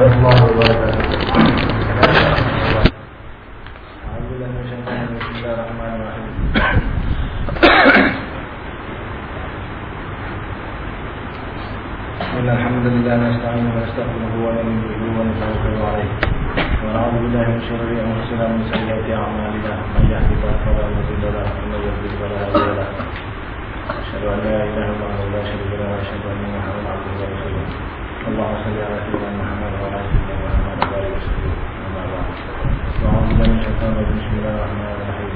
warahmatullahi wabarakatuh. الحمد لله نستعين ونستغفره ونؤمن به ونتوكل عليه ونعوذ بالله من شرور انفسنا ومن سيئات اعمالنا من يهد الله فلا مضل له ومن يضلل فلا هادي له اشهد ان لا اله الا الله لا شريك له واشهد ان محمدا عبده ورسوله اللهم صل على سيدنا محمد وعلى سيدنا محمد وعلى اما بعد اعوذ من الشيطان الرجيم بسم الله الرحمن الرحيم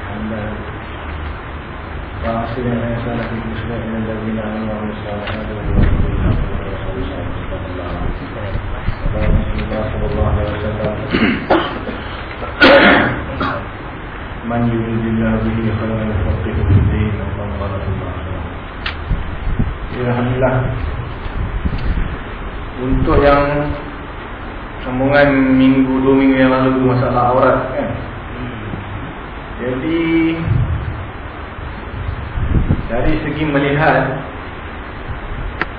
الحمد أن يسأل في المسلم من الذين آمنوا وعملوا الصالحات وبارك بالحق ورسول صلى الله عليه وسلم وقال رسول الله صلى الله من يريد الله به خيرا يفقهه في الدين ومن قال الله Alhamdulillah. Untuk yang Sambungan minggu, dua minggu yang lalu Masalah aurat kan? Jadi dari segi melihat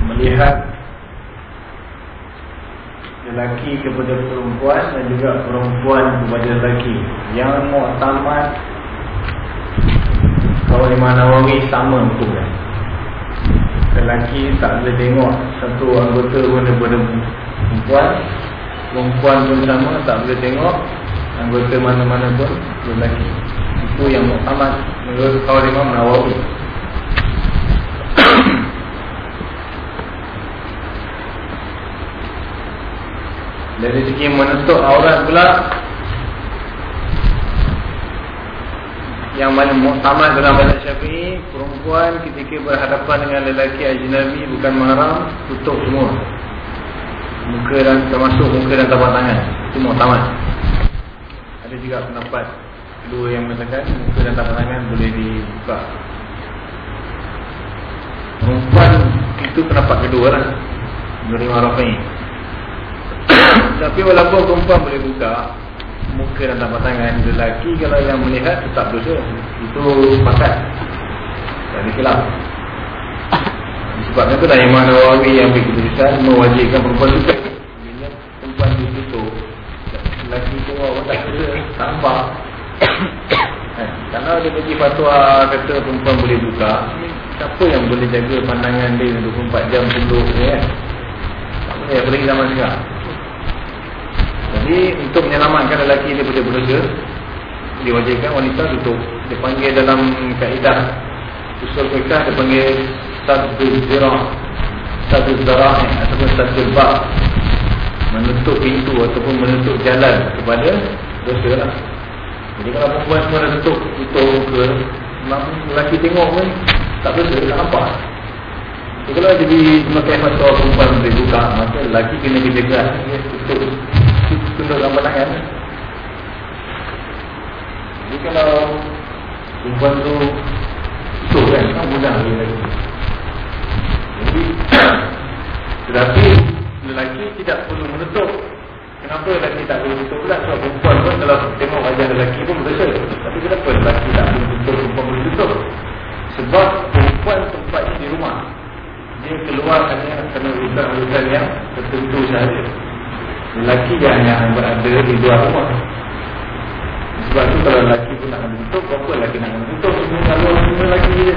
melihat lelaki kepada perempuan dan juga perempuan kepada lelaki. Yang muktamad kalau Imam Nawawi sama betul kan lelaki tak boleh tengok satu anggota pun daripada perempuan. Perempuan pun sama tak boleh tengok anggota mana-mana pun lelaki. Itu yang muktamad menurut kawan Imam Nawawi. Dari segi menutup aurat pula Yang mana muktamad dalam bahasa syafi'i Perempuan ketika berhadapan dengan lelaki ajnabi bukan mahram Tutup semua. Muka dan termasuk muka dan tapak tangan. Itu muktamad. Ada juga pendapat Kedua yang mengatakan muka dan tapak tangan boleh dibuka. Perempuan itu pendapat kedua lah. Menurut Marafi Tapi walaupun perempuan boleh buka Muka dan tapak tangan Lelaki kalau yang melihat tetap dosa Itu pakat Jadi kelap Sebab itu lah Imam Nawawi yang ambil keputusan Mewajibkan perempuan juga Bila perempuan ditutup Lelaki tu orang tak Tak nampak kan? Kalau dia bagi fatwa Kata perempuan boleh buka Siapa yang boleh jaga pandangan dia 24 jam tunduk ni kan Tak boleh apalagi zaman sekarang Jadi untuk menyelamatkan lelaki daripada berdosa Diwajibkan wanita tutup Dia panggil dalam kaedah Usul fiqah dia panggil Satu zirah. Satu zirah Ataupun satu bak Menutup pintu ataupun menutup jalan Kepada dosa lah. Jadi kalau perempuan semua dah tutup Tutup ke Lelaki tengok pun tak betul, tak nampak. So, Kalau jadi memakai fatwa perempuan boleh buka Maka lelaki kena dijaga Dia tutup Tunduk dalam pandangan Jadi kalau Perempuan tu Tutup kan, kan mudah dia lagi. Jadi Tetapi Lelaki tidak perlu menutup. Kenapa lelaki tak perlu tutup pula? Sebab perempuan pun kalau tengok wajah lelaki pun berdosa Tapi kenapa lelaki tak perlu tutup Perempuan boleh tutup? Sebab perempuan tempatnya di rumah. Dia keluar hanya kena urusan-urusan yang tertentu sahaja Lelaki dia hanya berada di luar rumah. Sebab tu kalau lelaki pun nak menutup Apa lelaki nak menutup semua kalau semua lelaki dia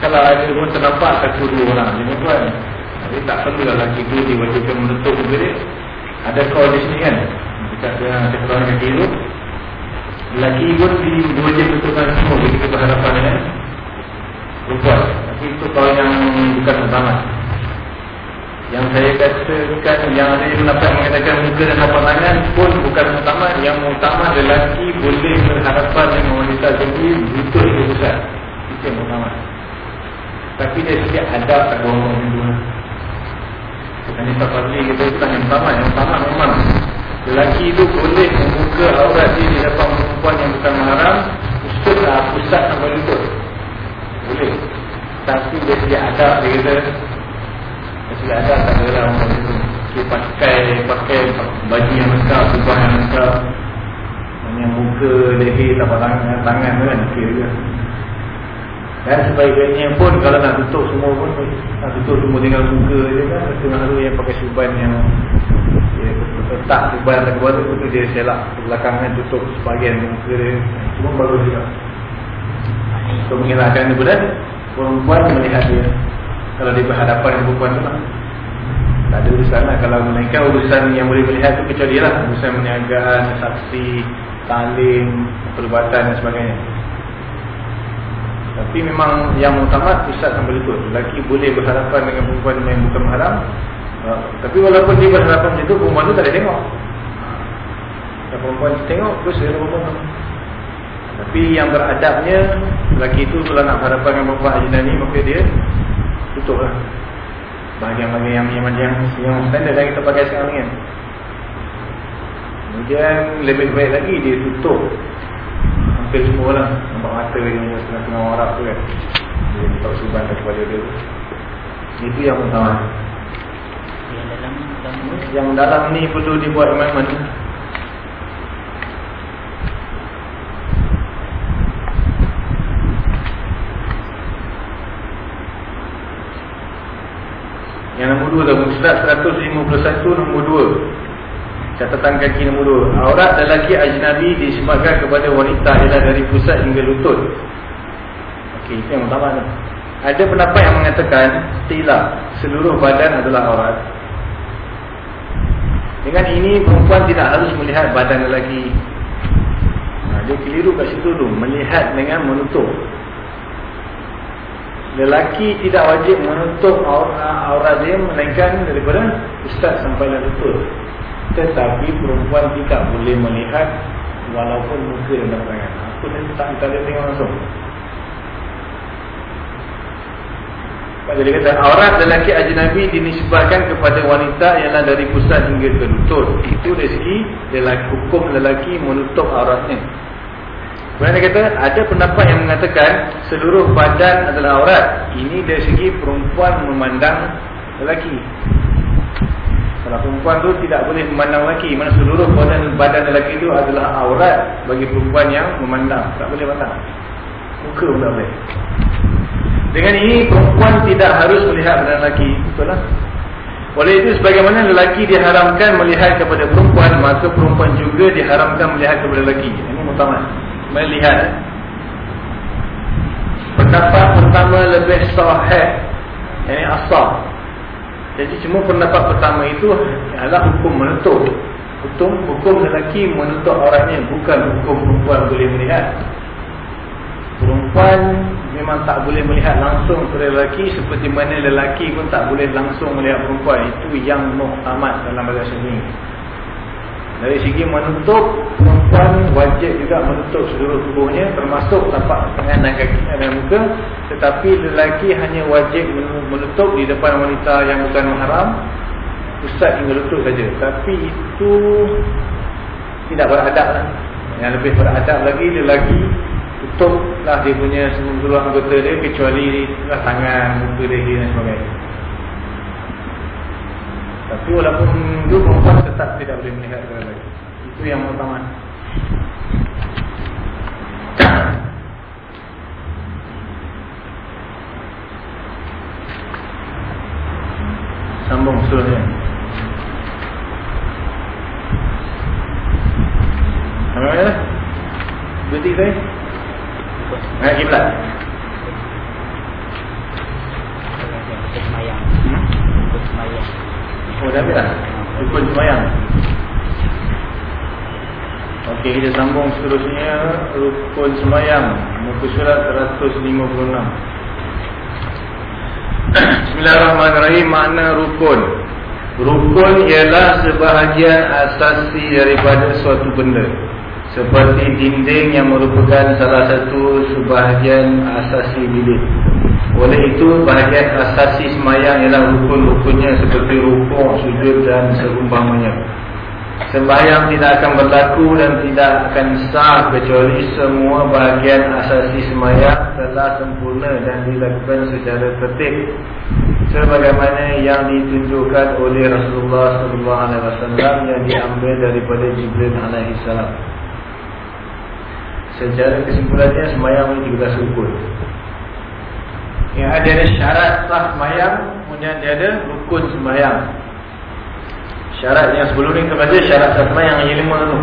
Kalau ada pun ternampak satu dua orang Dia tuan. Jadi tak perlu lelaki tu diwajibkan menutup juga dia. Ada call di sini kan? Dekat dengan sekolah kaki tu. Lelaki pun diwajib betulkan semua Ketika berhadapan dengan perempuan. Tapi itu kalau yang bukan utama Yang saya katakan Yang ada yang dapat mengatakan muka dan tapak tangan Pun bukan utama Yang utama lelaki boleh berhadapan dengan wanita sendiri Itu yang besar Itu yang utama Tapi dia setiap adab tak ada orang itu Bukan Pak Fadli kita itu kan yang utama Yang utama memang Lelaki itu boleh membuka aurat dia di depan perempuan yang bukan mahram Ustaz lah, ustaz sampai lutut boleh. Tapi dia tidak ada Dia kata Dia tidak ada Tak ada orang itu Dia pakai Pakai baju yang lengkap Subah yang lengkap Yang muka Leher Tapak tangan Tangan kan Okey juga Dan sebaik-baiknya pun kalau nak tutup semua pun nak tutup semua tinggal muka je kan. Setengah tu yang pakai suban yang ya, letak suban tak keluar tu tu dia selak belakangnya tutup sebahagian muka dia. Semua bagus juga. Untuk mengelakkan daripada perempuan melihat dia. Kalau dia berhadapan dengan perempuan tu lah. Tak ada urusan lah. Kalau melainkan urusan yang boleh melihat tu kecuali lah. Urusan perniagaan, saksi, talim, perubatan dan sebagainya. Tapi memang yang utama Ustaz boleh ikut Lelaki boleh berhadapan dengan perempuan yang bukan mahram uh, Tapi walaupun dia berhadapan macam tu Perempuan tu tak ada tengok Kalau perempuan tengok Terus dia perempuan Tapi yang beradabnya Lelaki itu kalau nak berhadapan dengan perempuan ajinan ni Maka dia tutup lah. Bahagian-bahagian yang, yang, yang, yang standard yang kita pakai sekarang ni kan. Kemudian lebih baik lagi dia tutup. Hampir semua lah. Nampak mata dia macam setengah-setengah warak tu kan. Dia minta suban kepada dia itu yang utama yang dalam, yang dalam ni perlu dibuat amendment yang nombor 2 tu Muslat 151 nombor 2 Catatan kaki nombor dua. Aurat lelaki ajnabi disebabkan kepada wanita Ialah dari pusat hingga lutut. Okey, itu yang pertama tu. Ada pendapat yang mengatakan Tidak, seluruh badan adalah aurat. Dengan ini perempuan tidak harus melihat badan lelaki. Nah, Dia keliru kat situ tu. Melihat dengan menutup Lelaki tidak wajib menutup aurat dia Melainkan daripada ustaz sampai lutut tetapi perempuan tidak boleh melihat Walaupun muka dan tangan Aku ni tak kita ada tengok langsung. Jadi kata Aurat lelaki ajnabi dinisbahkan kepada wanita Ialah dari pusat hingga ke lutut. Itu dari segi lelaki, Hukum lelaki menutup auratnya Kemudian dia kata Ada pendapat yang mengatakan Seluruh badan adalah aurat. Ini dari segi perempuan memandang lelaki. Kalau perempuan tu tidak boleh memandang lelaki Mana seluruh badan, badan lelaki itu adalah aurat Bagi perempuan yang memandang. Tak boleh pandang. Muka pun tak boleh. Dengan ini perempuan tidak harus melihat badan lelaki. Betul lah Oleh itu sebagaimana lelaki diharamkan melihat kepada perempuan Maka perempuan juga diharamkan melihat kepada lelaki. Ini mutamat Melihat Pendapat pertama lebih sahih Ini asal jadi cuma pendapat pertama itu adalah hukum menutup. Hukum hukum lelaki menutup orangnya bukan hukum perempuan boleh melihat. Perempuan memang tak boleh melihat langsung kepada lelaki seperti mana lelaki pun tak boleh langsung melihat perempuan. Itu yang muhtamat dalam bahasa ini. Dari segi menutup Perempuan wajib juga menutup seluruh tubuhnya Termasuk tapak tangan dan kaki dan muka. Tetapi lelaki hanya wajib menutup di depan wanita yang bukan mahram Ustaz hingga lutut saja. Tapi itu Tidak beradab lah. Yang lebih beradab lagi lelaki Tutuplah dia punya seluruh anggota dia Kecuali lah tangan, muka dia dan sebagainya tapi walaupun itu perempuan tetap tidak boleh melihat kepada lagi. Itu yang pertama. Sambung seterusnya. Apa ya? Berhenti saya. Ayat kiblat. Semayang. Hmm? Semayang. Oh dah habis dah Rukun semayang Okey kita sambung seterusnya Rukun semayang Muka surat 156 Bismillahirrahmanirrahim. Makna rukun. Rukun ialah sebahagian asasi daripada suatu benda. Seperti dinding yang merupakan salah satu sebahagian asasi bilik. Oleh itu bahagian asasi semayang ialah rukun-rukunnya seperti rukun, sujud dan serumpamanya. Sembahyang tidak akan berlaku dan tidak akan sah kecuali semua bahagian asasi semayang telah sempurna dan dilakukan secara tertib. Sebagaimana yang ditunjukkan oleh Rasulullah SAW yang diambil daripada Jibril AS. Secara kesimpulannya semayang ini 13 rukun. Yang ada syarat sah sembahyang, kemudian dia ada rukun sembahyang. Syarat yang sebelum ni baca syarat sah sembahyang yang lima tu.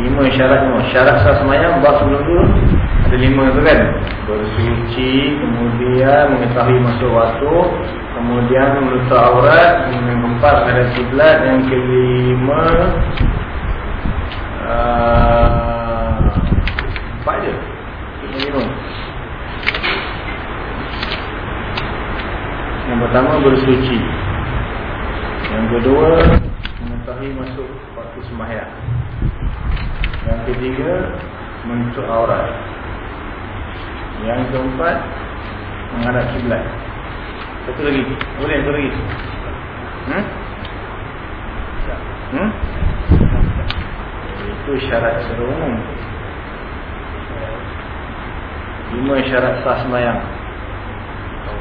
Lima syarat tu. Syarat sah sembahyang bab sebelum tu ada lima tu kan. Bersuci, kemudian mengetahui masa waktu, kemudian menutup aurat, yang keempat ada kiblat, yang kelima uh, empat je. Lima. Yang pertama bersuci Yang kedua Mengetahui masuk waktu sembahyang. Yang ketiga Menutup aurat. Yang keempat Menghadap kiblat. Satu lagi. Boleh satu lagi. Hmm? Hmm? Itu syarat secara umum Lima syarat sah sembahyang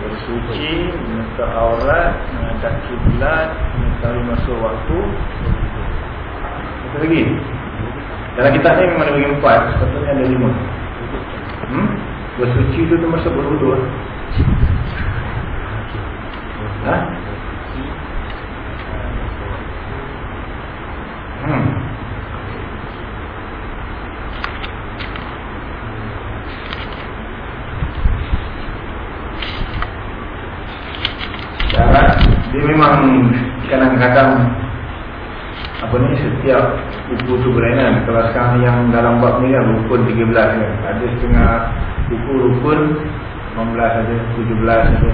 bersuci, menutup aurat, menghadap kiblat, mengetahui masuk waktu. Apa lagi? Dalam kitab ni memang ada bagi empat, sepatutnya ada lima. Hmm? Bersuci tu termasuk berwudu. Ha? Hmm. Dia memang kadang-kadang apa ni setiap buku tu berlainan. Kalau sekarang yang dalam bab ni kan rukun 13 kan ada setengah buku rukun 16 ada 17 ada.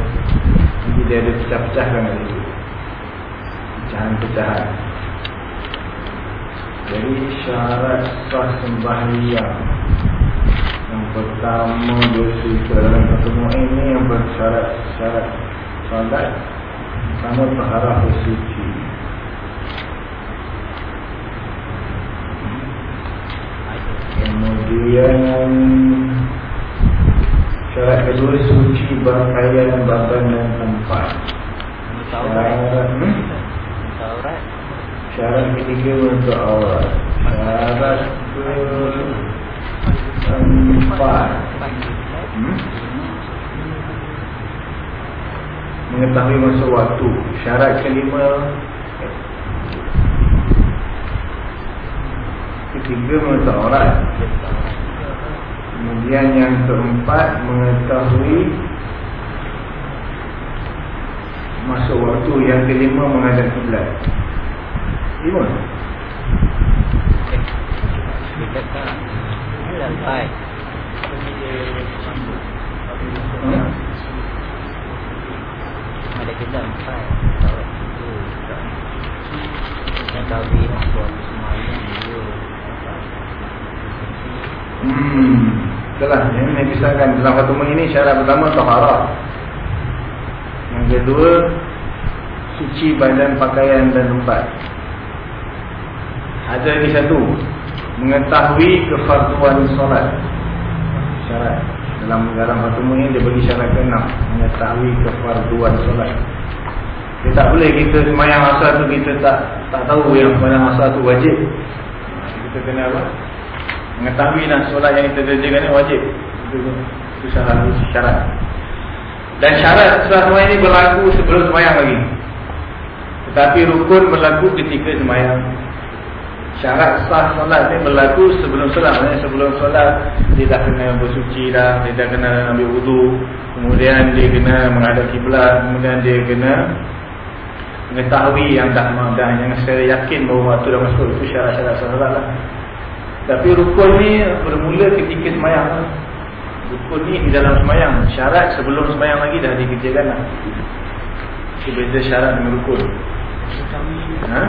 Jadi dia ada pecah-pecah kan ada pecahan-pecahan. Jadi syarat sah sembahyang. Yang pertama bersuci dalam pertemuan ini yang bersyarat syarat solat sama taharah bersuci. Kemudian syarat kedua suci berkaitan badan dan tempat. Syarat hmm? syarat ketiga untuk aurat syarat keempat hmm? Mengetahui masa waktu syarat kelima ketiga mengetahui orang kemudian yang keempat mengetahui masa waktu yang kelima menghadap kiblat lima kita tak Baik. Hmm? Ada kita empat. Yang kawin buat semayang dulu hmm. Itulah yang pisahkan dalam pertemuan ini syarat pertama taharah. Yang kedua suci badan pakaian dan tempat. Ada lagi satu. Mengetahui kefarduan solat. Syarat dalam dalam pertemuan ini dia bagi syarat ke-6 mengetahui kefarduan solat. Dia tak boleh kita semayang asal tu kita tak tak tahu yang semayang asal tu wajib. Kita kena apa? Mengetahui lah solat yang kita kerjakan ni wajib. Itu, itu syarat, syarat. Dan syarat solat semayang ini berlaku sebelum semayang lagi. Tetapi rukun berlaku ketika semayang syarat sah solat ni berlaku sebelum solat. Maksudnya sebelum solat dia dah kena bersuci dah dia dah kena ambil wudu kemudian dia kena menghadap kiblat kemudian dia kena mengetahui yang dah dah yang secara yakin bahawa waktu dah masuk itu syarat-syarat solat lah. Tapi rukun ni bermula ketika semayang. Rukun ni di dalam semayang. Syarat sebelum semayang lagi dah dikerjakan lah. Itu beza syarat dengan rukun. Ha?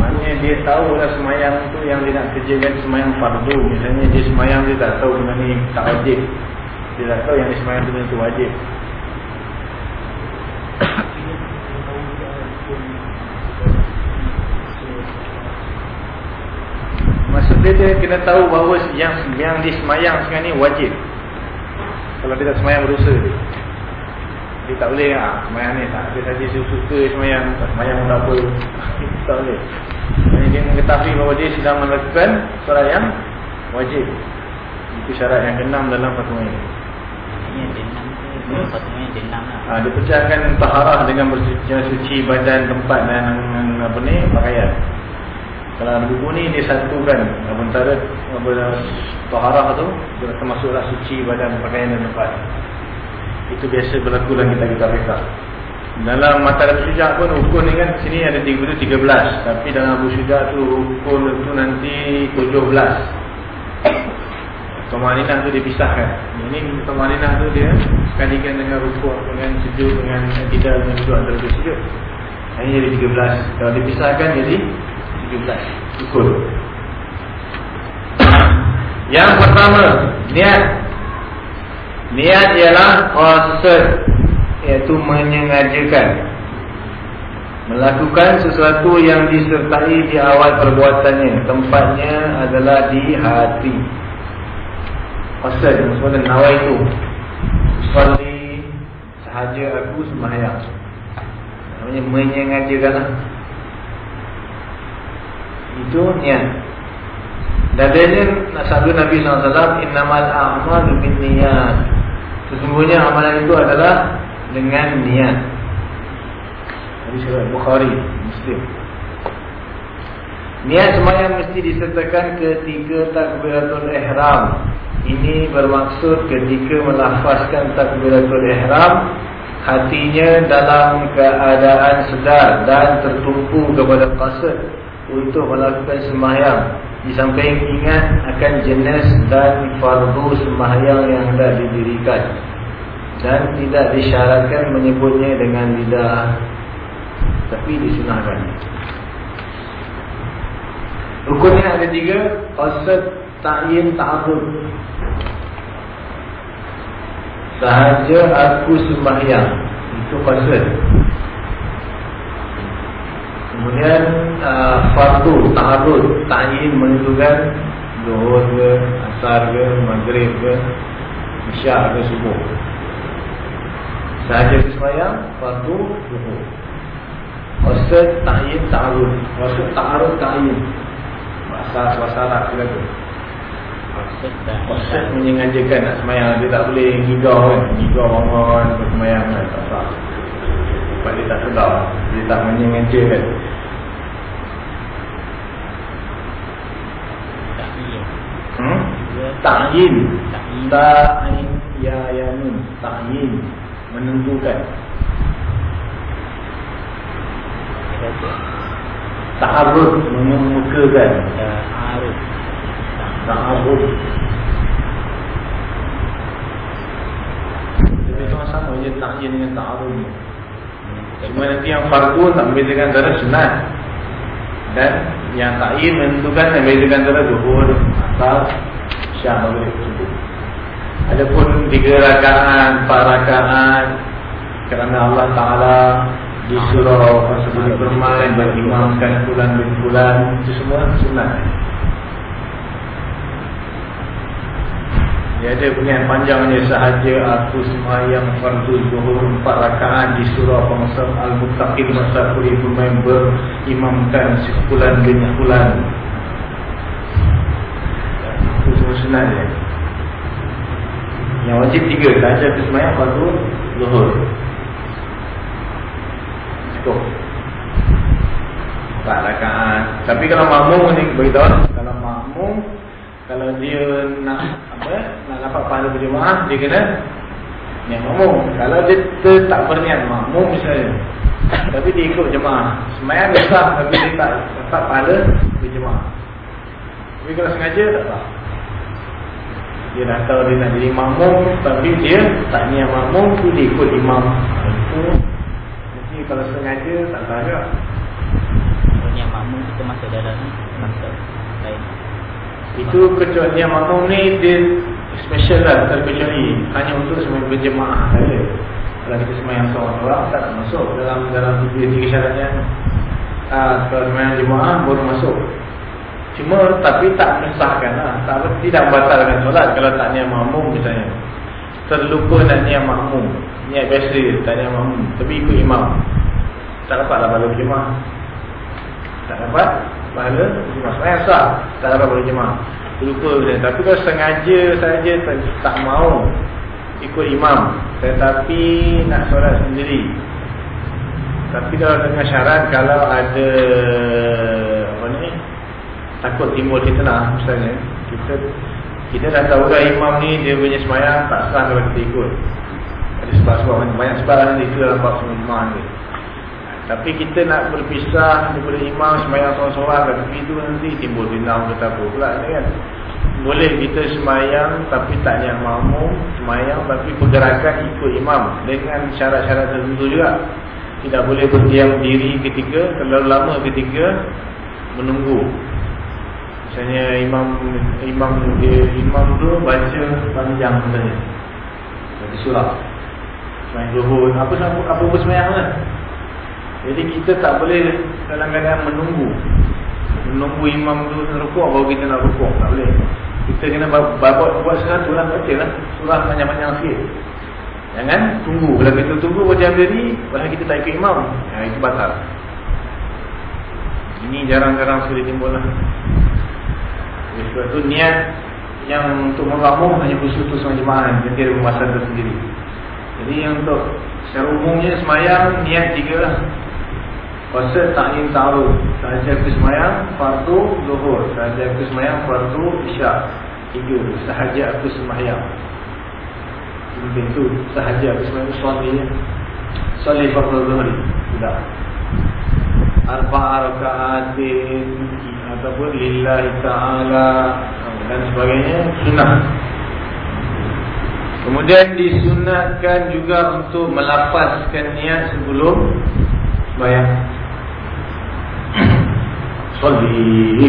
Maknanya dia tahu lah semayang tu yang dia nak kerjakan semayang fardu. Misalnya dia semayang dia tak tahu benda ni tak wajib. Dia tak tahu yang dia semayang tu benda tu wajib. Maksudnya dia kena tahu bahawa yang yang dia semayang sekarang ni wajib. Kalau dia tak semayang berusaha dia. Dia tak boleh ah semayang ni tak ada saja suka semayang, semayang tak apa. tak boleh. Jadi dia mengetahui bahawa dia sedang melakukan solat yang wajib. Itu syarat yang keenam dalam fatwa ini. Ini yang ada enam lah. Ha, dia pecahkan taharah dengan bersuci suci badan tempat dan apa ni pakaian. Kalau ada buku ni dia satukan apa taharah tu termasuklah suci badan pakaian dan tempat. Itu biasa berlaku dalam kita kita mereka. Dalam mata Abu Syuja pun rukun ni kan sini ada 13 tapi dalam Abu Syuja tu rukun tu nanti 17. Tomaninah tu dipisahkan. Ini tomaninah tu dia sekalikan dengan rukun dengan sujud dengan tidak dengan duduk antara sujud. Ini jadi 13. Kalau dipisahkan jadi 17 rukun. Yang pertama, niat. Niat ialah qasd iaitu menyengajakan. Melakukan sesuatu yang disertai di awal perbuatannya. Tempatnya adalah di hati. Qasd maksudnya nawai itu sahaja aku sembahyang namanya menyengajakan lah. itu niat. Dadanya sabda Nabi SAW Innamal a'mal bin niat Sesungguhnya amalan itu adalah dengan niat. Hadis riwayat Bukhari, Muslim. Niat sembahyang mesti disertakan ketika takbiratul ihram. Ini bermaksud ketika melafazkan takbiratul ihram hatinya dalam keadaan sedar dan tertumpu kepada qasd untuk melakukan sembahyang. Di samping ingat akan jenis dan fardu sembahyang yang dah didirikan dan tidak disyaratkan menyebutnya dengan lidah tapi disunahkan. Rukunnya ada tiga qasad ta'yin ta'abud sahaja aku sembahyang itu qasad kemudian uh, fardu ta'abud ta'yin menentukan zuhur ke asar ke maghrib ke isyak ke subuh. Sahaja kesemayang Fardu Zuhur. Maksud ta'yin ta'arud Maksud ta'arud ta'yin. Bahasa suasana kita tu. Maksud menyengajakan nak semayang. Dia tak boleh ngigau kan. Ngigau bangun bersemayang kan. Tak tak Sebab dia tak sedar. Dia tak menyengajakan Hmm? Ta'yin. Ta'yin. Ya yamin Ta'yin. Menentukan. Ta'arud mengemukakan Ta'arud Ta'arud Jadi sama-sama je ta'yin dengan ta'arud ni Cuma nanti yang fardu tak membezakan antara sunat Dan yang ta'yin menentukan yang membezakan antara zuhur Asal Syah Maghrib Subuh Adapun tiga rakaat, empat rakaat kerana Allah Taala disuruh sebelum bermain berimamkan bulan bin bulan itu semua sunat. Dia ada bunyian panjangnya sahaja aku semayang fardu zuhur empat rakaat di surah Bangsa Al-Muttaqin masa bermain berimamkan sebulan bin bulan. Itu semua sunat dia. Yang wajib tiga Sahaja kesemayang Fardu Zuhur. Cukup. Empat rakaat. Tapi kalau makmum ni Beritahu Kalau makmum Kalau dia nak Apa Nak dapat pahala berjemaah Dia kena Niat makmum. Kalau dia tak berniat makmum misalnya. Tapi dia ikut jemaah. Semayang sah Tapi dia tak dapat pahala berjemaah. Tapi kalau sengaja tak tak dia dah tahu dia nak jadi makmum Tapi dia tak niat makmum tu dia ikut imam. Itu Mungkin kalau sengaja tak tahu Kalau niat makmum kita masuk dalam Masuk lain. Itu kecuali niat makmum ni Dia special lah terkecuali Hanya untuk semua berjemaah saja. Kalau kita semua yang seorang-orang Tak masuk dalam dalam tiga syaratnya Ah, kalau semayang jemaah baru masuk Cuma tapi tak mesahkan lah. Tak, tidak batalkan solat kalau tak niat makmum misalnya. Terlupa nak niat makmum. Niat biasa tak niat makmum. Tapi ikut imam. Tak dapat lah pahala berjemaah. Tak dapat pahala berjemaah. Sebenarnya sah. Tak dapat pahala berjemaah. Lupa dia. Tapi kalau sengaja saja tak, tak mau ikut imam. Tetapi nak solat sendiri. Tapi kalau dengan syarat kalau ada takut timbul fitnah misalnya. Kita kita dah tahu dah imam ni dia punya semayang tak sah kalau kita ikut. Ada sebab-sebab banyak sebab lah itu dalam bab semua ni. Tapi kita nak berpisah daripada imam semayang seorang-seorang Tapi itu nanti timbul fitnah ke apa pula kan? Boleh kita semayang tapi tak niat makmum Semayang tapi pergerakan ikut imam. Dengan syarat-syarat tertentu juga. Tidak boleh berdiam diri ketika Terlalu lama ketika menunggu Misalnya imam imam dia, imam tu baca panjang misalnya. Baca surah. Semayang zuhur. Apa apa, apa pun semayang lah. Jadi kita tak boleh dalam keadaan menunggu. Menunggu imam tu rukuk baru kita nak rukuk. Tak boleh. Kita kena buat, buat satu lah baca lah. Surah panjang-panjang sikit. Jangan tunggu. Bila kita tunggu baca diri Bila kita tak ikut imam. Ya, Itu batal. Ini jarang-jarang sekali timbul lah Sebab tu niat Yang untuk memakmum Hanya khusus tu sama jemaah Jadi ada pembahasan tersendiri. Jadi yang untuk Secara umumnya semayang Niat tiga lah. Qasad ta'lim ta'aruf Sahaja kesemayang Fardu zuhur. Sahaja kesemayang Fardu isyak Tiga Sahaja kesemayang Mungkin tu Sahaja kesemayang Suami Salih fardu zuhur Tidak Arba'a raka'atin Ataupun Lillahi ta'ala Dan sebagainya Sunnah. Kemudian disunatkan juga untuk melapaskan niat sebelum sembahyang. Salli.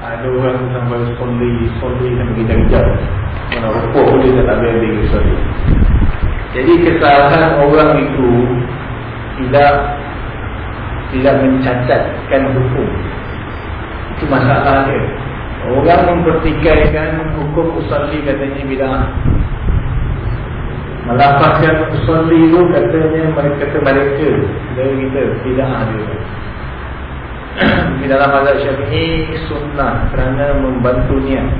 Ada orang sampai Salli Salli sampai kita kejar Mana rupuk boleh tak ada lagi Salli. Jadi kesalahan orang itu Tidak Tidak mencatatkan hukum. Itu masalah dia. Orang mempertikaikan hukum usalli katanya bid'ah melapaskan usulli itu katanya mereka kata mereka dari kita tidak ada. Di dalam mazhab syafi'i sunnah kerana membantu niat.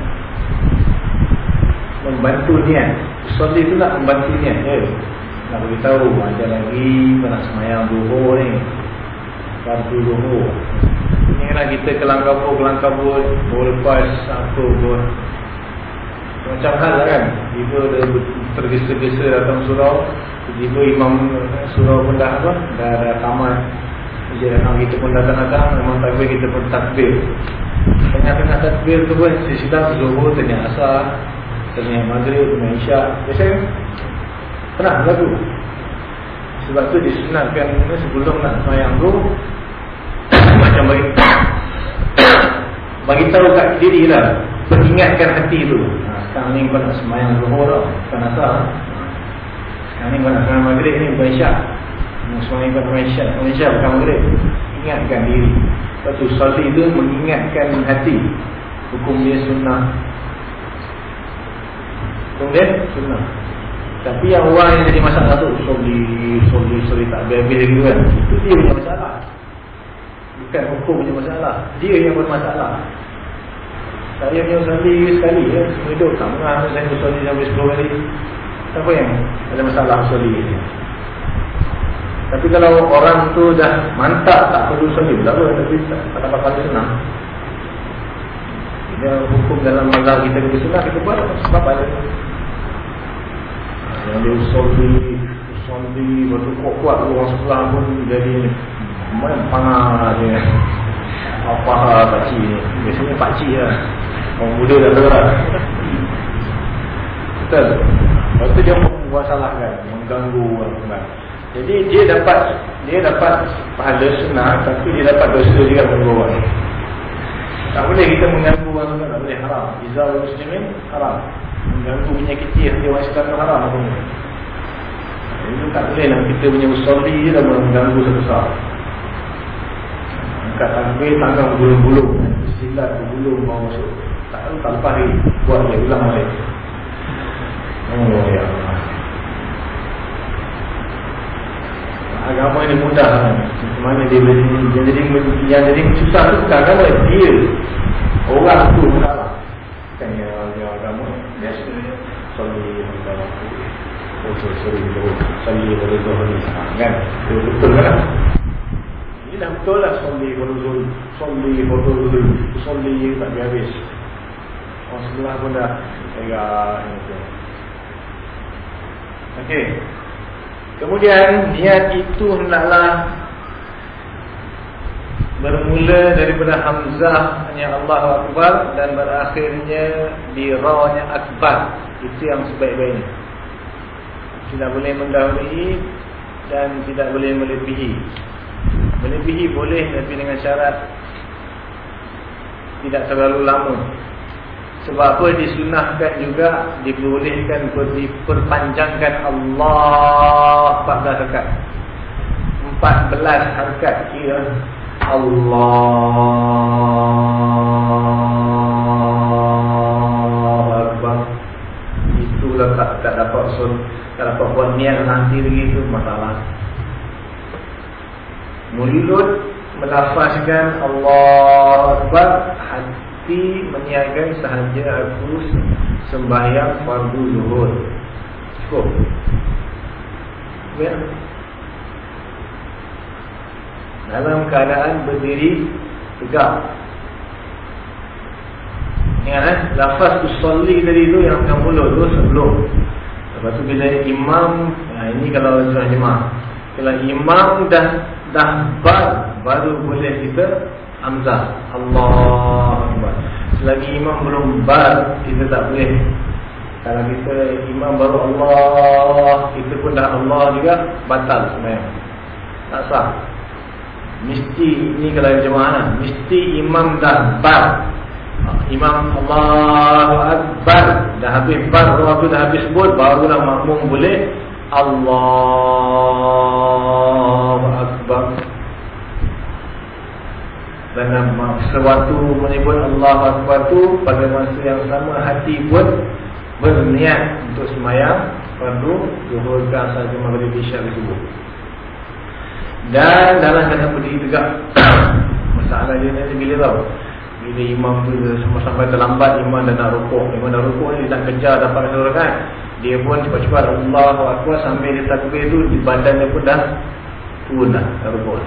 Membantu niat. Usulli itu nak membantu niat ya. nak beritahu ada lagi nak semayang duhur ni bantu duhur ini lah kita kelang kabur kelang kabur lepas satu buat macam hal kan Tiba dia tergesa-gesa datang surau Tiba imam surau pun dah apa Dah, dah tamat. Dia datang kita pun datang-datang Memang takbir kita pun takbir. Tengah-tengah takbir tu pun Sesidang zuhur tanya asar Tanya maghrib, tanya isyak. Biasa kan Pernah lagu Sebab tu disunatkan Sebelum nak semayang tu Macam bagi Bagi tahu kat diri lah Mengingatkan hati tu. Sekarang ni kau nak semayang zuhur tau Bukan asal Sekarang ni kau nak semayang maghrib ni bukan isyak. Nak semayang kau nak Bukan isyak bukan maghrib. Ingatkan diri. Lepas tu salih itu mengingatkan hati. Hukum dia sunnah. Hukum dia sunnah Tapi yang orang yang jadi masalah tu Soli, soli, soli tak habis-habis gitu kan Itu dia punya masalah Bukan hukum punya masalah Dia yang bermasalah saya punya usalli sekali ya. Hidup tak pernah saya usalli sampai 10 kali. Siapa yang ada masalah usalli ni? Tapi kalau orang tu dah mantap tak perlu usalli, tak apa. Tapi tak dapat kali senang. Dia hukum dalam mazhab kita ke sunnah kita buat sebab ada. Yang dia usalli, waktu kuat-kuat orang sebelah pun jadi main panah dia. Apa pakcik ni? Biasanya pakcik lah. Orang muda dah berat Betul Lepas tu dia membuasalahkan Mengganggu orang Jadi dia dapat Dia dapat pahala senang Tapi dia dapat dosa juga mengganggu orang Tak boleh kita mengganggu orang Tak boleh haram Izzah muslimin haram Mengganggu kecil Dia orang sunat haram apa Itu tak boleh lah. Kita punya usulli je dah mengganggu sebesar. Angkat takbir Tanggang bulu-bulu Silat bulu mau masuk. Tak tahu tak lepas Buat dia ulang balik. Oh ya agama ini mudah? Macam mana dia boleh yang jadi yang jadi susah tu bukan agama dia. Orang tu salah. Kan yang, yang agama biasa Sali agama Oh, sorry, sorry, Sali pada Zuhri Kan? Itu betul kan? Ini dah betul lah Sali pada Zuhri Sali pada Zuhri Sali tak habis Orang sebelah pun dah Pegang Okey Kemudian niat itu hendaklah bermula daripada Hamzah hanya Allah Akbar dan berakhirnya di Ra-nya Akbar. Itu yang sebaik-baiknya. Tidak boleh mendahului dan tidak boleh melebihi. Melebihi boleh tapi dengan syarat tidak terlalu lama. Sebab apa disunahkan juga dibolehkan diperpanjangkan Allah 14 harkat. 14 harkat kira Allah Akbar. Itulah tak tak dapat sun, dapat buat niat nanti lagi itu masalah. Mulut melafazkan Allah Akbar hati meniagai sahaja aku sembahyang fardu zuhur. Cukup. Ya. Dalam keadaan berdiri tegak. Ingat eh, lafaz usolli tadi tu yang akan mulut tu sebelum. Lepas tu bila imam, nah ini kalau surah jemaah. Kalau imam dah dah bar, baru boleh kita Hamzah. Allah Selagi imam belum bar Kita tak boleh. Kalau kita imam baru Allah Kita pun dah Allah juga Batal sebenarnya Tak sah. Mesti Ini kalau jemaah lah. Mesti imam dah bar Imam Allah Akbar. Dah habis bar Allah tu dah habis sebut Barulah makmum boleh Allah Akbar. Dan sewaktu menyebut Allah Akbar tu pada masa yang sama hati pun berniat untuk semayang ke asal jemaah maghrib isya subuh. Dan dalam kata berdiri masalah dia ni bila tau bila imam tu sampai terlambat imam dah nak rukuk imam dah rukuk ni dia nak kejar dapat kan dia pun cepat-cepat Allah Akbar sambil dia takbir tu di badan dia pun dah turun dah dah rukuk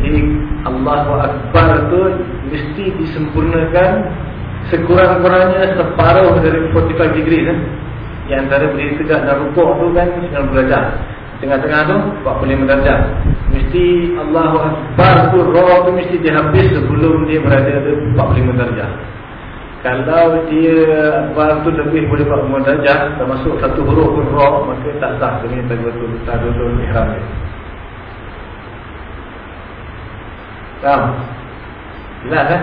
jadi Allahu Akbar tu mesti disempurnakan sekurang-kurangnya separuh dari 45 degree kan. Yang antara berdiri tegak dan rukuk tu kan 90 derajat. Tengah-tengah tu 45 derajat. Mesti Allahu Akbar tu roh tu mesti dihabis sebelum dia berada di 45 derajat. Kalau dia Akbar tu lebih boleh 45 derajat termasuk satu huruf pun roh maka tak sah dengan betul-betul tak betul ihram dia. Faham? Jelas kan?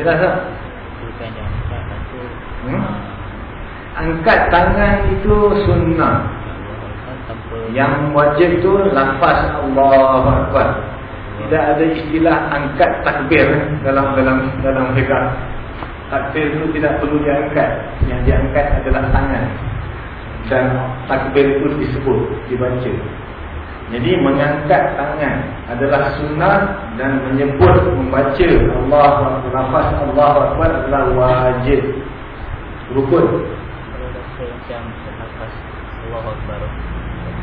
Jelas tak? Hmm? Angkat tangan itu sunnah Yang wajib tu lafaz Allah Akbar. Tidak ada istilah angkat takbir dalam dalam dalam fiqah Takbir itu tidak perlu diangkat. Yang diangkat adalah tangan. Dan takbir itu disebut, dibaca. Jadi mengangkat tangan adalah sunnah dan menyebut membaca Allah nafas Allah Akbar adalah wajib. Rukun. Kalau macam Allah Akbar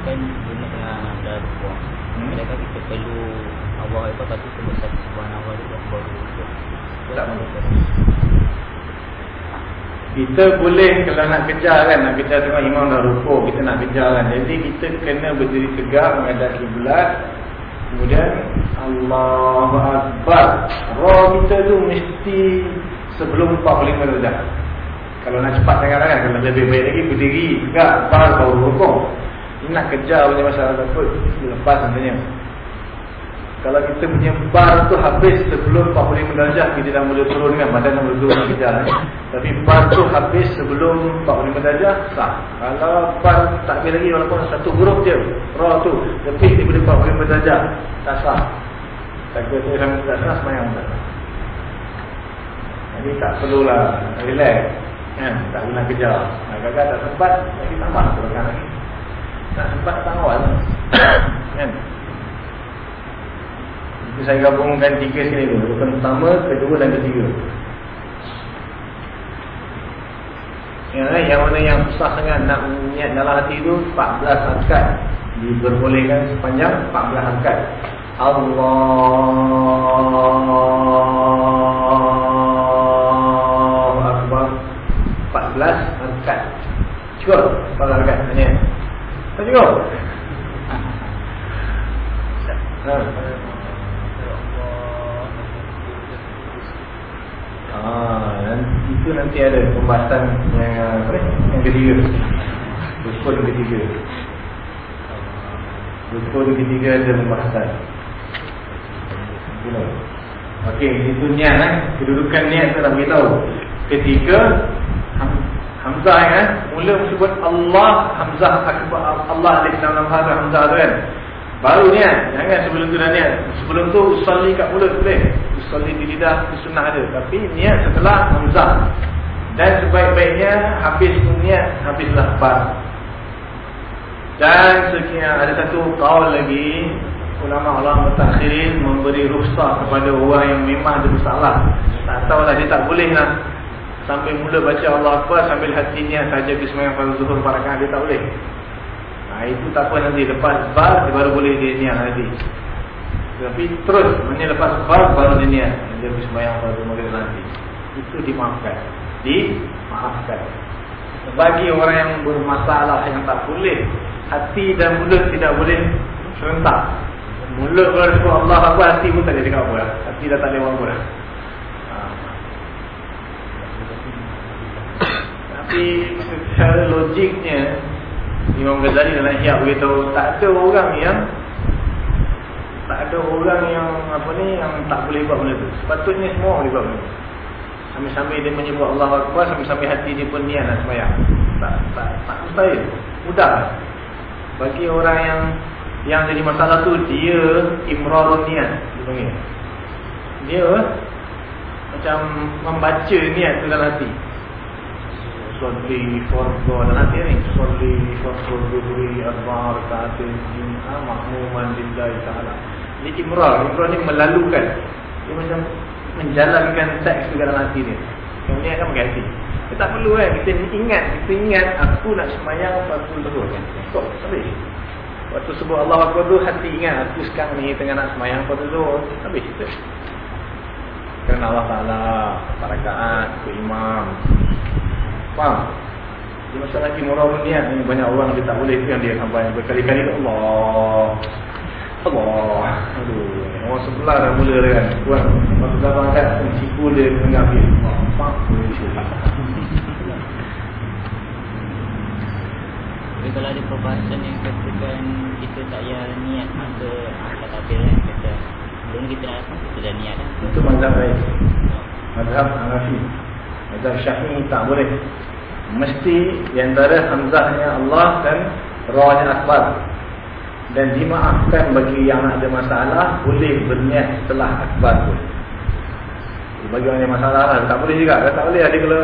kan guna tengah dah rukun. Hmm? Adakah kita perlu Allah Akbar tapi sebut satu subhanallah itu baru rukun. Tak mahu. Kita boleh kalau nak kejar kan Nak kejar tengok imam dah rukuk Kita nak kejar kan Jadi kita kena berdiri tegak Menghadap kiblat Kemudian Allah Akbar Roh kita tu mesti Sebelum 45 darjah Kalau nak cepat sangat kan Kalau lebih baik lagi berdiri tegak Baru baru rukuk Ini nak kejar punya masalah takut Lepas nantinya kalau kita punya bar tu habis sebelum 45 darjah kita dah mula turun kan badan dah mula turun kejar eh. Tapi bar tu habis sebelum 45 darjah sah. Kalau bar tak boleh lagi walaupun satu huruf je ra tu lebih daripada 45 darjah tak sah. Tak tu sampai tak sah semayang tak. Jadi tak perlulah relax kan tak guna kejar. Agak-agak tak sempat lagi tambah turunkan lagi. Tak sempat tak awal Kan Itu saya gabungkan tiga sekali tu. Rukun pertama, kedua dan ketiga Yang, yang mana yang susah sangat nak niat dalam hati tu 14 angkat. Diperbolehkan sepanjang 14 angkat. Allah Akbar 14 angkat. Cukup Cukup? Ha. Ah, itu nanti ada pembahasan yang apa? Yang ketiga. Rukun ketiga. Rukun ketiga ada pembahasan. Okey, itu niat eh. Kedudukan niat saya dah beritahu. Ketika Hamzah kan, mula sebut Allah, Hamzah akbar Allah ha tu Hamzah tu kan. Baru niat, jangan sebelum tu dah niat. Sebelum tu usolli kat mulut boleh. Usolli di lidah itu sunnah ada. Tapi niat setelah Hamzah. Dan sebaik-baiknya habis niat, habislah bar. Dan sekian ada satu kaul lagi ulama-ulama mutakhirin memberi rukhsah kepada orang yang memang ada masalah. Tak tahu lah dia tak boleh lah. Sambil mula baca Allah Akbar sambil hatinya saja bismillah fardu zuhur rakaat dia tak boleh. Nah itu tak apa nanti lepas bar baru boleh dia niat nanti. Tapi terus mana lepas bar baru dia niat dia bismillah fardu maghrib nanti. Itu dimaafkan. Dimaafkan. Bagi orang yang bermasalah yang tak boleh hati dan mulut tidak boleh serentak. Mulut sebut Allah Akbar hati pun tak boleh cakap apa. Hati dah tak boleh apa dah. Tapi secara logiknya Imam Ghazali dalam Ihya beritahu tak ada orang yang tak ada orang yang apa ni yang tak boleh buat benda tu. Sepatutnya semua boleh buat benda. Sambil-sambil dia menyebut Allah Akbar sambil-sambil hati dia pun niat nak sembahyang. Tak tak tak mustahil. Mudah. Bagi orang yang yang jadi masalah tu dia imrarun niat dia panggil. Dia macam membaca niat tu dalam hati. Dan nanti ni Salli fardu duhri arba'a rakaatin jum'ah mahmuman lillahi ta'ala Ini imrah, imrah ni melalukan. Dia macam menjalankan teks ke dalam hati dia ni akan hati Dia tak perlu kan, kita ingat Kita ingat aku nak semayang fardu duhur kan? Stop, habis. Waktu sebut Allah Akbar tu hati ingat Aku sekarang ni tengah nak semayang fardu duhur Habis. Itu Kerana Allah Ta'ala Parakaat, ke imam Faham? Dia masalah kimurah dunia ni banyak orang dia tak boleh yang dia sampai berkali-kali Allah. Allah. Aduh, orang sebelah dah mula dia kan. Tuan, masa dah angkat cipu dia tengah pergi. Mak, Tapi kalau ada perbahasan yang katakan kita tak payah niat masa angkat tabir kan kata belum kita nak kita dah niat dah. Itu mazhab lain. Mazhab Hanafi. Mazhab Syafi'i tak boleh. Mesti di antara hamzahnya Allah dan rohnya akbar. Dan dimaafkan bagi yang ada masalah boleh berniat setelah akbar tu. Bagi orang yang masalah lah, tak boleh juga. Tak boleh ada kalau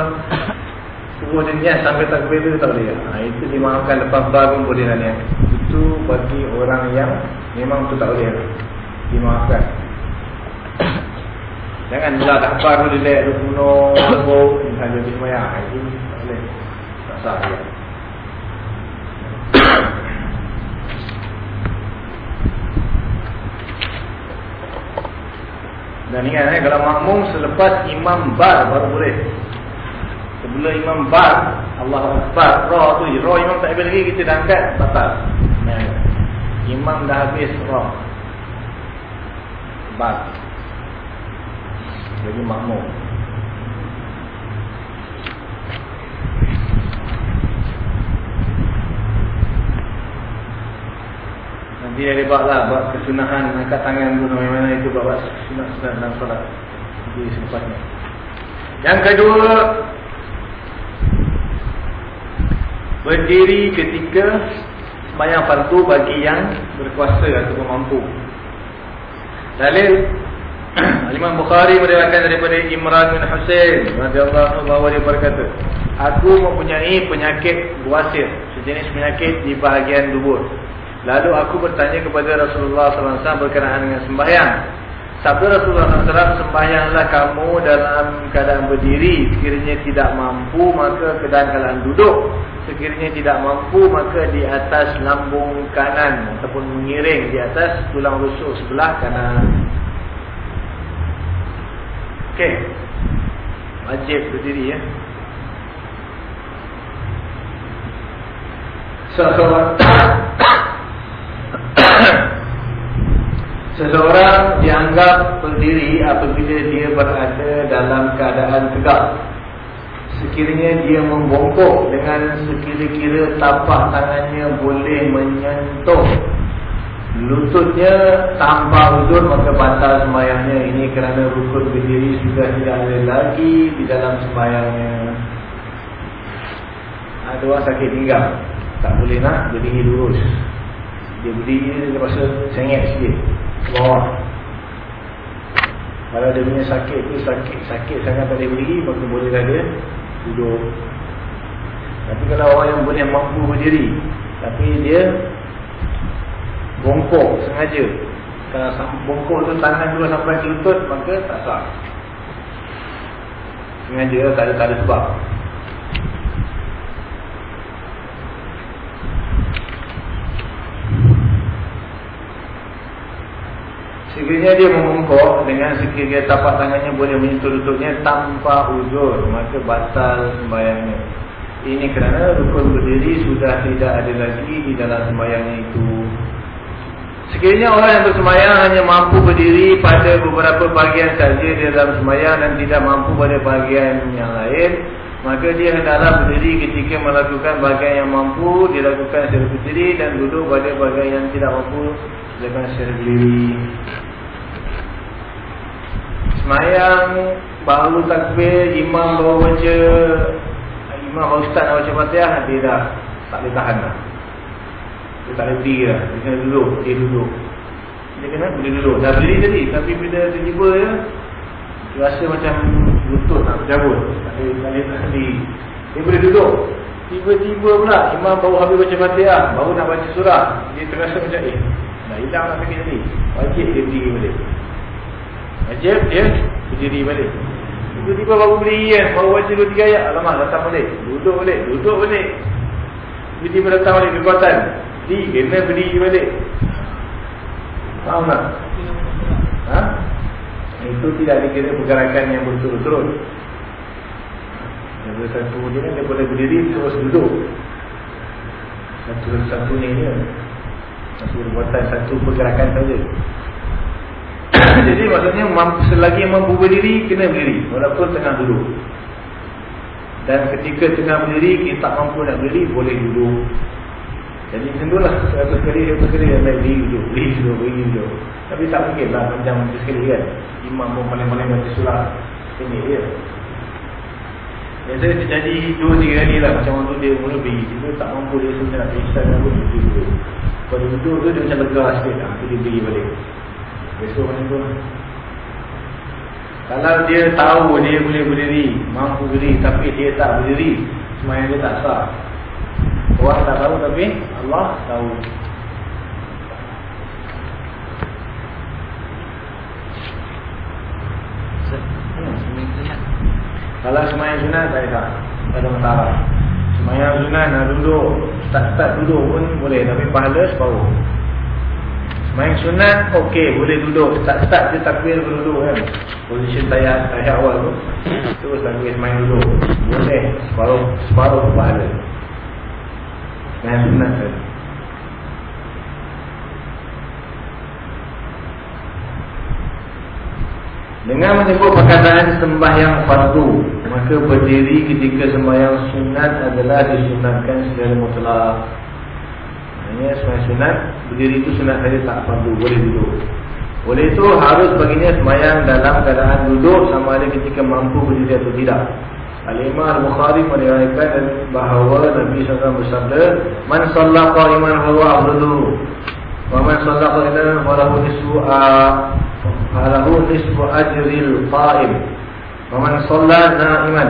suruh dia niat sampai takbir tu tak boleh. Ha, itu dimaafkan lepas bar pun boleh lah niat. Itu bagi orang yang memang tu tak boleh. Dimaafkan. Jangan belah takbar tu dia lihat tu penuh, lebuk, misalnya dia semayang. Itu tak boleh. Tak sah dia. Dan ingat eh, kalau makmum selepas imam bar baru boleh. Sebelum imam bar, Allah Akbar, roh tu, roh imam tak habis lagi, kita dah angkat, batal. Nah, imam dah habis roh. Bar. Jadi makmum. Nanti dia buat lah, buat kesunahan angkat tangan tu mana-mana itu buat sunat-sunat dalam solat. Jadi sempatnya. Yang kedua, berdiri ketika sembahyang fardu bagi yang berkuasa ataupun mampu. Dalil Imam Bukhari meriwayatkan daripada Imran bin Husain radhiyallahu anhu dia berkata, "Aku mempunyai penyakit buasir, sejenis penyakit di bahagian dubur. Lalu aku bertanya kepada Rasulullah SAW berkenaan dengan sembahyang. Sabda Rasulullah SAW Sembahyanglah kamu dalam keadaan berdiri Sekiranya tidak mampu Maka keadaan keadaan duduk Sekiranya tidak mampu Maka di atas lambung kanan Ataupun mengiring di atas tulang rusuk sebelah kanan Okey Wajib berdiri ya Seseorang Seseorang dianggap berdiri apabila dia berada dalam keadaan tegak. Sekiranya dia membongkok dengan sekira-kira tapak tangannya boleh menyentuh lututnya tanpa uzur maka batal sembahyangnya. Ini kerana rukun berdiri sudah tidak ada lagi di dalam sembahyangnya. Ada orang sakit tinggal. Tak boleh nak berdiri lurus. Dia berdiri dia rasa sengit sikit bawah kalau dia punya sakit tu sakit sakit sangat tak boleh berdiri maka bolehlah dia duduk tapi kalau orang yang boleh mampu berdiri tapi dia bongkok. Sengaja. Kalau bongkok tu tangan dulu sampai lutut maka tak sah. Sengaja tak ada, tak ada sebab. Sekiranya dia membungkuk dengan sekiranya tapak tangannya boleh menyentuh lututnya tanpa uzur, maka batal sembahyangnya. Ini kerana rukun berdiri sudah tidak ada lagi di dalam sembahyangnya itu. Sekiranya orang yang bersembahyang hanya mampu berdiri pada beberapa bahagian saja di dalam sembahyang dan tidak mampu pada bahagian yang lain, maka dia hendaklah berdiri ketika melakukan bahagian yang mampu dilakukan secara berdiri dan duduk pada bahagian yang tidak mampu dilakukan secara berdiri. Semayang baru takbir imam baru baca imam baru start nak baca Fatihah dia dah tak boleh tahan dah. Dia tak berdiri dah. Dia kena duduk, dia duduk. Dia kena boleh duduk. Dah berdiri tadi tapi bila tiba-tiba ya dia rasa macam lutut nak berjabut. Tak boleh tak tak Dia boleh duduk. Tiba-tiba pula imam baru habis baca Fatihah, baru nak baca surah. Dia terasa macam eh dah hilang nak sakit tadi. Wajib dia berdiri balik. Wajib dia berdiri balik. Tiba-tiba baru berdiri kan, baru baca dua tiga ayat. Alamak, datang balik. Duduk balik, duduk balik. Tiba-tiba datang balik kekuatan. Di, kena berdiri balik. Faham tak? Ha? Itu tidak dikira pergerakan yang berturut-turut. Yang satu dia kan, dia boleh berdiri terus duduk. Satu-satu ni dia. Satu perbuatan, satu pergerakan saja. Jadi maksudnya mampu, selagi mampu berdiri Kena berdiri Walaupun tengah duduk Dan ketika tengah berdiri Kita tak mampu nak berdiri Boleh duduk Jadi tentulah Satu sekali Satu sekali Yang baik berdiri duduk Berdiri duduk Berdiri duduk. Tapi tak mungkin lah macam sekali kan Imam pun paling-paling Baca surah Ini dia. Biasanya terjadi Dua tiga kali lah Macam waktu dia mula berdiri Dia tak mampu Dia sebenarnya nak Islam pun duduk Kalau duduk tu Dia macam lega sikit lah Dia berdiri balik. Besok macam tu Kalau dia tahu dia boleh berdiri Mampu berdiri Tapi dia tak berdiri Semuanya dia tak sah Orang tak tahu tapi Allah tahu Kalau semuanya sunat tak ada Tak ada masalah Semuanya sunat nak duduk Start-start duduk pun boleh Tapi pahala separuh Main sunat, okey, boleh duduk. Start-start dia takbir berduduk kan. Position saya saya awal tu. Terus takbir main duduk. Boleh, separuh, separuh pahala. Main sunat kan. Dengan menyebut perkataan sembahyang fardu Maka berdiri ketika sembahyang sunat adalah disunatkan secara mutlak. Maksudnya sembahyang sunat Berdiri itu sunat saja tak fardu Boleh duduk. Oleh itu harus baginya sembahyang dalam keadaan duduk Sama ada ketika mampu berdiri atau tidak Al-Imam Al-Bukhari meriwayatkan bahawa Nabi SAW bersabda Man sallah qa'iman hawa abdudu Wa man sallah qa'iman hawa nisbu'a Halahu nisbu ajril qa'im Wa man sallah na'iman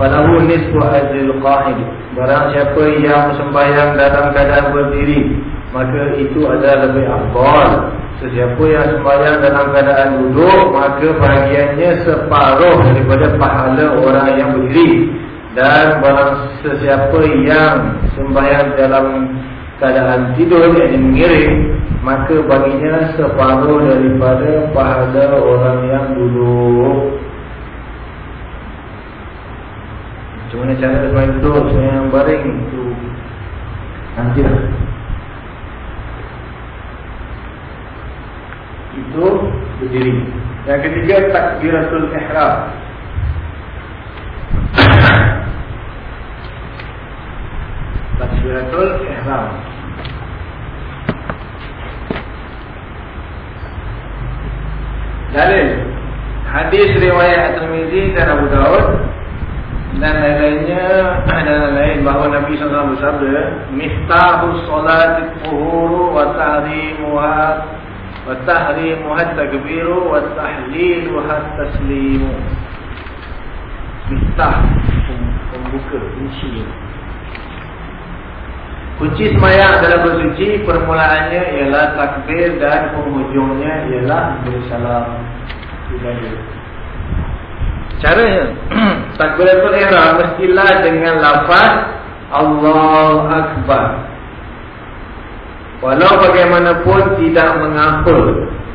Falahu nisfu ajril qa'id. Barang siapa yang sembahyang dalam keadaan berdiri, maka itu adalah lebih afdal. Sesiapa yang sembahyang dalam keadaan duduk, maka bahagiannya separuh daripada pahala orang yang berdiri. Dan barang sesiapa yang sembahyang dalam keadaan tidur yang mengiring, maka baginya separuh daripada pahala orang yang duduk. Macam mana cara sembahyang duduk, sembahyang baring itu nanti lah. Itu berdiri. Yang ketiga takbiratul ihram. takbiratul ihram. Dalil Hadis riwayat At-Tirmizi dan Abu Daud dan lain-lainnya dan lain bahawa Nabi SAW bersabda miftahus solat tuhuru wa tahrimuha wa tahrimuha takbiru wa tahliluha taslimu miftah pembuka kunci kunci semayang adalah bersuci permulaannya ialah takbir dan penghujungnya ialah bersalam Caranya Takbiratul ihram mestilah dengan lafaz Allah Akbar Walau bagaimanapun tidak mengapa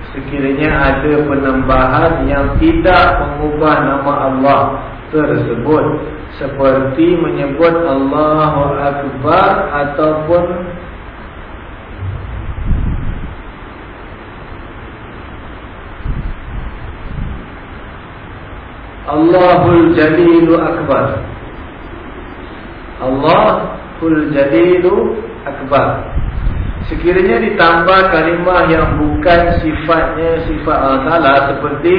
Sekiranya ada penambahan yang tidak mengubah nama Allah tersebut Seperti menyebut Allah Akbar Ataupun Allahul Jalilu Akbar. Allahul Jalilu Akbar Sekiranya ditambah kalimah yang bukan sifatnya sifat Allah Seperti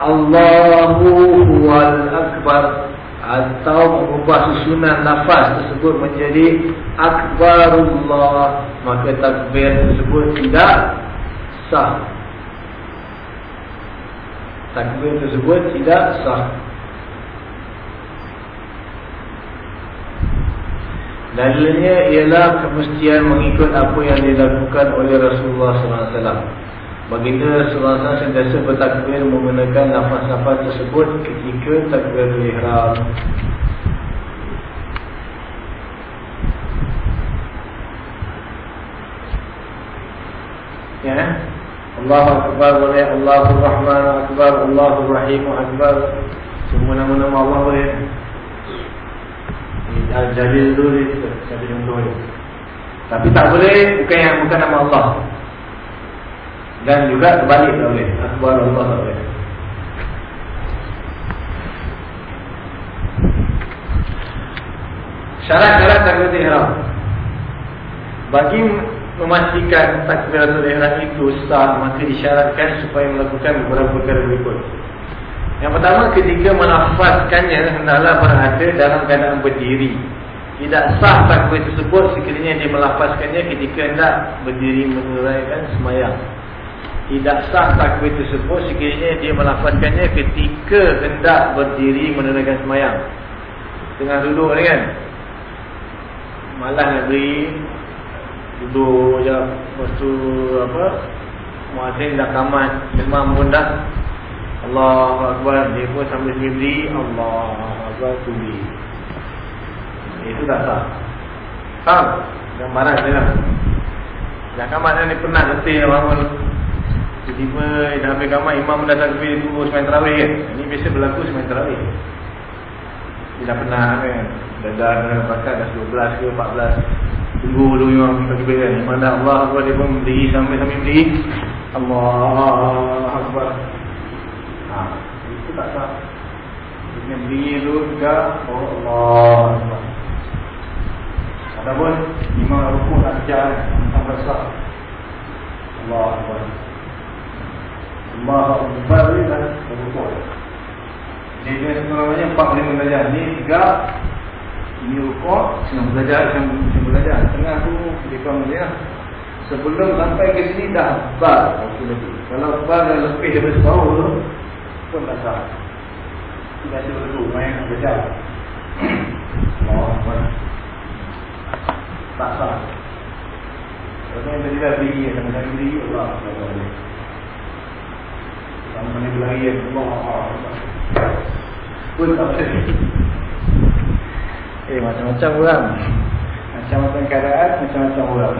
Allahu Huwal Akbar Atau mengubah susunan nafas tersebut menjadi Akbarullah Maka takbir tersebut tidak sah takbir tersebut tidak sah. Dalilnya ialah kemestian mengikut apa yang dilakukan oleh Rasulullah SAW. Baginda Rasulullah SAW sentiasa bertakbir menggunakan nafas-nafas tersebut ketika takbir ihram. Ya. Allahu Akbar boleh Allahur Rahman Akbar Allahur Rahim Akbar Semua nama-nama Allah boleh Al-Jalil tu Satu contoh Tapi tak boleh Bukan yang bukan nama Allah. Dan juga terbalik tak boleh. Akbar Allah tak boleh. Syarat-syarat takbir ihram. Bagi memastikan takbiratul ihram itu sah maka disyaratkan supaya melakukan beberapa perkara berikut. Yang pertama ketika menafaskannya hendaklah berada dalam keadaan berdiri. Tidak sah takbir tersebut sekiranya dia melafazkannya ketika hendak berdiri menunaikan semayang. Tidak sah takbir tersebut sekiranya dia melafazkannya ketika hendak berdiri menunaikan semayang. Tengah duduk ni kan. Malah nak beri duduk je lepas tu apa muazzin dah kamat imam pun dah Allah Akbar. Dia pun sambil sendiri. Allah Akbar. Tubi itu tak sah. Faham gambaran dia lah. Dah kamat ni penat letih bangun tiba-tiba dah habis kamat imam pun dah takbir tu semain terawih kan ini biasa berlaku semain terawih dia dah penat kan? Dah dah dah pakat dah 12 ke 14 Tunggu dulu yang kita kebaikan Mana Allah Akbar. Dia pun berdiri sampai-sampai berdiri. Allah Akbar ha, Itu tak sah berdiri dulu juga oh, Allah Akbar Adapun Imam Rukun kejar Sampai sah Allah Akbar Allah Akbar Dia dah Rukun Dia sebenarnya 45 darjah Ni tiga ini rukuk, senang belajar, senang, belajar. Tengah tu, dia kamu dia. Sebelum sampai ke sini dah bar. Kalau bar yang lebih daripada separuh tu, pun tak sah. Tidak ada berlaku, main belajar. Allah Tak salah Kalau yang tadi dah beri Sama tadi beri Allah boleh. Sama mana berlari Allah Pun tak boleh. Eh macam-macam orang. Macam-macam keadaan Macam-macam orang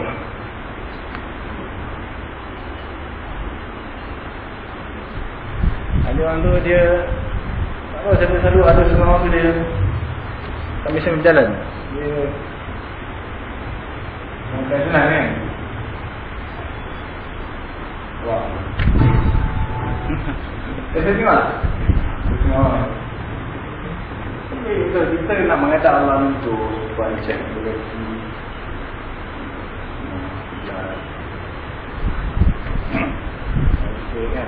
Ada orang tu dia Tak tahu saya selalu ada setengah orang tu dia Tak bisa berjalan. Dia Bukan senang kan? Wah. Saya tengok? Tengok. Tapi kita, kita nak mengadap Allah untuk Buat cek Berkati Okay kan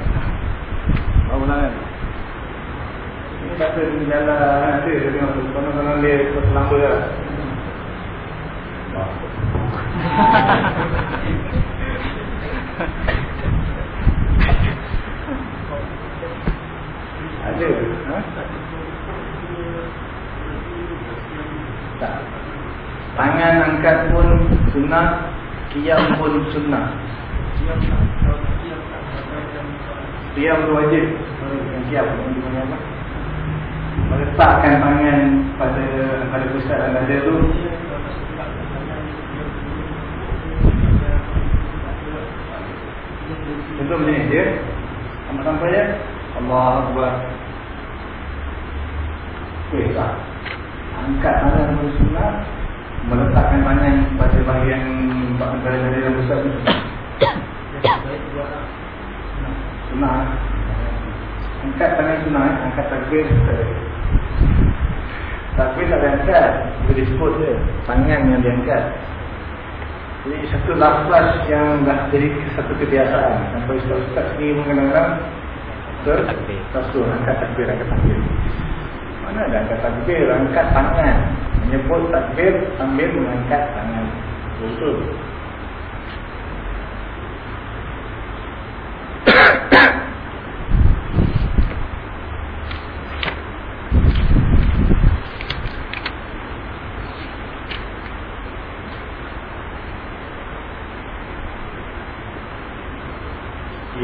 Lah kan? Ini kata di jalan Ada dia tengok tu Konon-konon dia Terlambat lah Ada. Ha? Tak. Tangan angkat pun sunnah Kiam pun sunnah. Kiam tu wajib. Yang Yang apa Meletakkan tangan pada pada pusat dan dada tu. Contoh macam ni dia Amat sampai ya? Allah Akbar. Okey tak. Angkat tangan pada sunat Meletakkan tangan pada bahagian Pada dada dan pusat tu Sunat Angkat tangan sunat Angkat takbir Takbir. Tak ada angkat. Dia disebut je. Tangan yang diangkat. Jadi satu lafaz yang dah jadi satu kebiasaan. Sampai ustaz-ustaz ni kadang-kadang Tersasul angkat takbir, angkat takbir. Mana ada angkat takbir, angkat tangan. Menyebut takbir sambil mengangkat tangan. Betul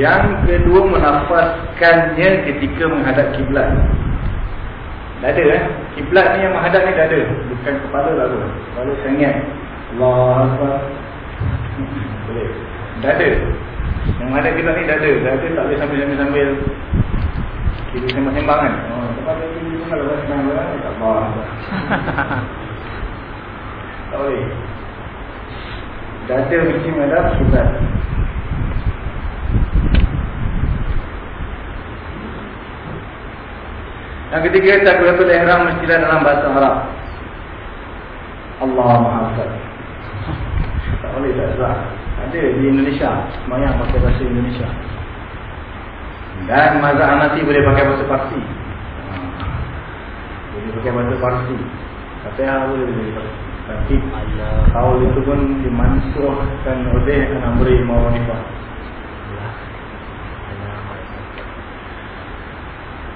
Yang kedua menafaskannya ketika menghadap kiblat. Dada eh. Kiblat ni yang menghadap ni dada, bukan kepala lalu. Kepala sangat. Allah Akbar. Boleh. Dada. Yang menghadap kiblat ni dada. Dada tak boleh sambil-sambil sambil kita sembang-sembang kan. Oh, tempat ni pun kalau senang lah, tak apa. tak boleh. Dada mesti menghadap kiblat. Yang ketiga takbiratul ihram mestilah dalam bahasa Arab. Allah Maha Tak boleh tak sah. Ada di Indonesia, semayang pakai bahasa Indonesia. Dan mazhab Hanafi boleh pakai bahasa Parsi. Boleh pakai bahasa Parsi. Fatihah boleh boleh. Tapi kaul itu pun dimansuhkan oleh Amri Mawanifah.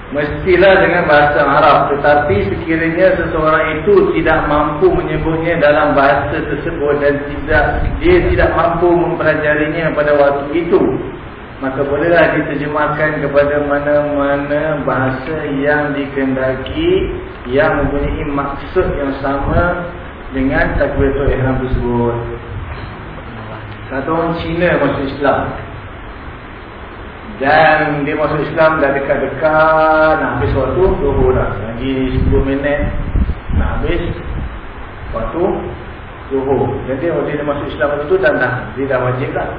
Mestilah dengan bahasa Arab Tetapi sekiranya seseorang itu tidak mampu menyebutnya dalam bahasa tersebut Dan tidak dia tidak mampu mempelajarinya pada waktu itu Maka bolehlah diterjemahkan kepada mana-mana bahasa yang dikendaki Yang mempunyai maksud yang sama dengan takbiratul ihram tersebut. Satu orang Cina masuk Islam dan dia masuk Islam dah dekat-dekat nak habis waktu zuhur dah. Lagi 10 minit nak habis waktu zuhur. Jadi waktu dia masuk Islam itu dah dah dia dah wajib lah.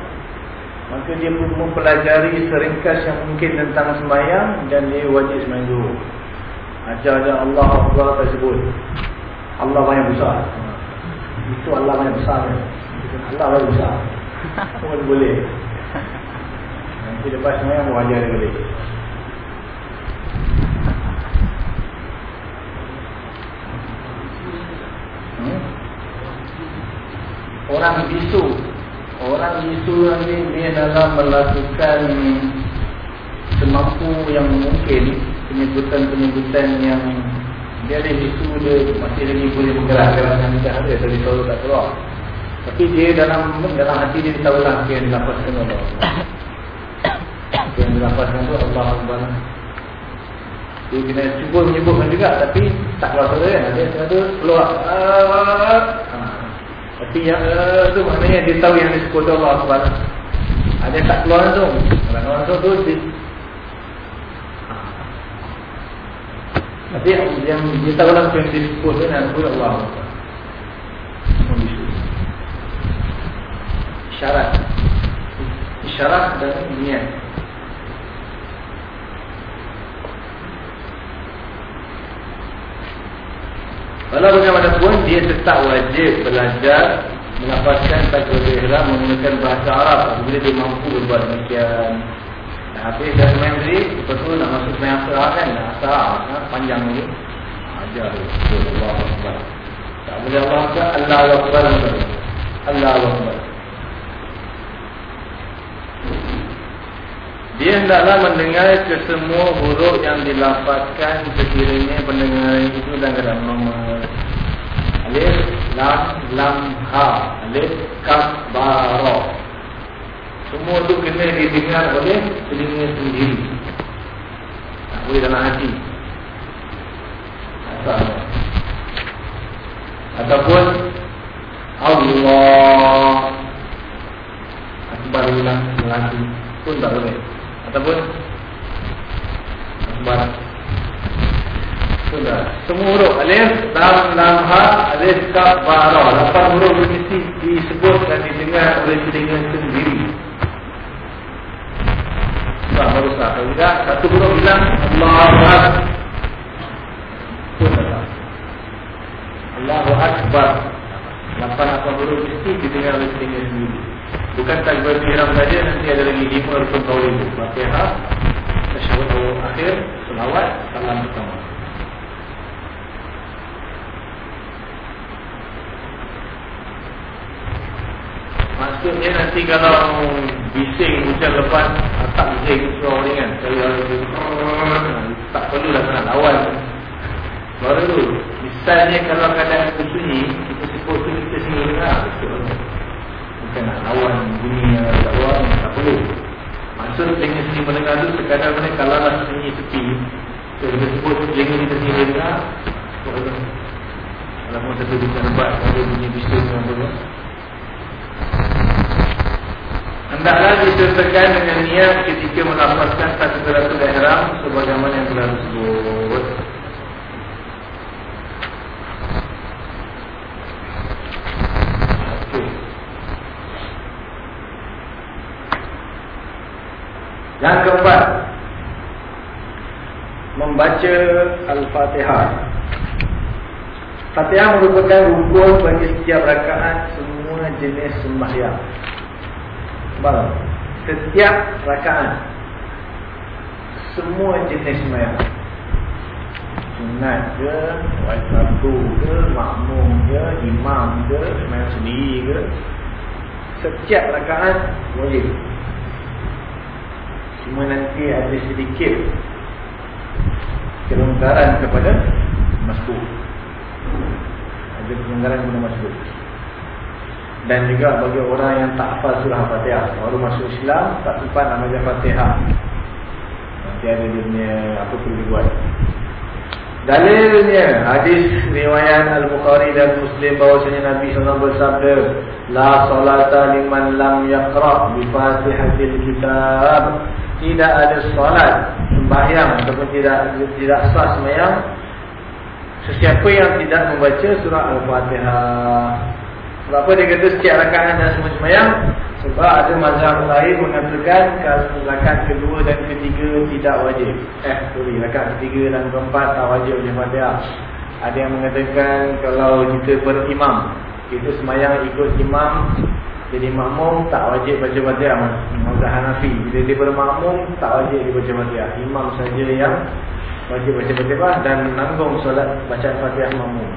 Maka dia pun mempelajari seringkas yang mungkin tentang sembahyang dan dia wajib sembahyang zuhur. Ajar-ajar Allah Allah tersebut. Allah banyak besar. Itu Allah banyak besar. Allah banyak besar. Pun boleh. Mau ajar dia balik. Hmm? Orang bisu. Orang bisu nanti Dia dalam melakukan Semampu yang mungkin Penyebutan-penyebutan yang Dia ada isu dia masih lagi boleh bergerak Gerak tidak ada Tapi selalu tak keluar. Tapi dia dalam dalam hati dia tahu lah Apa yang dilapaskan Allah yang dilapaskan tu Allah Akbar Dia kena cuba menyebutkan juga Tapi tak keluar suara kan? Dia ada keluar. Ah. Tapi yang uh, tu maknanya dia tahu yang disebut Allah Akbar Ada yang tak keluar langsung Kalau langsung tu dia Tapi yang dia tahu lah yang disebut tu dan pun Allah Isyarat Isyarat dan niat Walau bagaimanapun dia tetap wajib belajar Melapaskan takut ihram menggunakan bahasa Arab Apabila dia mampu berbuat demikian Habis dah main tadi, lepas tu nak masuk main asal kan, asal ha, panjang ni. Ajar Allah Akbar. Tak boleh Allah Akbar, Allah Akbar. Allah Akbar. Dia hendaklah mendengar kesemua huruf yang dilafazkan sekiranya pendengaran itu dalam keadaan normal. Alif, lam, lam, ha. Alif, kaf, ba, ra. Semua tu kena didengar oleh telinga sendiri Tak boleh dalam hati Ataupun Allah Akbar ulang melati pun tak boleh Ataupun Akbar Sudah Semua huruf Alif Lam Lam Ha Alif Kaf Barah Lapan huruf mesti disebut dan didengar oleh telinga sendiri sah baru sah. Kalau tidak, satu huruf bilang Allahu Akbar. Allahu Akbar. Lapan apa huruf mesti didengar oleh telinga sendiri. Bukan tak berfiram saja, nanti ada lagi lima rukun tauhid. Fatihah, tasyahud akhir, selawat, salam pertama. Maksudnya nanti kalau bising hujan lepas tak bising suara ni kan kalau tak perlu lah nak lawan baru tu misalnya kalau kadang bersunyi kita sebut tu kita sini dengar bukan nak lawan yang tak luar tak perlu. Maksud dengan sini mendengar tu sekadar mana kalau lah sunyi tepi kita sebut jangan kita sini dengar kalau pun satu bisa nampak ada bunyi bising yang berlaku Hendaklah disertakan dengan niat ketika melapaskan takbiratul ihram sebagaimana yang telah disebut. Yang keempat Membaca Al-Fatihah. Fatihah merupakan rukun bagi setiap rakaat semua jenis sembahyang. Baru Setiap rakaat Semua jenis semayang Sunat ke Wajibatu ke Makmum ke Imam ke Semayang sendiri ke Setiap rakaat Wajib Cuma nanti ada sedikit Kelonggaran kepada Masbuk. Ada kelonggaran kepada Masbuk. Dan juga bagi orang yang tak hafal surah Fatihah baru masuk Islam tak sempat nak baca Fatihah nanti ada dia apa perlu dibuat dalilnya hadis riwayat Al-Bukhari dan Muslim bahawasanya Nabi SAW bersabda la salata liman lam yaqra bi Fatihatil kitab tidak ada solat sembahyang ataupun tidak tidak sah sembahyang sesiapa yang tidak membaca surah Al-Fatihah sebab apa dia kata setiap rakaat dan semua semayang Sebab ada mazhab lain mengatakan Kalau rakaat kedua dan ketiga tidak wajib. Eh sorry rakaat ketiga dan keempat tak wajib wajib fatihah Ada yang mengatakan kalau kita berimam Kita semayang ikut imam Jadi makmum tak wajib baca fatihah Mazhab Hanafi. Bila dia bermakmum tak wajib dia baca fatihah Imam saja yang wajib baca fatihah Dan menanggung solat bacaan fatihah makmum.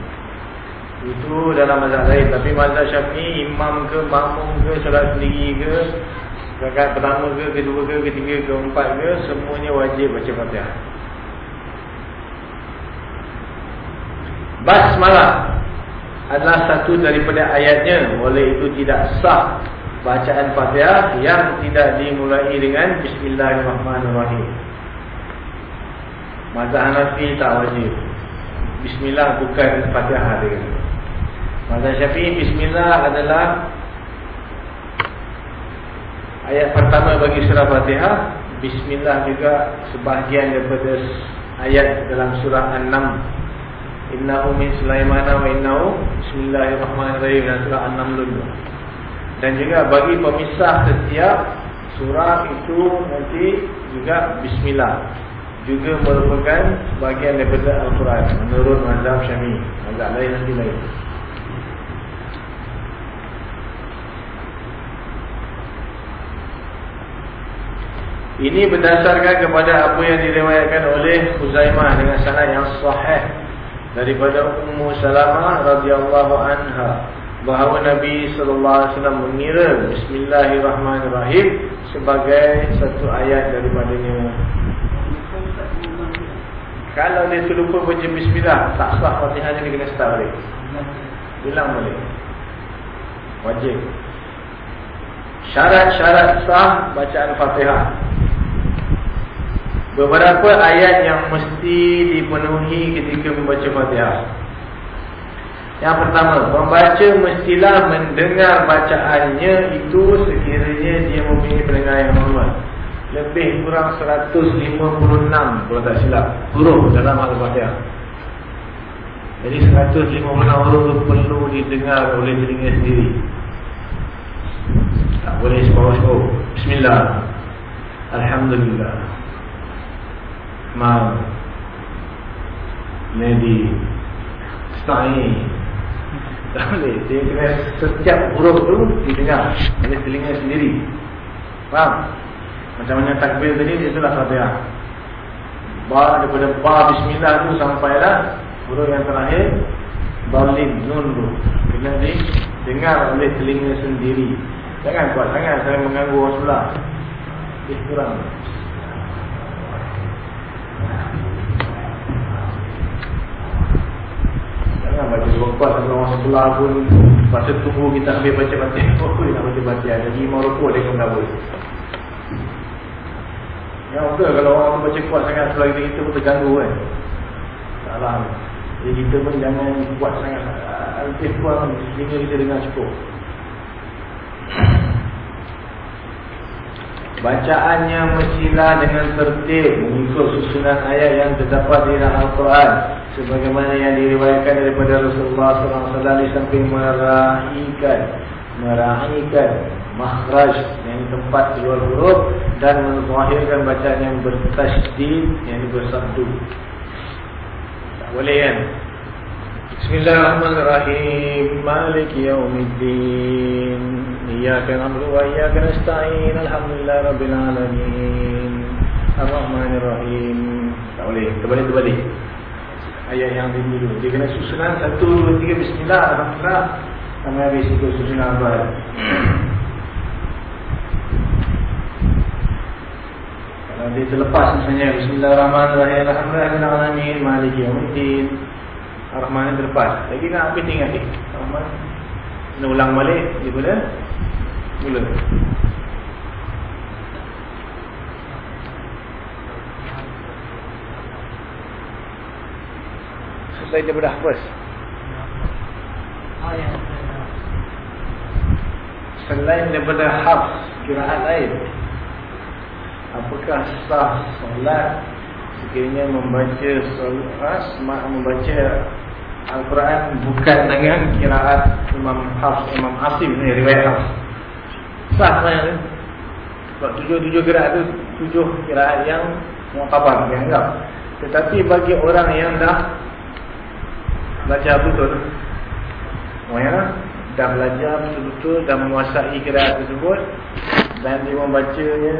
Itu dalam mazhab lain. Tapi mazhab syafi'i imam ke makmum ke Salat sendiri ke Rakaat pertama ke, kedua ke, ketiga ke, empat ke Semuanya wajib baca fatihah Basmalah adalah satu daripada ayatnya. Oleh itu tidak sah bacaan Fatihah yang tidak dimulai dengan Bismillahirrahmanirrahim. Mazhab Hanafi tak wajib. Bismillah bukan Fatihah dia Mazhab Syafi'i Bismillah adalah Ayat pertama bagi surah Fatihah. Bismillah juga sebahagian daripada ayat dalam surah An-Nam Innahu min Sulaimana wa innahu Bismillahirrahmanirrahim. Dan surah An-Naml Dan juga bagi pemisah setiap surah itu nanti juga Bismillah. Juga merupakan bagian daripada Al-Quran. Menurut mazhab Syami. Mazhab lain nanti lain. Ini berdasarkan kepada apa yang diriwayatkan oleh Huzaimah dengan sanad yang sahih daripada Ummu Salamah radhiyallahu anha bahawa Nabi sallallahu alaihi wasallam mengira bismillahirrahmanirrahim sebagai satu ayat daripadanya. Kalau dia terlupa baca bismillah, tak sah Fatihah dia kena start balik. Bilang balik. Wajib. Syarat-syarat sah bacaan Fatihah. Beberapa ayat yang mesti dipenuhi ketika membaca Fatihah. Yang pertama, membaca mestilah mendengar bacaannya itu sekiranya dia mempunyai pendengar yang normal. Lebih kurang 156 kalau tak silap huruf dalam Al-Fatihah. Jadi 156 huruf itu perlu didengar oleh telinga sendiri. Tak boleh separuh-separuh. Bismillah. Alhamdulillah. Mal Lady Stay Tak boleh. Dia kena setiap huruf tu Didengar Oleh telinga sendiri. Faham? Macam mana takbir tadi Dia itulah fatihah Ba daripada ba bismillah tu Sampailah Huruf yang terakhir Balin nun tu. Kena didengar oleh telinga sendiri. Jangan kuat sangat Saya mengganggu orang sebelah. Dia kurang Jangan baca rokok dengan orang sebelah pun. Masa tunggu kita ambil baca-baca. Apa dia nak baca-baca. Jadi imam rokok dia pun tak boleh. Ya betul. Kalau orang baca kuat sangat Sebelah kita, kita pun terganggu kan? Salah Jadi kita pun jangan kuat sangat. Lebih kuat Sehingga kita dengar cukup Bacaannya mestilah dengan tertib mengikut susunan ayat yang terdapat di dalam Al-Quran. Sebagaimana yang diriwayatkan daripada Rasulullah SAW sampai meraihkan meraihkan makhraj yang tempat keluar huruf dan menzahirkan bacaan yang bertasydid yang bersabdu. Tak boleh kan Bismillahirrahmanirrahim. Maliki yaumiddin. Iyaka na'budu wa iyaka nasta'in. Alhamdulillah rabbil alamin. Ar-Rahmanirrahim. Tak boleh, terbalik terbalik. Ayat yang dulu. Dia kena susunan satu, dua, tiga. Bismillah Alhamdulillah. Sampai habis itu susunan apa Kalau dia terlepas misalnya Bismillahirrahmanirrahim. Alhamdulillah Maliki yaumiddin Ar-Rahman yang terlepas. Lagi nak habis tinggal ni. Ar-Rahman Kena ulang balik Daripada Mula. Selesai daripada first. Selain daripada hafz Kiraat lain. Apakah sah solat? Sekiranya membaca solat Membaca Al-Quran bukan dengan kiraat Imam Hafs, Imam Asim ni riwayat Hafs. Sah sebenarnya tu. Sebab tujuh-tujuh kiraat tu tujuh kiraat yang muqabar dianggap. Tetapi bagi orang yang dah belajar betul yang dah belajar betul-betul dan menguasai kiraat tersebut dan dia membacanya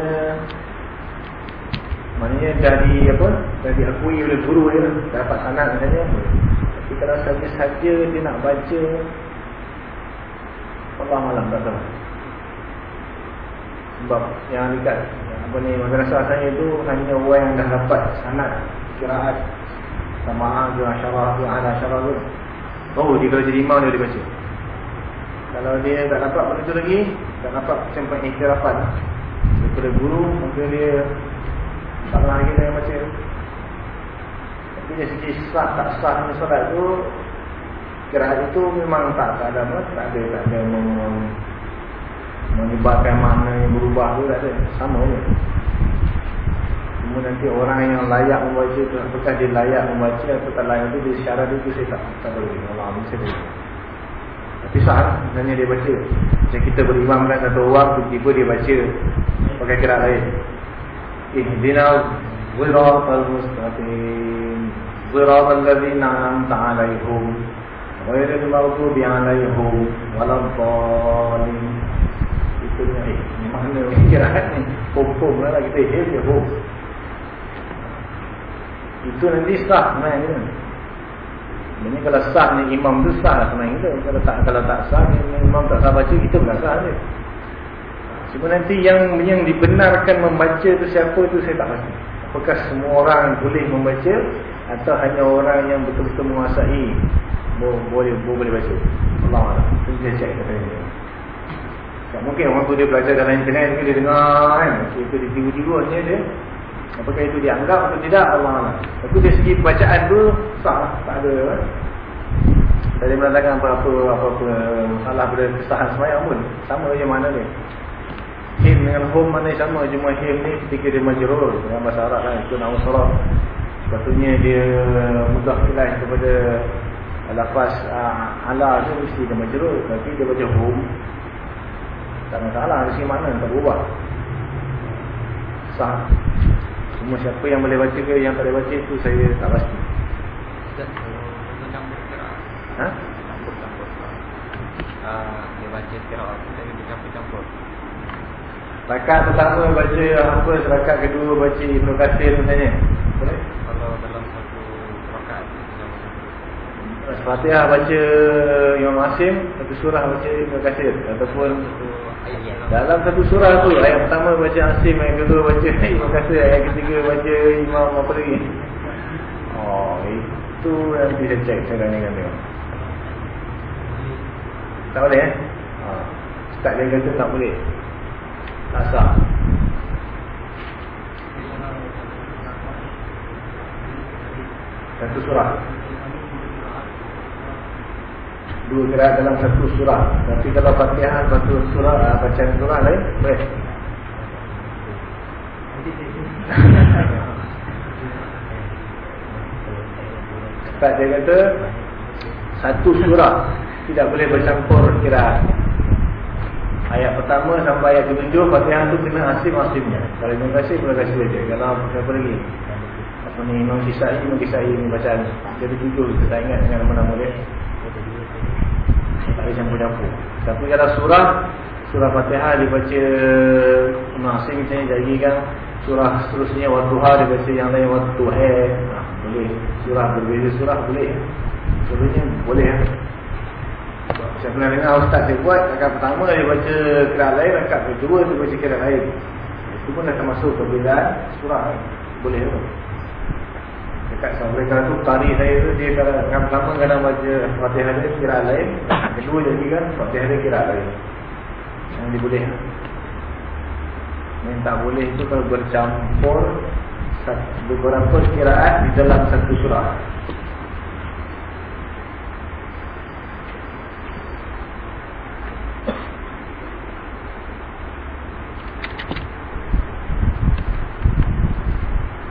maknanya dari apa dari akui oleh guru dia dapat sanad misalnya tapi kalau saja-saja dia nak baca. Allah malam tak tahu. Sebab yang dekat Apa ni madrasah saya tu Hanya orang yang dah dapat sanat Kiraat. Sama'a ke asyarah ke ala asyarah tu. Oh dia kalau jadi imam dia boleh baca. Kalau dia tak dapat benda tu lagi Tak dapat macam pengiktirafan. Daripada guru Mungkin dia Salah lagi dia baca dari segi sah tak sahnya solat tu Kiraat itu memang tak, tak ada Tak ada, tak ada Menyebabkan mana yang berubah tu tak ada. Sama je. Cuma nanti orang yang layak membaca tu Apakah dia layak membaca atau tak layak tu Dia syarat itu saya tak tak boleh Allah boleh Tapi sah sebenarnya dia baca. Macam kita berimamkan satu orang Tiba-tiba dia baca. Pakai kira lain. Ihdina Ziratal Mustaqim Ziratal Ladhina Amta Alaihum Ghairil Maghdubi Alaihum Waladhalin Itu ni Mana kira ni. Pom-pom lah kita dia pom itu nanti sah sebenarnya Ini kalau sah ni imam tu sah lah sebenarnya Kalau tak kalau tak sah ni imam tak sah baca kita bukan sah dia. Cuma nanti yang yang dibenarkan membaca tu siapa tu saya tak pasti. Apakah semua orang boleh membaca Atau hanya orang yang betul-betul menguasai boleh, boleh baca. Allah Allah Itu dia cek kata dia tak mungkin orang tu dia belajar dalam internet Dia dengar kan? Itu dia tiba-tiba dia. Apakah itu dianggap atau tidak Allah Allah Tapi dari segi bacaan tu sah. Tak ada kan? Tak ada apa-apa apa-apa masalah pada kesahan semayang pun. Sama je mana dia. Him dengan hum mana sama? Cuma him ni ketika dia majrur dengan bahasa Arab kan itu nama surah sepatutnya dia mudah kilas kepada lafaz uh, ala tu mesti dia majrur tapi dia baca hum tak masalah dari segi mana tak berubah sah Cuma siapa yang boleh baca ke yang tak boleh baca itu saya tak pasti. Ha? Ah, dia baca kira apa dia bercampur-campur. Rakaat pertama baca apa, rakaat kedua baca Katsir misalnya. Boleh? Kalau dalam satu rakaat Fatihah baca Imam Asim, satu surah baca Ibnu Katsir ataupun dalam satu surah tu ayat pertama baca Asim, ayat kedua baca Imam Katsir, ayat ketiga baca Imam apa lagi. Oh, itu yang bisa cek saya tanyakan dia. Tak boleh eh? Ha. Dia kata tak boleh. Tak sah. Satu surah. Dua gerak dalam satu surah. Tapi kalau Fatihah satu surah, ah, bacaan surah lain, boleh. Ustaz dia kata satu surah tidak boleh bercampur kira. Ayat pertama sampai ayat ketujuh Fatihah tu kena asim-asimnya. Kalau Imam Qasir boleh kasih saja. Kalau apa lagi? Apa ni Imam Kisai Imam Kisai ni bacaan. Jadi tujuh kita ingat dengan nama-nama dia tak boleh campur-campur tapi kalau surah surah Fatihah dibaca Imam Asim misalnya jadi kan surah seterusnya Wadduha dibaca yang lain Wadduha nah, boleh. Surah berbeza surah boleh. Sebenarnya boleh ya. Saya pernah dengar ustaz dia buat Rakaat pertama dia baca kira lain Rakaat kedua dia baca kira lain. Itu pun dah termasuk perbezaan surah Boleh tu Dekat sampai kalau tu tari saya tu Dia kalau rakaat pertama kadang baca Fatihah dia kira lain. Kedua jadi kan Fatihah dia kira lain. Yang dia boleh. Yang tak boleh itu kalau bercampur Beberapa kiraan di dalam satu surah.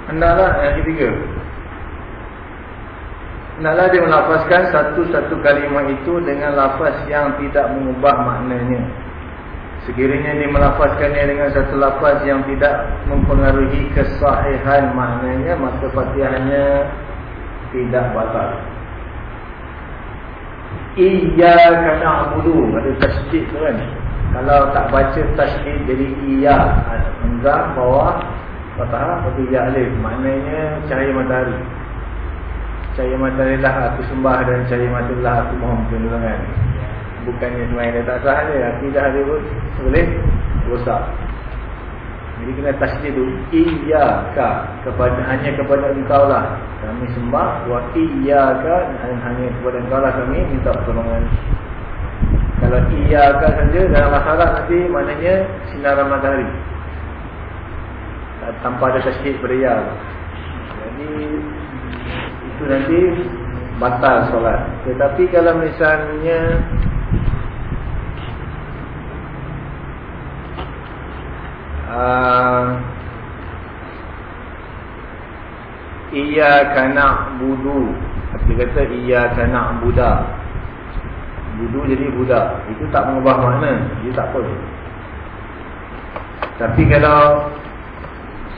Hendaklah yang ketiga Hendaklah dia melafazkan satu-satu kalimah itu dengan lafaz yang tidak mengubah maknanya Sekiranya dia melafazkannya dengan satu lafaz yang tidak mempengaruhi kesahihan maknanya Maka fatihahnya tidak batal Iyaka na'budu Ada tasjid tu kan Kalau tak baca tasjid jadi iya Enggak bawah Lepas ya alif Maknanya cahaya matahari Cahaya matahari lah aku sembah Dan cahaya matahari lah aku mohon pertolongan Bukannya semuanya dia tak sah dia Akidah dia pun boleh Rosak. Jadi kena tasdid tu Iyaka kepada Hanya kepada engkau lah. Kami sembah Wa iyaka Hanya kepada engkau lah kami Minta pertolongan. Kalau iyaka saja Dalam masalah nanti Maknanya Sinaran matahari. Tanpa ada tasdid pada Jadi Itu nanti Batal solat. Tetapi kalau misalnya uh, Iyaka na'budu Dia kata Iyaka na'buda Budu jadi budak Itu tak mengubah makna. Dia tak apa. Tapi kalau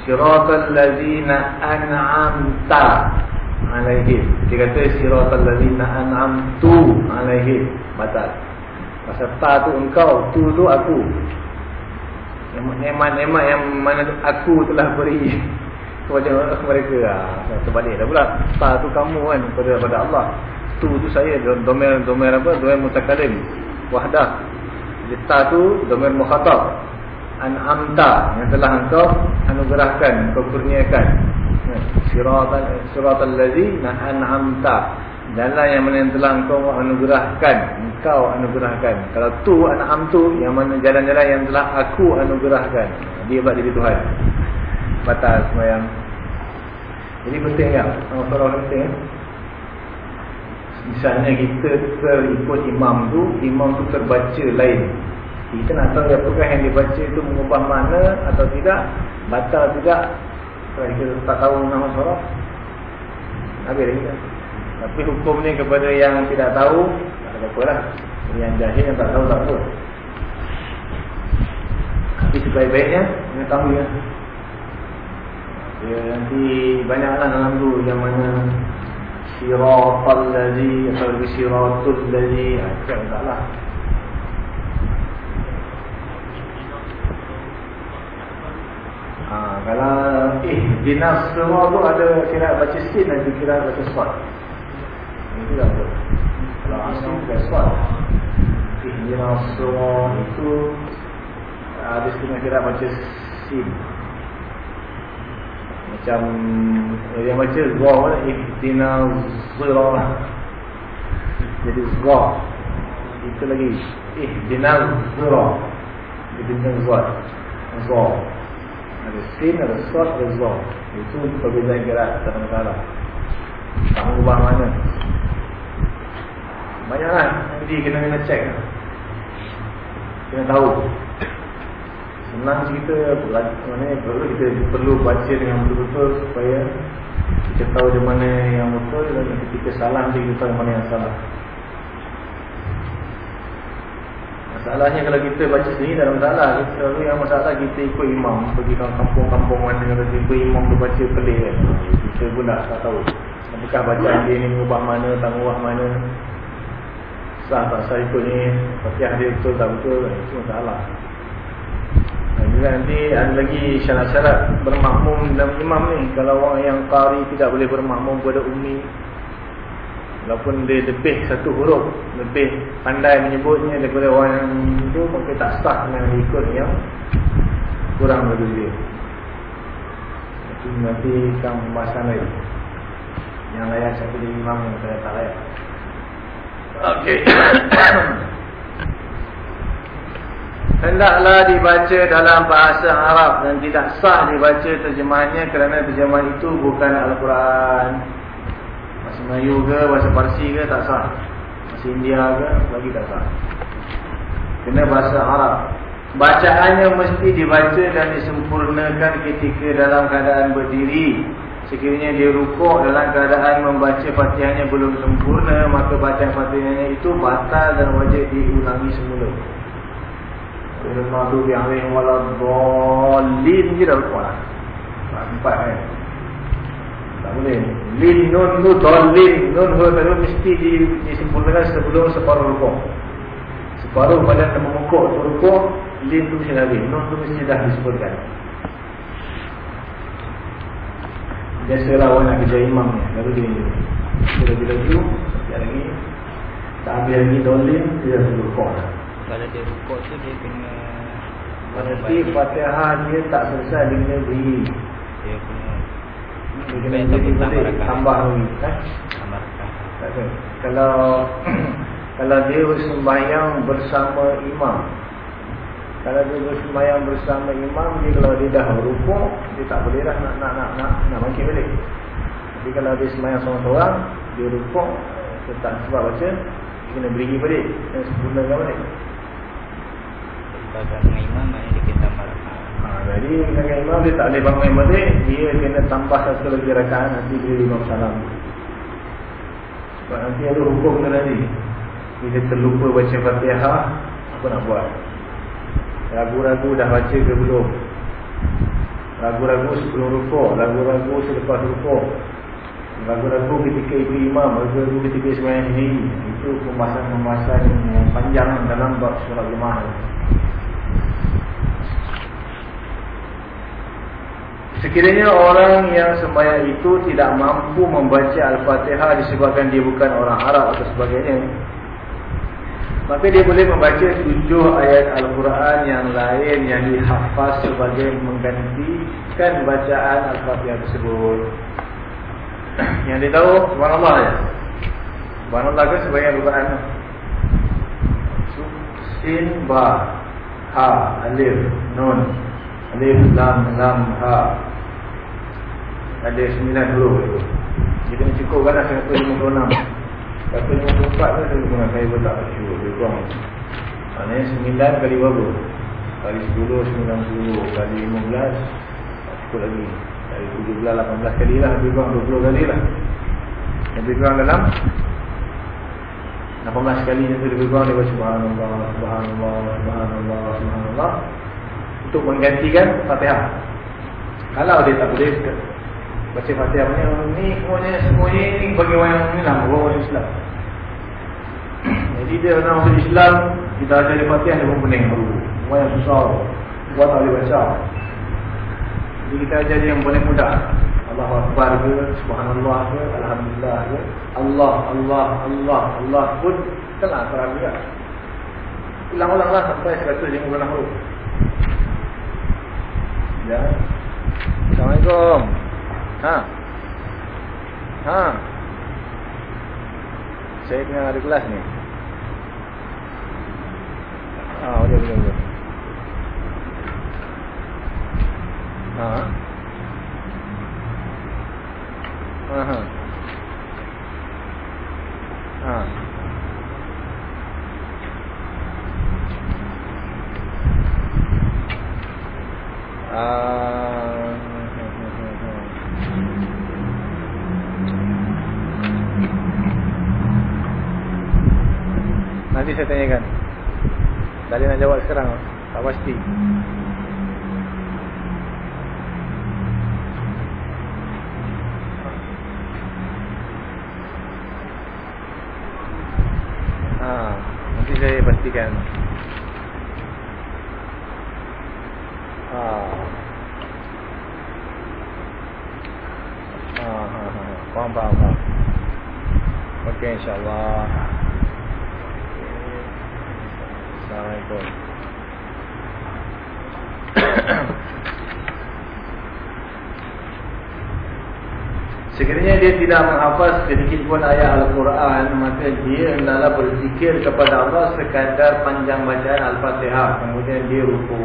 Siratal lazina an'amta alaihim. Dia kata siratal lazina an'amtu alaihim. Batal. Pasal ta tu engkau Tu tu aku. Nemat-nemat yang mana aku telah beri kepada mereka. Ha, Terbalik dah pula. Ta tu kamu kan kepada, kepada Allah. Tu tu saya domer, domer apa? Domer mutakalim. Wahdah. Jadi ta tu domer mukhatab. An'amta Yang telah engkau anugerahkan Engkau kurniakan Suratul ladzi an'amta Dalam yang mana yang telah engkau anugerahkan. Engkau anugerahkan. Kalau tu an'am tu Yang mana jalan-jalan yang telah aku anugerahkan. Dia buat diri Tuhan. Batal semayang. Jadi penting ya Orang-orang penting ya. Misalnya kita terikut imam tu Imam tu terbaca lain. Kita nak tahu apakah yang dibaca itu Mengubah mana atau tidak Batal tidak Kalau kita tak tahu nama suara Habis lagi kan. Tapi hukum ni kepada yang tidak tahu Tak ada apa lah Yang jahil yang tak tahu tak apa. Tapi sebaik-baiknya Kena tahu ya Ya nanti banyaklah dalam tu Yang mana Siratul ladhi Atau lagi siratul ladhi Itu tak lah Ha, kalau eh dinas semua tu ada kira baca sin dan kira baca swat. Itu tu. Kalau asli baca swat. Eh dinas semua itu ada kira kira baca sin. Macam yang baca zah mana ihdinas sirat. Jadi zah. Itu lagi ihdinas sirat. Ihdinas sirat. Zah. Ada sin, ada sot, ada zon Itu perbezaan gerak dalam kalah Tak mengubah mana Banyaklah Nanti kena kena cek Kena tahu. Senang cerita mana perlu kita perlu baca dengan betul-betul Supaya Kita tahu di mana yang betul Dan ketika salah Kita tahu mana yang salah Masalahnya kalau kita baca sendiri dalam salah kita selalu yang masalah kita ikut imam. Pergi ke kampung-kampung mana kalau ikut imam tu baca pelik kan. Kita pun tak, tak tahu. Apakah bacaan dia ni mengubah mana mengubah mana. Sah tak sah ikut ni fatihah dia betul tak betul itu masalah. Dan juga nanti ada lagi syarat-syarat bermakmum dalam imam ni. Kalau orang yang qari tidak boleh bermakmum kepada ummi Walaupun dia lebih satu huruf Lebih pandai menyebutnya daripada orang yang itu Maka tak sah dengan ikut yang kurang dari dia. Itu nanti akan pembahasan lain. Yang layak satu di imam yang tak layak. Okey. Hendaklah dibaca dalam bahasa Arab Dan tidak sah dibaca terjemahannya Kerana terjemahan itu bukan Al-Quran Bahasa Melayu ke, bahasa Parsi ke tak sah. Bahasa India ke, lagi tak sah. Kena bahasa Arab. Bacaannya mesti dibaca dan disempurnakan ketika dalam keadaan berdiri. Sekiranya dia rukuk dalam keadaan membaca fatihahnya belum sempurna Maka bacaan fatihahnya itu batal dan wajib diulangi semula. Al-Mahdubi alaihim waladhalin je dah rukuk lah. Empat kan tak boleh. Lin nun nu dolin nun hu tadi mesti disempurnakan sebelum separuh rukuk. Separuh badan nak memukuk tu rukuk, lin tu mesti lagi. Nun tu mesti dah disebutkan. Biasalah orang nak kerja imam ni. Lalu dia ni. Bila-bila tu, sekejap lagi. Tak ambil lagi dolin, dia dah rukuk. Kalau dia rukuk tu dia kena Berarti Fatihah dia tak selesai dia kena beri. Dia kena tambah lagi. Eh? tambah rakaat. Tak ada. Kalau kalau dia bersembahyang bersama imam. Kalau dia bersembahyang bersama imam, dia kalau dia dah rukuk, dia tak boleh dah nak nak nak nak, nak bangkit balik. Tapi kalau dia sembahyang seorang-seorang, dia rukuk, dia tak sebab baca, dia kena beri balik dan sempurnakan balik. Sebab dengan imam maknanya dia kena tambah rakaat. Jadi dengan imam dia tak boleh bangun balik, dia kena tambah satu lagi rakaat nanti dia imam salam. Sebab nanti ada hukum tu nanti. Bila terlupa baca Fatihah, apa nak buat? Ragu-ragu dah baca ke belum? Ragu-ragu sebelum rukuk, ragu-ragu selepas rukuk. Ragu-ragu ketika itu imam, ragu-ragu ketika semayang sendiri. Itu pembahasan-pembahasan yang panjang dalam bab surat jemaah. Sekiranya orang yang sembahyang itu tidak mampu membaca Al-Fatihah disebabkan dia bukan orang Arab atau sebagainya Maka dia boleh membaca tujuh ayat Al-Quran yang lain yang dihafaz sebagai menggantikan bacaan Al-Fatihah tersebut. Yang dia tahu, Subhanallah ya. Subhanallah kan sebagai Al-Quran? Sin, Ba, Ha, Alif, Nun. Alif, Lam, Lam, Ha ada sembilan huruf itu. Dia kena cukupkan lah 156. 154 tu saya guna saya pun tak sure. Dia kurang. Maknanya sembilan kali berapa? Kali sepuluh, sembilan puluh. Kali lima belas. Tak cukup lagi. Kali tujuh belas, lapan belas kali lah. Lebih kurang dua puluh kali lah. Lebih kurang dalam 18 kali itu lebih kurang dia subhanallah, subhanallah, subhanallah, subhanallah untuk menggantikan Fatihah. Kalau dia tak boleh baca Fatihah punya ni semuanya semuanya ni bagi orang yang Islam, orang Islam. Jadi dia orang masuk Islam, kita ajar dia Fatihah dia pun pening baru. Orang yang susah, buat tak boleh baca. Jadi kita ajar dia yang boleh mudah. Allah Akbar ke, Subhanallah ke, Alhamdulillah ke, Allah, Allah, Allah, Allah pun telah terang juga. Ulang-ulanglah sampai 156 huruf. Ya. Assalamualaikum. Ha. Ha. Saya tengah ada kelas ni. Ha, boleh boleh boleh. Ha. Ha. Ha. Ah. Nanti saya tanyakan. Tak ada nak jawab sekarang. Tak pasti. Ha, nanti saya pastikan. Ha. Ha, ha, ha. Faham, faham, faham. Okey, insyaAllah. Assalamualaikum. Sekiranya dia tidak menghafaz sedikit pun ayat Al-Quran Maka dia hendaklah berzikir kepada Allah Sekadar panjang bacaan Al-Fatihah. Kemudian dia rupu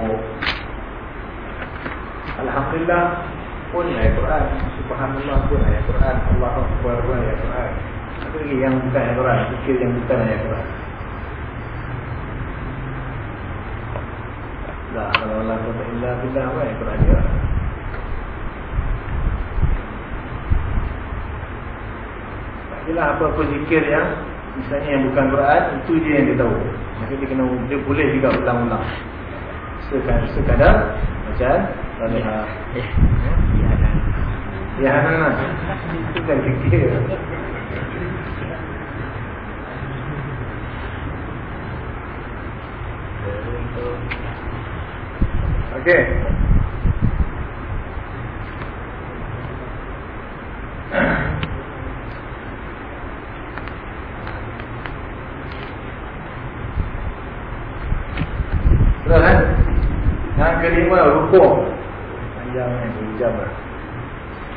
Alhamdulillah pun ayat Quran. Subhanallah pun ayat Quran. Allah Akbar pun ayat Quran. Apa lagi yang bukan ayat Quran? Zikir yang bukan ayat Quran. Tak, kalau Allah kata illa billah apa ayat Quran Itulah apa-apa zikir yang Misalnya yang bukan Quran Itu dia yang dia tahu. Maka dia kena Dia boleh juga ulang-ulang. Sekadar, sekadar Macam Salihah Ya Hanan Itu kan zikir. Okey. Betul kan? Ha? Kelima rukuk. Panjang ni jam lah.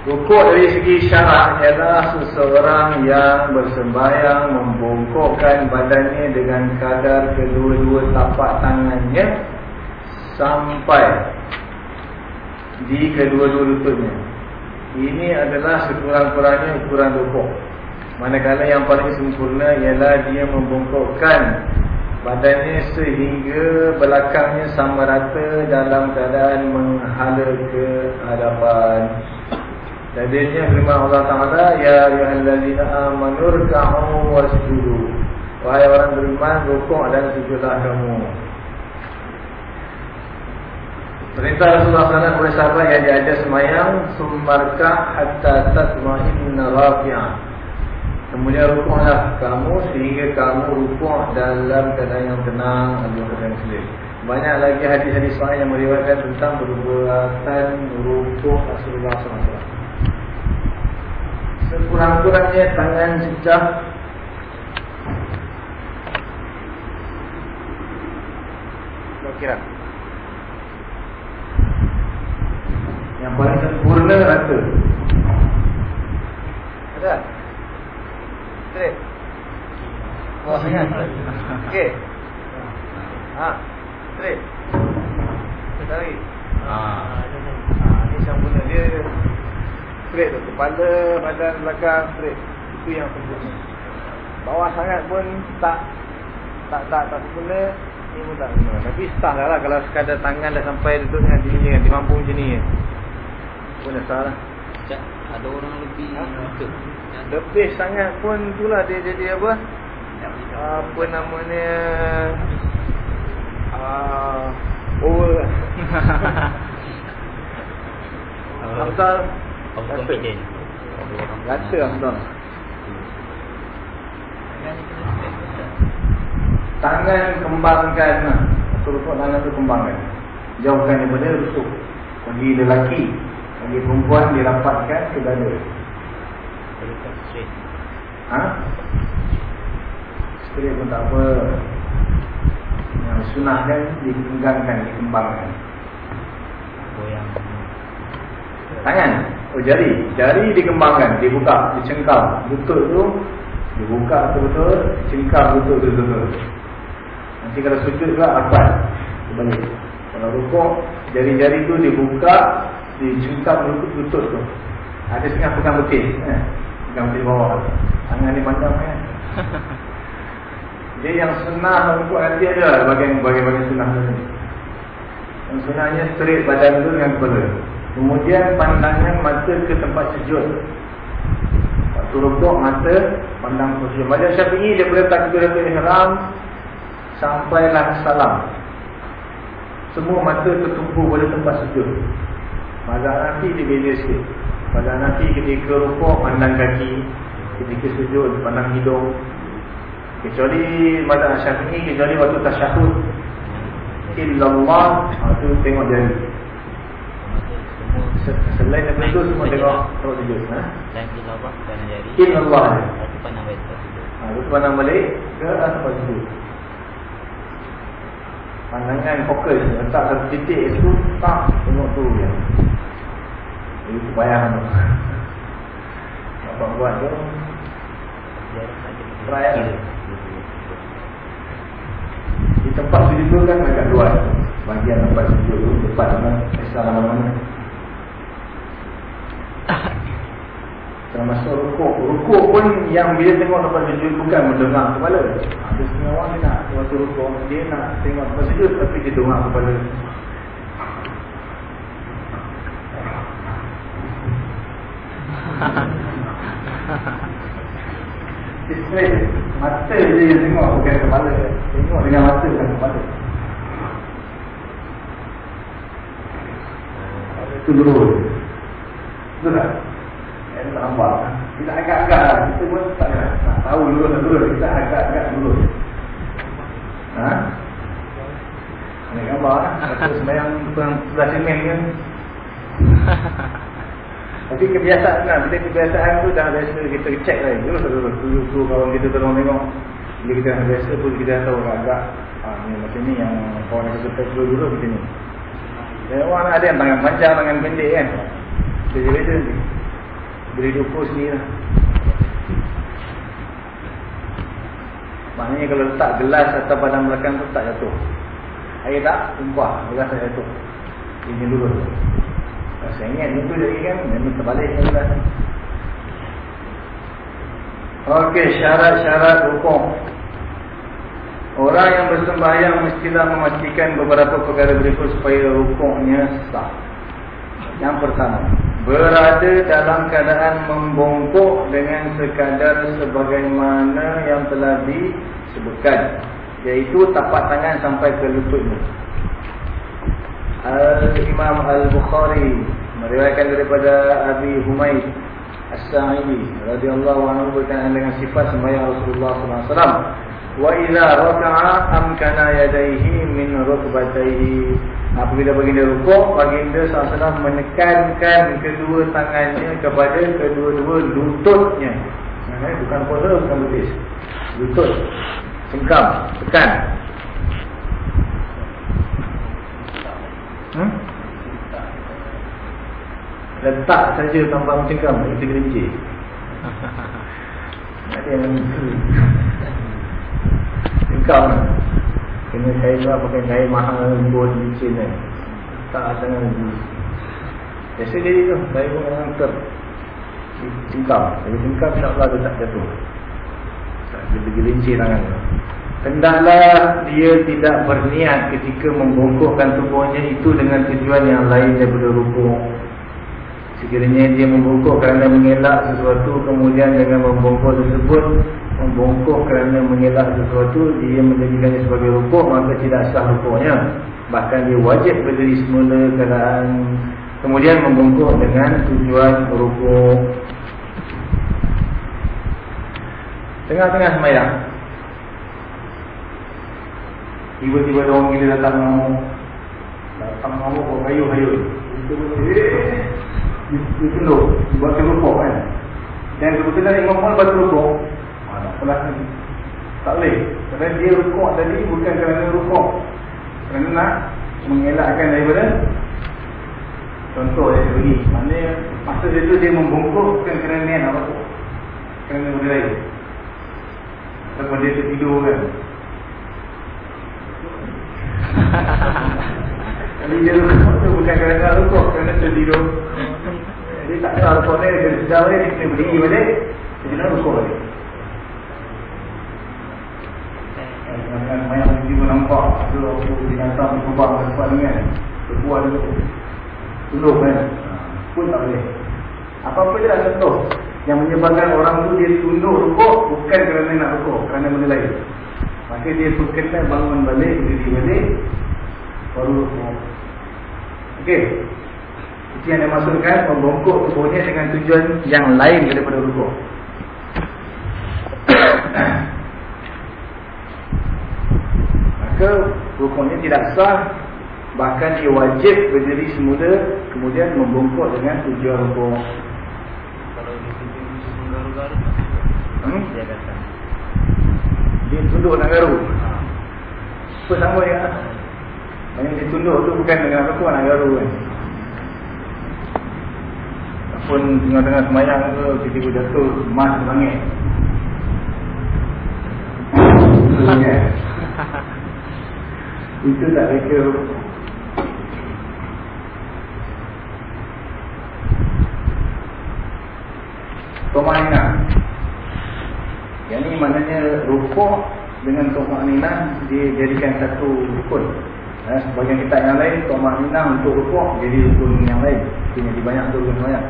Rukuk dari segi syarat ialah seseorang yang bersembahyang membongkokkan badannya dengan kadar kedua-dua tapak tangannya sampai di kedua-dua lututnya. Ini adalah sekurang-kurangnya ukuran rukuk. Manakala yang paling sempurna ialah dia membongkokkan badannya sehingga belakangnya sama rata dalam keadaan menghala ke hadapan. Jadinya firman Allah Taala ya ayyuhallazina amanu ruk'u wasjudu. Wahai orang beriman rukuk dan sujudlah kamu. Perintah Rasulullah SAW kepada sahabat yang diajar semayang Summarka hatta tatma'inna rafi'ah Kemudian rukuklah kamu sehingga kamu rukuk dalam keadaan yang tenang Dalam keadaan yang Banyak lagi hadis-hadis yang meriwayatkan tentang perbuatan rukuk Rasulullah SAW sekurang-kurangnya tangan sejak kira yang paling sempurna rata ada straight. Oh sangat okey ha straight. Tarik ha ni sempurna dia straight tu. Kepala badan belakang straight. Itu yang sempurna bawah sangat pun tak tak tak tak sempurna ni pun tak sempurna tapi start lah, lah kalau sekadar tangan dah sampai duduk dengan diri kan dia mampu macam ni. Pun dah salah ada orang lebih ha? Lebih sangat pun itulah dia jadi apa? Apa namanya? Uh, over Hamzah Overconfident Rata Hamzah Tangan kembangkan Rusuk tangan tu kembangkan. Jauhkan daripada rusuk. Bagi lelaki Bagi perempuan dirapatkan ke dada Ha? Straight pun tak apa Yang sunah kan Dikembangkan, dikembangkan Goyang Tangan Oh jari, jari dikembangkan, dibuka, dicengkam. Lutut tu dibuka betul-betul, cengkam lutut tu betul-betul. Nanti kalau sujud juga rapat. Kembali. Kalau rukuk, jari-jari tu dibuka, dicengkam lutut, lutut tu. Ada setengah pegang betis, eh. Pegang betis bawah. Tangan ni panjang kan. Dia yang senang rukuk nanti ada bagian-bagian senang tu. Yang senangnya straight badan tu dengan kepala. Kemudian pandangan mata ke tempat sujud. Waktu rukuk mata pandang ke sujud. Mazhab Syafi'i daripada takbiratul ihram sampailah salam. Semua mata tertumpu pada tempat sujud. Mazhab Hanafi dia beza sikit. Mazhab Hanafi ketika rukuk pandang kaki, ketika sujud pandang hidung. Kecuali mazhab Syafi'i kecuali waktu tasyahud. Illallah itu tengok jari Selain daripada itu semua tengok Tengok sujud ha? Dan tilawah Pandang jari In Allah Satu pandang balik ha, Itu pandang balik Ke atas sujud. Pandangan fokus Letak satu titik itu Tak Tengok tu. je Itu bayang tu Apa buat tu Try lah. Di tempat sujud tu kan agak luas. Bagian tempat sujud tu Depan mana Islam mana-mana. Termasuk rukuk. Rukuk pun yang bila tengok tempat sujud Bukan mendengar kepala. Ada setengah orang dia nak. Waktu rukuk Dia nak tengok tempat sujud Tapi dia dengar kepala Straight Mata dia yang tengok Bukan kepala Tengok dengan mata Bukan kepala Itu dulu Betul tak? Eh, tak nampak Kita agak-agak lah Kita pun tak nak tahu dulu tak dulu Kita agak-agak dulu Ha? Ini gambar lah Satu sembahyang Sebelah semen kan Tapi kebiasaan lah Bila kebiasaan tu dah biasa Kita cek lah Dulu tak dulu Dulu kawan kita tolong tengok Bila kita dah biasa pun Kita tahu agak ah, ni Macam ni yang Kawan kita dulu dulu Macam ni Dan orang ada yang tangan panjang, tangan pendek kan. Beza-beza ni. Boleh diukur sendiri lah. Maknanya kalau letak gelas atas badan belakang tu tak jatuh. Air tak? Tumpah. Gelas tak jatuh. Ini dulu. Saya ingat itu jadi kan. Memang terbalik kan. Okey, syarat-syarat rukuk. Orang yang bersembahyang mestilah memastikan beberapa perkara berikut supaya rukuknya sah. Yang pertama, berada dalam keadaan membongkok dengan sekadar sebagaimana yang telah disebutkan. Iaitu tapak tangan sampai ke lututnya. Al-Imam Al-Bukhari meriwayatkan daripada Abi Humaid As-Sa'idi radhiyallahu anhu berkenaan dengan sifat sembahyang Rasulullah sallallahu alaihi wasallam. Wa idza raka'a amkana yadayhi min rukbatayhi. Apabila baginda rukuk, baginda sallallahu menekankan kedua tangannya kepada kedua-dua lututnya. Bukan kepala, bukan betis. Lutut. Sengkam, tekan. Hmm? Letak saja tanpa mencengkam Itu gerinci Ada yang Cengkam Kena saya juga pakai kain mahal Buat licin kan. Tak sangat Biasa jadi tu Saya pun dengan ter Cengkam Jadi cengkam insyaAllah dia tak jatuh. Tak gerinci tangan Hendaklah dia tidak berniat ketika membongkokkan tubuhnya itu dengan tujuan yang lain daripada rukuk Sekiranya dia membongkok kerana mengelak sesuatu Kemudian dengan membongkok tersebut Membongkok kerana mengelak sesuatu Dia menjadikannya sebagai rukuk Maka tidak sah rukuknya Bahkan dia wajib berdiri semula keadaan Kemudian membongkok dengan tujuan rukuk Tengah-tengah semayang Tiba-tiba orang gila datang ngamuk Datang ngamuk kau kayu-kayu dia tunduk. Buat rukuk kan? Dan kebetulan Imam baca rukuk ah, nak pelas ni. Tak boleh. Kerana dia rukuk tadi bukan kerana rukuk. Kerana nak mengelakkan daripada contoh saya bagi maknanya masa dia tu dia membungkuk bukan kerana niat rukuk kerana benda lain. Ataupun dia tertidur kan Jadi dia rukuk tu bukan kerana rukuk kerana tertidur dia tak tahu rukuk ni Dia sedar Dia kena berdiri balik Dia kena rukuk balik. Banyak orang pun nampak Ada aku binatang Kubang dan sebab ni kan. Berbuat dulu Tunduk kan. Pun tak boleh. Apa-apa je lah contoh. Yang menyebabkan orang tu dia tunduk rukuk Bukan kerana nak rukuk Kerana benda lain Maka dia kena bangun balik Berdiri balik Baru rukuk Okey itu yang dimaksudkan membongkok tubuhnya dengan tujuan yang lain daripada rukuk. Maka rukuknya tidak sah bahkan dia wajib berdiri semula kemudian membongkok dengan tujuan rukuk. Kalau dia tunduk garu-garu hmm? dia dia tunduk nak garu. Apa sama dia? Banyak dia tunduk tu bukan dengan rukuk nak garu kan. Pun tengah-tengah semayang tu tiba-tiba jatuh emas bangit itu tak reka Tomaina Yang ni maknanya rukuk dengan Tomaina Dia jadikan satu rukun eh, Sebagian kitab yang lain Tomaina untuk rukuk jadi rukun yang lain Itu yang dibanyak untuk rukun semayang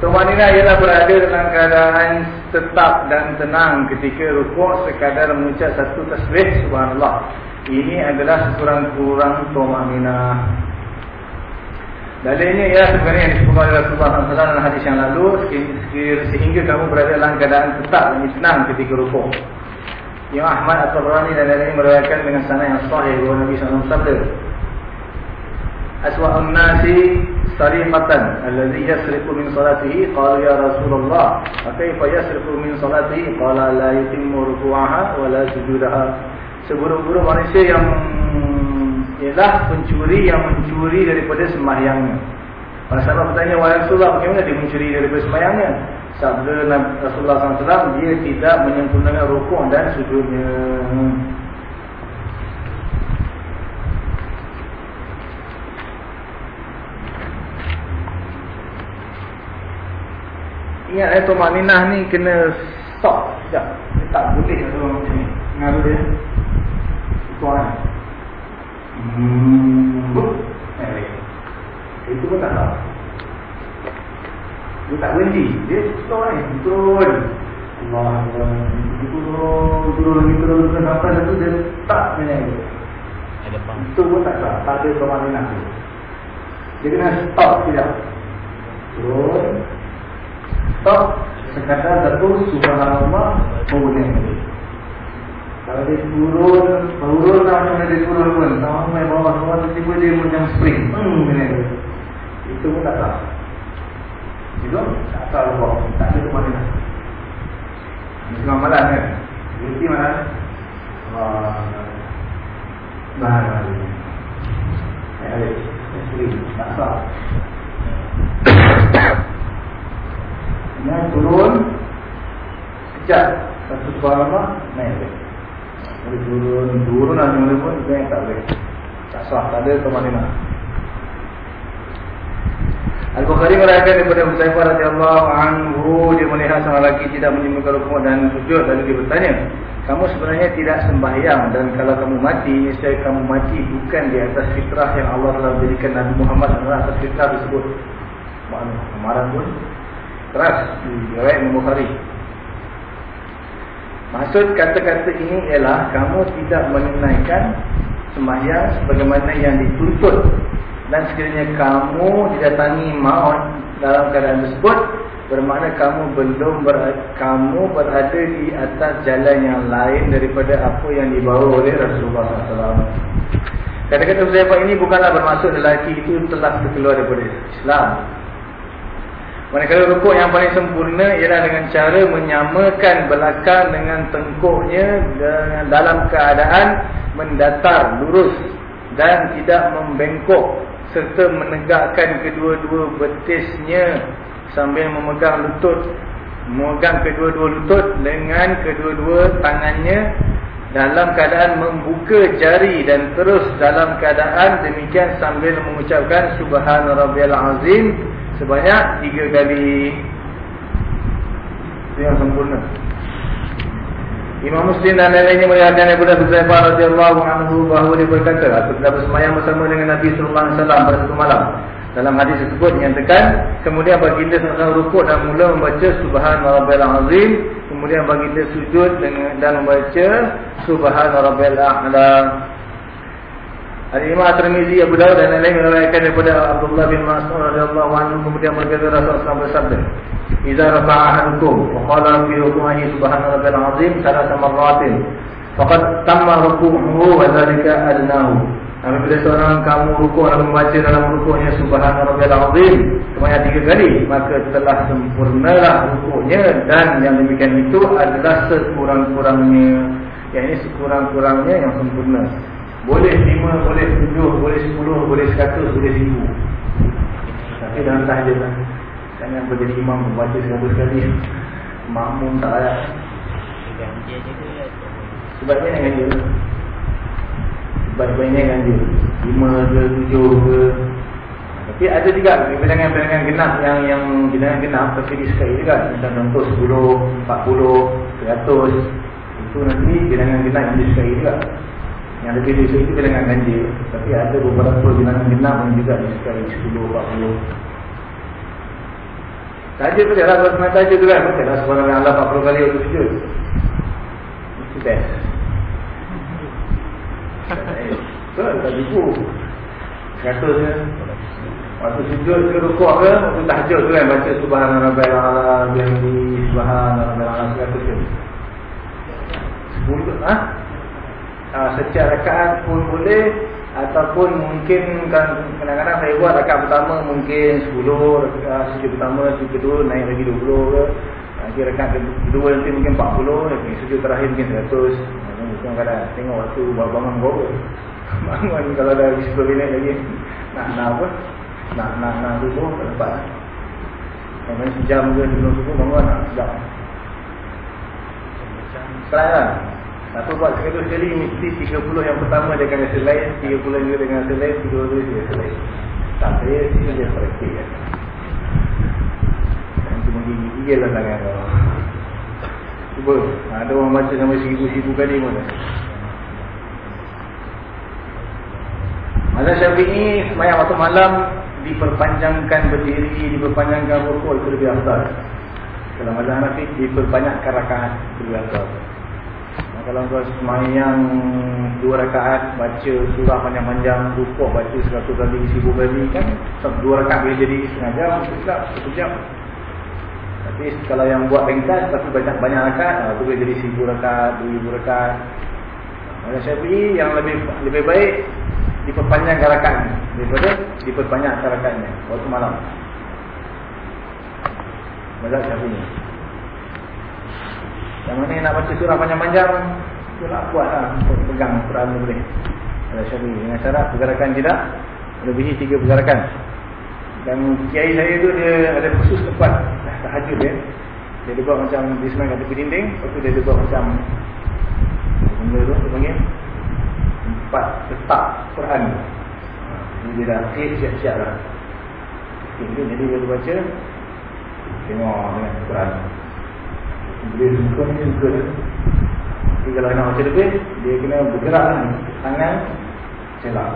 Tumanina ialah berada dalam keadaan tetap dan tenang ketika rukuk sekadar mengucap satu tasbih subhanallah. Ini adalah sekurang-kurang tumanina. Dalilnya ialah sebenarnya yang disebutkan oleh Rasulullah SAW dalam hadis yang lalu sehingga kamu berada dalam keadaan tetap dan tenang ketika rukuk. Yang Ahmad atau Rani dan lain-lain meriwayatkan dengan sana yang sahih bahawa Nabi SAW sabda. Aswa'un nasi sariqatan alladhi yasriqu min salatihi qala ya rasulullah kayfa yasriqu min salatihi qala la yutimmu ruku'aha wa la sujudaha seburuk-buruk manusia yang ialah pencuri yang mencuri daripada sembahyangnya. Para sahabat bertanya, Wahai Rasulullah, bagaimana dia mencuri daripada sembahyangnya? Sabda Rasulullah SAW, dia tidak menyempurnakan rukuk dan sujudnya. Ingat eh, Tuan Ninah ni kena stop sekejap. Dia tak boleh orang macam ni. Ngaruh dia. Tuan. Hmm. Eh, itu pun tak tahu. Dia tak berhenti. Dia stop ni. Betul. Allah Allah. Turun, turun lagi, turun, turun. Sampai satu dia tak pang. Itu pun tak tahu. Tak ada Ninah tu. Dia kena stop sekejap. Turun. Stop sekadar satu subhanallah boleh. Kalau dia turun, turun tak macam dia turun pun. Sampai bawah bawah tiba dia macam spring. Hmm. Itu pun tak tahu. Itu tak tahu kok. Tak ada ke mana. Ini semua malam kan? Berhenti malam. Wah. Bahan lagi. Ya, spring. Tak tahu. Naik turun Sekejap Satu suara apa Naik Boleh turun. Turun lah Boleh pun Naik tak boleh. Tak sah Tak ada ke mana Al-Bukhari merayakan daripada Husaifah radhiyallahu anhu dia melihat seorang lelaki tidak menyembunyikan rukuk dan sujud. Lalu dia bertanya kamu sebenarnya tidak sembahyang dan kalau kamu mati niscaya kamu mati bukan di atas fitrah yang Allah telah berikan Nabi Muhammad adalah atas fitrah tersebut. Makna kemarin pun keras. Di riwayat Imam Bukhari. Maksud kata-kata ini ialah kamu tidak menunaikan sembahyang sebagaimana yang dituntut dan sekiranya kamu didatangi maut dalam keadaan tersebut bermakna kamu belum ber, kamu berada di atas jalan yang lain daripada apa yang dibawa oleh Rasulullah SAW. Kata-kata Huzaifah ini bukanlah bermaksud lelaki itu telah terkeluar daripada Islam. Manakala rukuk yang paling sempurna ialah dengan cara menyamakan belakang dengan tengkuknya dalam keadaan mendatar lurus dan tidak membengkok serta menegakkan kedua-dua betisnya sambil memegang lutut. Memegang kedua-dua lutut dengan kedua-dua tangannya dalam keadaan membuka jari dan terus dalam keadaan demikian sambil mengucapkan subhanarabbiyal azim sebanyak tiga kali. Itu yang sempurna. Imam Muslim dan lain-lainnya melihatkan daripada Huzaifah radhiyallahu anhu bahawa dia berkata aku telah bersemayam bersama dengan Nabi sallallahu alaihi wasallam pada satu malam. Dalam hadis tersebut dinyatakan kemudian baginda sedang rukuk dan mula membaca subhanarabbal azim kemudian baginda sujud dan membaca subhanarabbal a'la Al-Imam At-Tirmizi Abu Dawud dan lain-lain meriwayatkan daripada Abdullah bin Mas'ud radhiyallahu anhu kemudian berkata Rasulullah bersabda "Idza rafa'a ahadukum wa qala fi ruku'ihi subhana rabbil 'azim thalath marratin faqad tamma ruku'uhu wa dhalika adnahu." Apabila seorang kamu rukuk dan membaca dalam rukuknya subhana rabbil 'azim sebanyak tiga kali maka telah sempurnalah rukuknya dan yang demikian itu adalah sekurang-kurangnya yang ini sekurang-kurangnya yang sempurna boleh lima, boleh tujuh, boleh sepuluh, boleh seratus, boleh seribu. Tapi dalam tahajud lah. Jangan berjadi imam membaca seratus kali. Makmum tak layak. Je ke ya? Sebabnya nak ganjil. Sebab-sebabnya ganjil. Lima ke, tujuh ke. Tapi ada juga bilangan-bilangan genap yang yang bilangan genap tapi disukai juga. Macam contoh sepuluh, empat puluh, seratus. Itu nanti bilangan genap yang disukai juga. Yang lebih dari itu bilangan ganjil. Tapi ada beberapa bilangan genap yang juga disukai 10, 40 Saja tu lah Kalau semangat saja tu kan. Mungkin lah sebarang yang Allah 40 kali untuk sujud Itu best. Betul tak tipu Katanya Waktu sujud ke rukuk ke Waktu tahajud tu kan Baca subhanallah ala Bihamdi subhanallah ala Seratus ke Sepuluh ha? Uh, setiap rakaat pun boleh ataupun mungkin kan kadang-kadang saya buat rakaat pertama mungkin 10 rakaat sujud pertama sujud kedua naik lagi 20 ke. Nanti rakaat kedua nanti mungkin 40 nanti sujud terakhir mungkin 100 mungkin kadang tengok waktu bangun berapa. Bangun kalau dah 10 minit lagi. Nak nak apa? Nak nak nak subuh tak dapat kalau sejam ke sebelum subuh bangun nak sedap. Try lah Siapa buat sekali sekali mesti 30 yang pertama dia akan rasa lain 30 juga dengan rasa lain 30 dia rasa lain Tak saya sini dia praktik kan Yang tu menggigil lah tangan kau Cuba Ada orang baca sampai seribu-seribu kali pun Mazhab Syafi'i semayang waktu malam diperpanjangkan berdiri, diperpanjangkan rukuk itu lebih afdal. Kalau mazhab Hanafi diperbanyak rakaat lebih afdal. Kalau kau semayang dua rakaat baca surah panjang-panjang, rukuk baca seratus kali, seribu kali kan dua rakaat boleh jadi setengah jam, satu jam. Tapi kalau yang buat ringkas tapi banyak banyak rakaat, itu boleh jadi seribu rakaat, dua ribu rakaat. Mazhab Syafi'i yang lebih lebih baik diperpanjang rakatnya daripada diperbanyak rakatnya waktu malam. Mazhab Syafi'i. Yang mana nak baca surah panjang-panjang, tu nak buatlah untuk pegang Quran boleh. Mazhab Syafi'i dengan syarat pergerakan tidak melebihi tiga pergerakan. Dan kiai saya tu dia ada khusus tempat tahajud dia. Dia buat macam di semangat tepi dinding, lepas tu dia buat macam benda tu dia panggil tempat letak Quran. Jadi dia dah siap-siap lah. Jadi dia baca tengok dengan Quran. Dia suka ni suka. Jadi kalau nak baca lebih, dia kena bergerak kan. Tangan celak.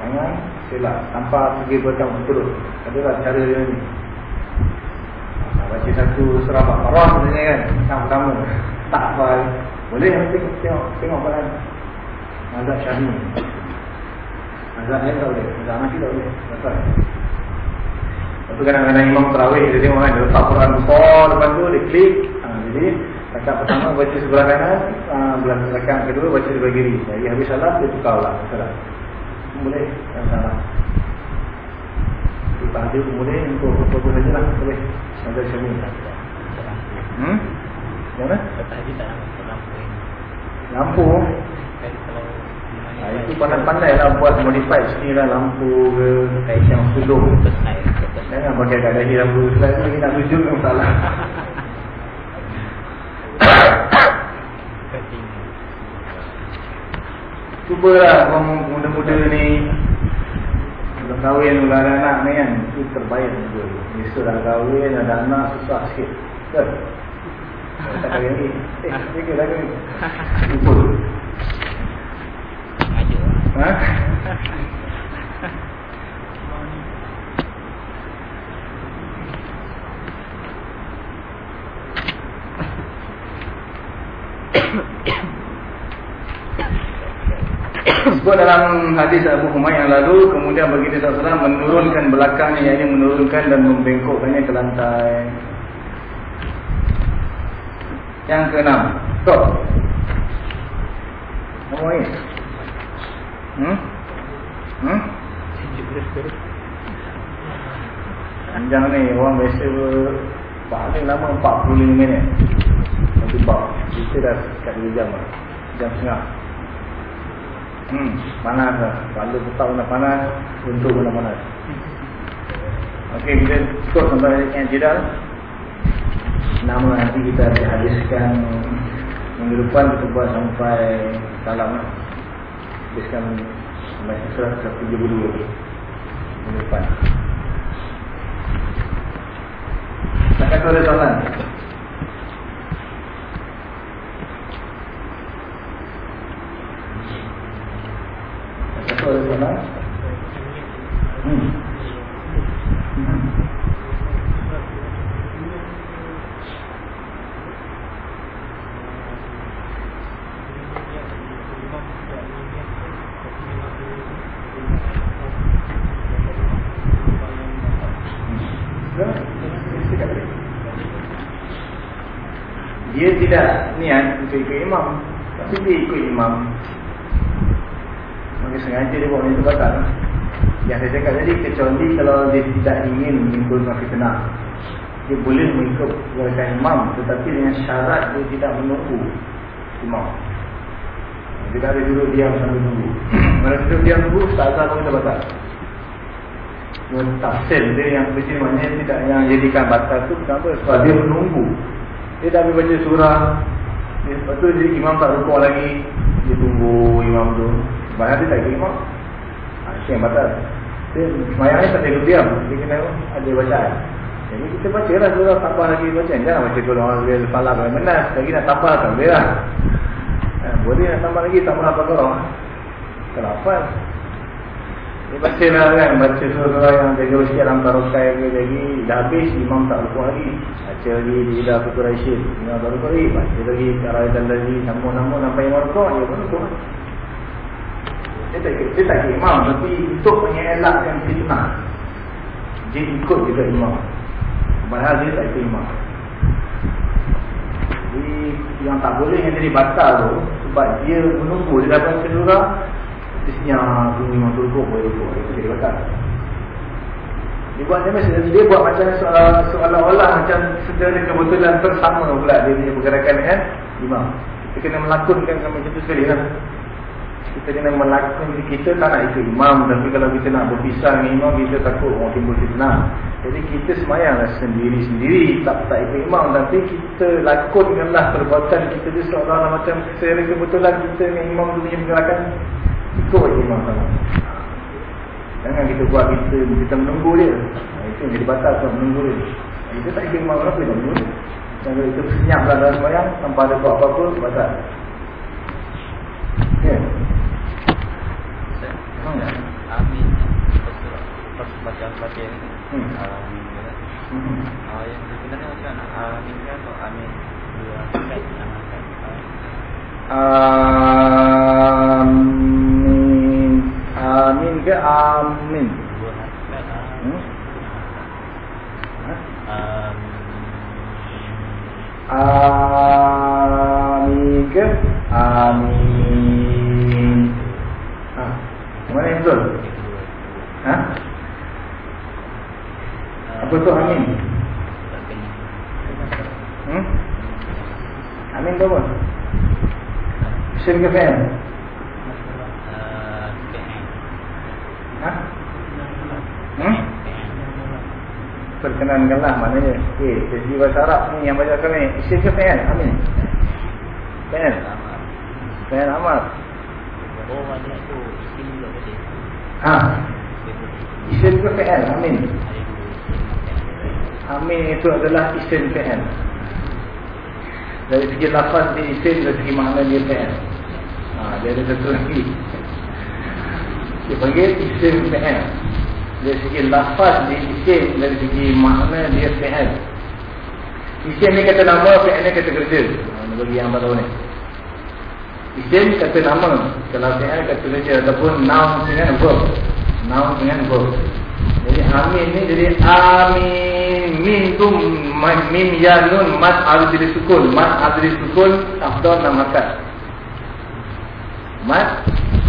Tangan celak. Tanpa pergi macam terus. Adalah cara dia ni. Nak baca satu surah Al-Baqarah sebenarnya kan. Yang pertama. Tak apa. Boleh tengok tengok tengok Quran. Mazhab Syafi'i. Mazhab lain tak boleh. Mazhab Hanafi tak boleh. Betul. Tapi kadang-kadang imam terawih dia tengok kan dia letak Quran besar depan tu dia klik. Ha, jadi rakaat pertama baca sebelah kanan, ha, belah rakaat kedua baca sebelah kiri. Jadi habis salam dia tukar lah. Salah. Boleh. Tak salah. Kita ada boleh untuk apa-apa saja lah. Boleh. Mazhab Syafi'i. Hmm? Yang mana? Tadi tak nampak lampu. Lampu kalau ha, Itu pandai-pandai lah buat modify sini lah lampu ke Kait yang sudut. Jangan pakai kat dahi lampu Selain lagi nak tujuh kan salah cutting Cubalah orang muda-muda ni Belum kahwin belum ada anak ni kan Itu terbaik juga. Biasa dah kahwin ada anak susah sikit. Betul? Tak kahwin lagi? Eh, jaga dah kahwin. Maju Ha? Sebut dalam hadis Abu Humayy yang lalu Kemudian baginda SAW menurunkan belakangnya Yang menurunkan dan membengkokkannya ke lantai Yang keenam Stop Apa lagi? Hmm? Hmm? Panjang ni orang biasa Paling lama 45 minit. Nanti bab Kita dah kat 2 jam lah. Jam setengah. Hmm, panas lah. Kalau pun dah panas Untuk pun dah panas. Okey, kita cukup sampai yang jidal. Nama nanti kita habiskan Minggu depan kita buat sampai Salam lah Habiskan Sampai surat 172 Minggu depan. Tak kata ada soalan Tak kata soalan Hmm Hmm Dia tidak niat untuk ikut imam Tapi dia ikut imam Maka sengaja dia buat macam tu batal Yang saya cakap tadi Kecuali kalau dia tidak ingin menimbulkan fitnah Dia boleh mengikut gerakan imam Tetapi dengan syarat dia tidak menunggu imam Kita ada duduk diam sambil tunggu. Mana duduk diam tunggu, tak ada kita batal. Tafsir dia yang kecil maknanya tidak yang jadikan batal tu kenapa? Sebab dia menunggu. Dia dah baca surah. Lepas tu dia imam tak rukuk lagi. Dia tunggu imam tu. Sebab dia tak ikut imam. Ha, yang batal. Dia semayangnya tak duduk diam. Dia kena ada bacaan. Jadi kita baca lah surah tambah lagi baca. Jangan baca tu orang dia falah yang menas. Lagi nak tambah tak boleh lah. Ha, boleh nak tambah lagi tambah apa korang. Kalau apa? Dia baca lah kan. Baca surah yang jaga sikit dalam tarokai ke lagi. Dah habis imam tak lupa lagi. Baca lagi di dah putus Rashid. Imam tak lupa lagi. Baca lagi arah dan lagi. Namun-namun sampai imam lupa. Ya pun lupa. Dia tak, dia tak kira imam. Tapi untuk mengelakkan fitnah. Dia ikut juga imam. Padahal dia tak ikut imam Jadi yang tak boleh yang jadi batal tu Sebab dia menunggu dia dapat Dia senyap tunggu imam turut boleh turut Itu jadi batal dia buat dia, dia buat macam seolah-olah macam secara kebetulan bersama pula dia punya pergerakan dengan imam. Kita kena melakonkan macam itu sekali lah. Kita kena melakukan kita tak nak ikut imam tapi kalau kita nak berpisah dengan imam kita takut orang timbul fitnah. Jadi kita semayanglah sendiri-sendiri tak tak ikut imam tapi kita lakonkanlah perbuatan kita tu seolah-olah macam secara kebetulan kita dengan imam tu punya pergerakan ikut imam sama jangan kita buat kita kita menunggu dia itu yang jadi batas sebab menunggu dia kita tak ikut imam kenapa kita menunggu dia kalau itu senyaplah dalam semayang tanpa ada buat apa-apa batas Ya. Yeah. Amin. Amin. Yang sebenarnya macam mana? Amin kan atau amin? Dua kait nama kait. Amin. Amin ke amin? Amin ke amin? Mana yang betul? Ha? Apa tu amin? Hmm? Amin tu apa? Isim ke fan? Ha? Hmm? Perkenankanlah maknanya Okay, jadi bahasa Arab ni yang baca kami Isim ke fan? Amin? Fan? Fan amat Oh, banyak tu isim juga boleh. Ha. Isim ke fi'al? Amin. Amin itu adalah isim fi'al. Dari segi lafaz dia isim, dari segi makna dia fi'al. Ha, dia ada satu lagi. Dia panggil isim fi'al. Dari segi lafaz dia isim, dari segi makna dia fi'al. Isim ni kata nama, fi'al ni kata kerja. Ha, bagi yang baru ni. Isim kata nama Kalau fi'al kata kerja Ataupun noun dengan verb Noun dengan verb Jadi amin ni jadi Amin Min tu Min ya nun Mat jadi sukun Mat jadi sukun Afdal enam hakat Mat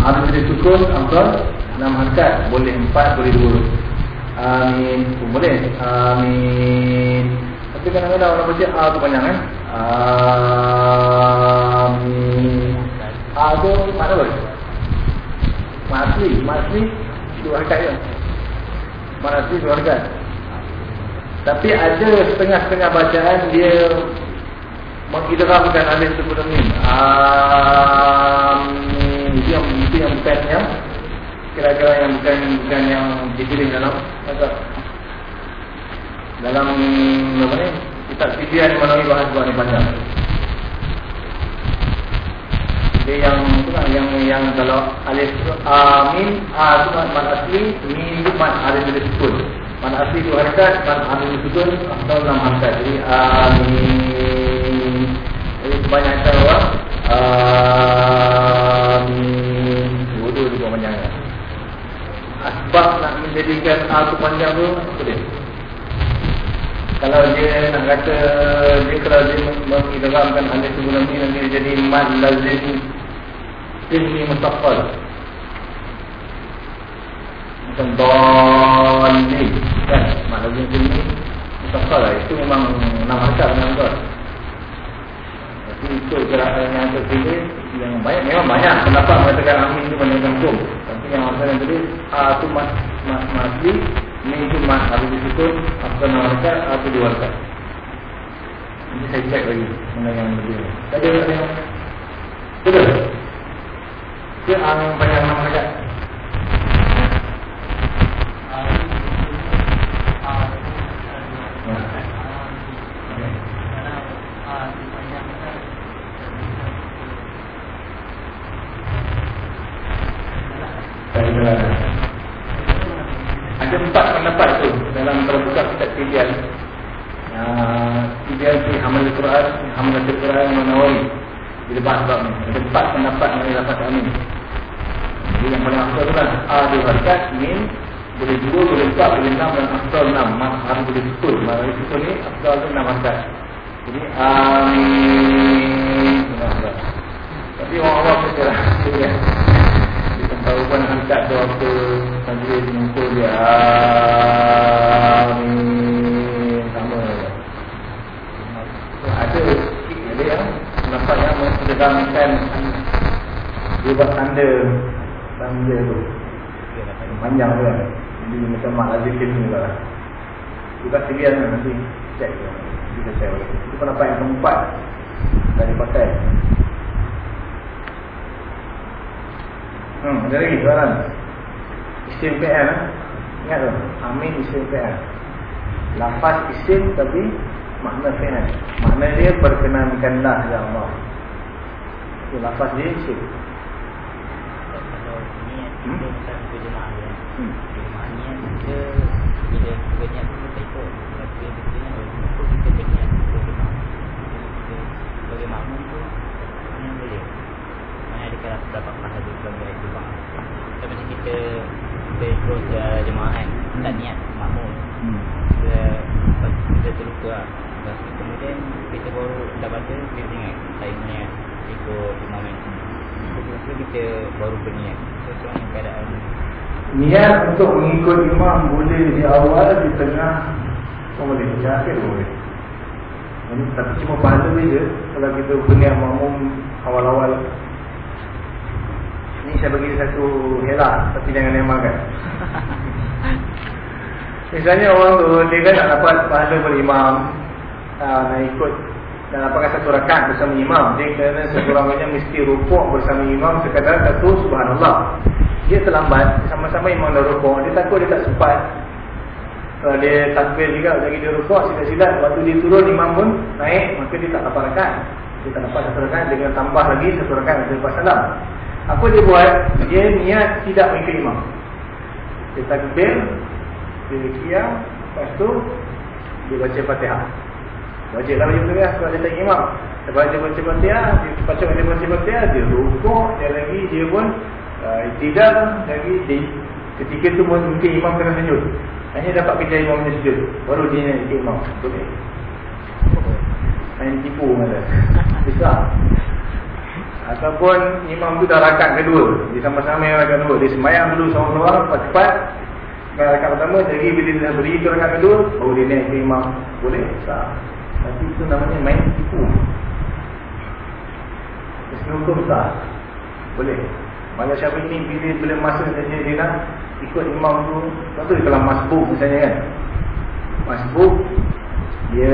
harus jadi sukun Afdal enam hakat Boleh empat Boleh dua Amin pun boleh Amin Tapi kadang-kadang orang baca A tu panjang kan Amin Ah tu mana boleh? Masli, masli dua harkat je. Masli dua harkat. Tapi ada setengah-setengah bacaan dia mengidramkan alif sebelum ni. Amin. Itu yang itu yang bukan yang kira-kira yang bukan bukan yang dipilih dalam apa? Dalam apa ni? Kitab fidyah mana bahas buat ni panjang dia yang itulah yang yang kalau alif amin a itu mat asli min itu mat ada di sukun mat asli itu harakat mat ada di sukun atau enam harakat jadi amin jadi kebanyakan orang amin dua-dua juga panjang sebab nak menjadikan a itu panjang tu dia kalau dia nak kata dia kalau dia mengidramkan alif sebelum ni nanti dia jadi mad lazim ilmi mutaqqal macam dhalli kan? Mad lazim ilmi mutaqqal lah. Itu memang enam harkat memang betul itu gerakan yang terpilih yang banyak memang banyak pendapat mengatakan amin itu banyak hukum tapi yang asal yang tadi a tu mas mas masli min itu mas harus disukun atau nawarkan atau diwarkan ini saya cek lagi mana yang lebih tadi ada yang betul? Dia ang banyak nama saja Ada empat pendapat tu dalam terbuka kitab. Uh, pilihan si Hamal Al-Quran, Hamal Al-Quran Manawawi. Bila bahas bab ni. Ada empat pendapat mengenai lafaz amin. Jadi yang paling afdal tu lah. A diwarikat, min, boleh dua, boleh empat, boleh enam dan afdal enam. Harus boleh betul. Mari betul ni, afdal tu enam afdal. Jadi amin. Tapi orang Allah saja Tahu pun angkat tu apa Sambil mengumpul dia. Amin. Sama. Ada yang Nampak yang mensedangkan Dia buat tanda. Tanda tu. Panjang tu kan? Jadi macam mak lazim film tu lah. Bukan sekian lah nanti tu. Kita balik. Itu pendapat yang keempat Tak dipakai Hmm, ada lagi soalan. Isim PL eh? Ingat tu? Amin isim PL. Lafaz isim tapi makna fi'al. Makna dia perkenankanlah ya Allah. Itu lafaz dia isim. Kalau niat kita hmm? macam tu jemaah dia. Hmm. Jemaah niat kita bila kita niat tu kita ikut. Tapi kita niat tu kita berniat untuk jemaah. Kita sebagai makmum tu mana boleh. Mana ada kalau dapat pahala sebagai jemaah. Tapi macam kita kita ikut uh, jemaah kan. Tak niat makmum. Hmm. Kita, kita terlupa lah. Lepas tu kemudian kita baru dah baca kita ingat saya niat ikut imam yang Lepas tu kita baru berniat Sesuai dengan keadaan Niat untuk mengikut imam boleh di awal, di tengah, oh boleh di akhir boleh. Ini, tapi cuma pahala beza kalau kita berniat makmum awal-awal. Ini saya bagi satu helak tapi jangan nemakan. Misalnya orang tu dia kan nak dapat pahala berimam uh, nak ikut nak dapatkan satu rakaat bersama imam. Dia kena sekurang-kurangnya mesti rukuk bersama imam sekadar satu subhanallah. Dia terlambat sama-sama imam dah rukuk. Dia takut dia tak sempat kalau dia takbir juga lagi dia rukuk silat-silat. Waktu dia turun imam pun naik. Maka dia tak dapat rakaat. Dia tak dapat satu rakaat dengan tambah lagi satu rakaat. Untuk lepas salam apa dia buat? Dia niat tidak mengikut imam. Dia takbir dia kiam lepas tu dia baca fatihah. Wajib lah baca fatihah sebab dia tak imam. Lepas dia baca fatihah Dia baca dia baca fatihah Dia rukuk Dia lagi dia pun uh, Tidak lagi dia, Ketika tu mungkin imam kena senyum Hanya dapat kerja imam punya sujud Baru dia nak ikut imam. Boleh Main tipu mana Besar Ataupun imam tu dah rakat kedua. Dia sama-sama yang rakat kedua. Dia semayang dulu sama-sama Cepat-cepat Semayang rakat pertama Jadi bila dia dah beri tu rakat kedua Baru dia naik ke imam. Boleh? Tak. Tapi itu namanya main tipu. Kesan hukum tak? Boleh. Malah siapa ini bila, bila masa saja dia nak Ikut imam tu Lepas tu kalau masbuk misalnya kan. Masbuk Dia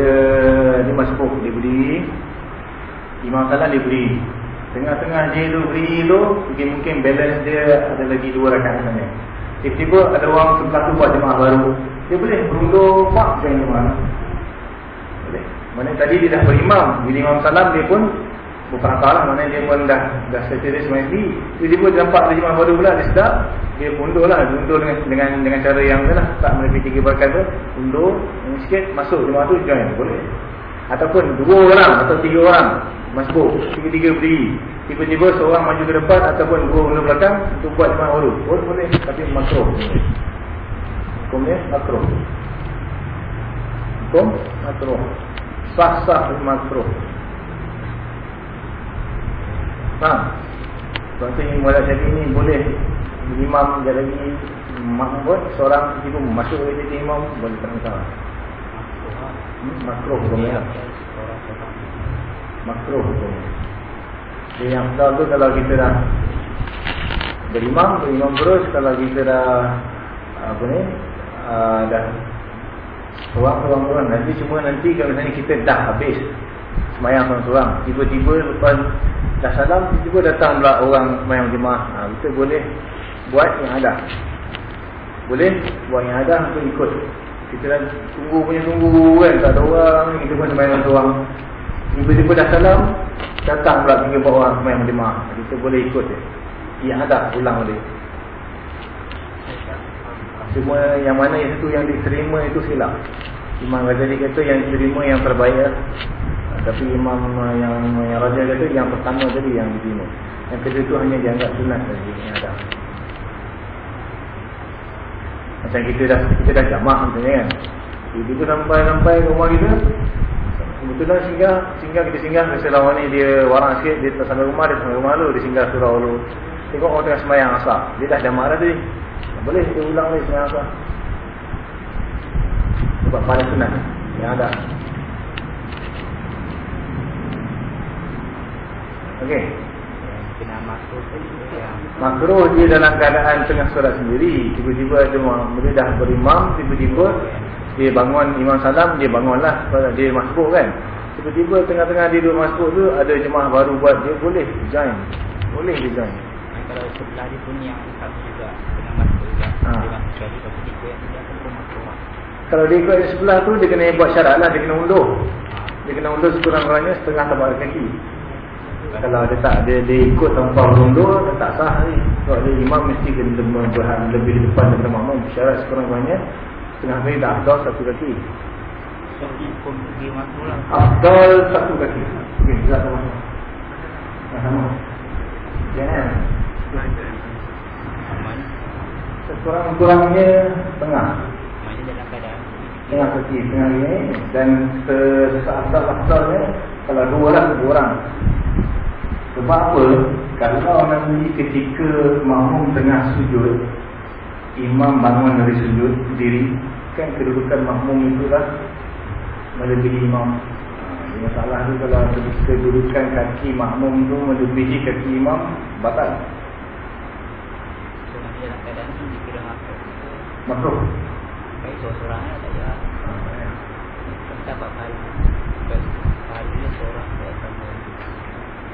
Dia masbuk Dia beri. Imam salah dia beri Tengah-tengah dia tu beri tu Mungkin-mungkin balance dia Ada lagi dua rakan misalnya Tiba-tiba ada orang sebelah tu buat jemaah baru. Dia boleh berundur Pak join jemaah mana? Tadi dia dah berimam. Bila imam salam dia pun Berperangkah lah. Mana dia pun dah Dah seteris mandi Tiba-tiba dia nampak Terjemah baru pula Dia sedap. Dia undur lah. Dia undur dengan dengan, dengan cara yang lah. Tak melebihi tiga berkat tu. Undur. Sikit Masuk jemaah tu Join. Boleh Ataupun dua orang Atau tiga orang Masuk Tiga-tiga berdiri Tiba-tiba seorang maju ke depan Ataupun dua undur belakang Untuk buat jemaah baru Boleh boleh Tapi makro Hukumnya makro Hukum makro sah-sah makruh. Faham? Contoh yang mualaf jadi ini boleh imam dia lagi makmum seorang ibu masuk jadi imam boleh tak masalah. Hmm? Makruh hukumnya. Makruh hukumnya. Jadi yang afdal tu kalau kita dah berimam, berimam terus kalau kita dah apa ni? Uh, dah seorang-seorang nanti cuma nanti kalau misalnya kita dah habis semayang seorang-seorang tiba-tiba lepas dah salam tiba-tiba datang pula orang semayang jemaah ha, kita boleh buat yang ada boleh buat yang ada untuk ikut kita dah tunggu punya tunggu kan tak ada orang kita pun semayang seorang tiba-tiba dah salam datang pula tiga empat orang semayang jemaah kita boleh ikut je yang ada ulang boleh Cuma yang mana itu yang diterima itu silap. Imam Ghazali kata yang diterima yang terbaik. Lah. Tapi Imam yang yang Raja kata yang pertama tadi yang diterima. Yang kedua itu hanya dianggap sunat saja yang ada. Macam kita dah kita dah jamak misalnya kan. Kita sampai sampai ke rumah kita. Kebetulan singgah, singgah kita singgah Masa lawan ni dia warang sikit Dia tak sampai rumah, dia sampai rumah lu Dia singgah surau lu Tengok orang tengah semayang asap Dia dah jamak dah tadi boleh kita ulang lagi sebenarnya apa? Sebab pada sunat yang ada. Okey. Kena makruh Makruh dia dalam keadaan tengah solat sendiri. Tiba-tiba ada dia dah berimam, tiba-tiba dia bangun imam salam, dia bangunlah dia masbuk kan. Tiba-tiba tengah-tengah dia duduk masbuk tu ada jemaah baru buat dia boleh join. Boleh dia join. Kalau sebelah dia pun yang satu juga kena masuk Ha. Kalau dia ikut sebelah tu dia kena buat syarat lah dia kena undur. Dia kena undur sekurang-kurangnya setengah tapak kaki. Kalau dia tak dia, dia ikut tanpa undur dia tak sah ni. Sebab dia imam mesti kena lebih depan daripada makmum. Syarat sekurang-kurangnya setengah kaki dah afdal satu kaki. Afdal satu kaki. Okey, kita sama. Sama. Jangan. Sekurang-kurangnya tengah. Tengah kaki, tengah ini dan seasal-asalnya kalau dua lah dua orang. Sebab apa? Kalau nanti ketika makmum tengah sujud, imam bangun dari sujud diri, kan kedudukan makmum itulah melebihi imam. Masalah tu kalau kedudukan kaki makmum tu melebihi kaki imam, batal. Makruh. Baik seorang ya tak ya. Dapat pahala. Pahala seorang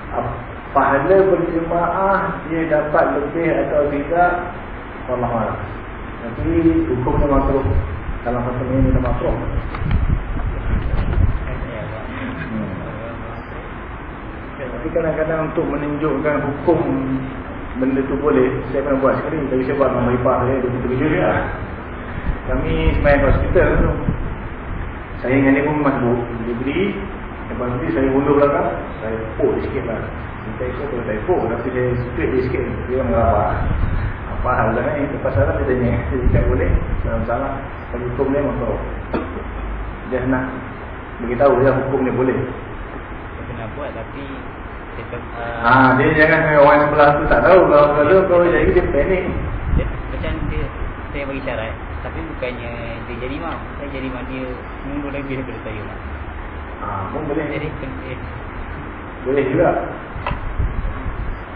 sama. Pahala berjemaah dia dapat lebih atau tidak Allah Allah. Tapi hukumnya makruh. Kalau satu ini tak makruh. Hmm. Tapi kadang-kadang untuk menunjukkan hukum benda tu boleh saya pernah buat sekali tapi saya buat nama ipar saya dia betul juga lah. kami semayang hospital tu saya dengan dia pun masuk dia beri lepas tu saya undur belakang saya pull sikit lah isu tu pull tapi saya straight dia sikit dia mengelapar apa hal lah ni lepas salah dia tanya dia cakap boleh dalam salah kalau hukum dia motor dia nak beritahu dia hukum dia boleh kena buat tapi Ha, dia jangan orang sebelah tu tak tahu kalau kalau kau jadi dia panik. Dia, macam dia saya bagi syarat tapi bukannya dia jadi imam. Saya jadi imam dia mundur lagi daripada saya lah. Ha, pun boleh. Jadi eh. boleh juga.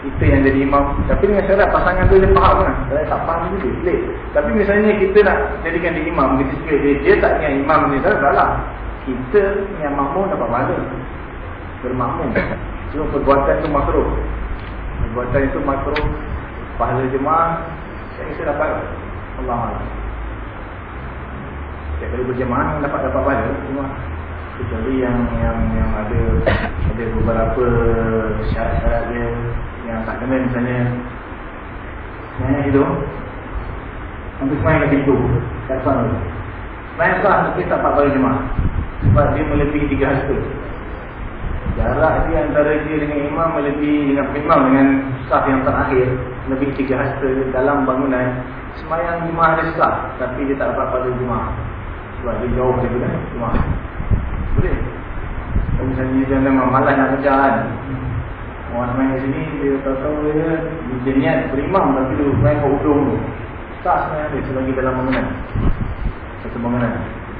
Kita yang jadi imam. Tapi dengan syarat pasangan tu dia faham kan Kalau tak faham dia boleh Tapi misalnya kita nak jadikan dia imam Kita dia, dia tak ingat imam ni Tak salah. Kita yang makmum dapat mana Bermakmum. Cuma perbuatan itu makruh. Perbuatan itu makruh. Pahala jemaah saya rasa dapat. Allah Allah. Setiap kali berjemaah dapat dapat pahala cuma kecuali yang yang yang ada ada beberapa syarat-syarat dia yang tak kena misalnya. Sebenarnya itu untuk semayang ke pintu tak sah semayang sah tapi tak dapat pahala jemaah. Sebab dia melebihi tiga hasta Jarak dia antara dia dengan imam lebih dengan imam dengan saf yang terakhir lebih tiga hasta dalam bangunan. Semayang jemaah ada sah tapi dia tak dapat pada jemaah. Sebab dia jauh daripada jemaah boleh? Kalau misalnya dia memang malas nak kerja kan. Orang semayang sini dia tahu-tahu dia dia niat berimam tapi dia semayang ke hudung tu. Sah semayang dia selagi dalam bangunan. Satu bangunan.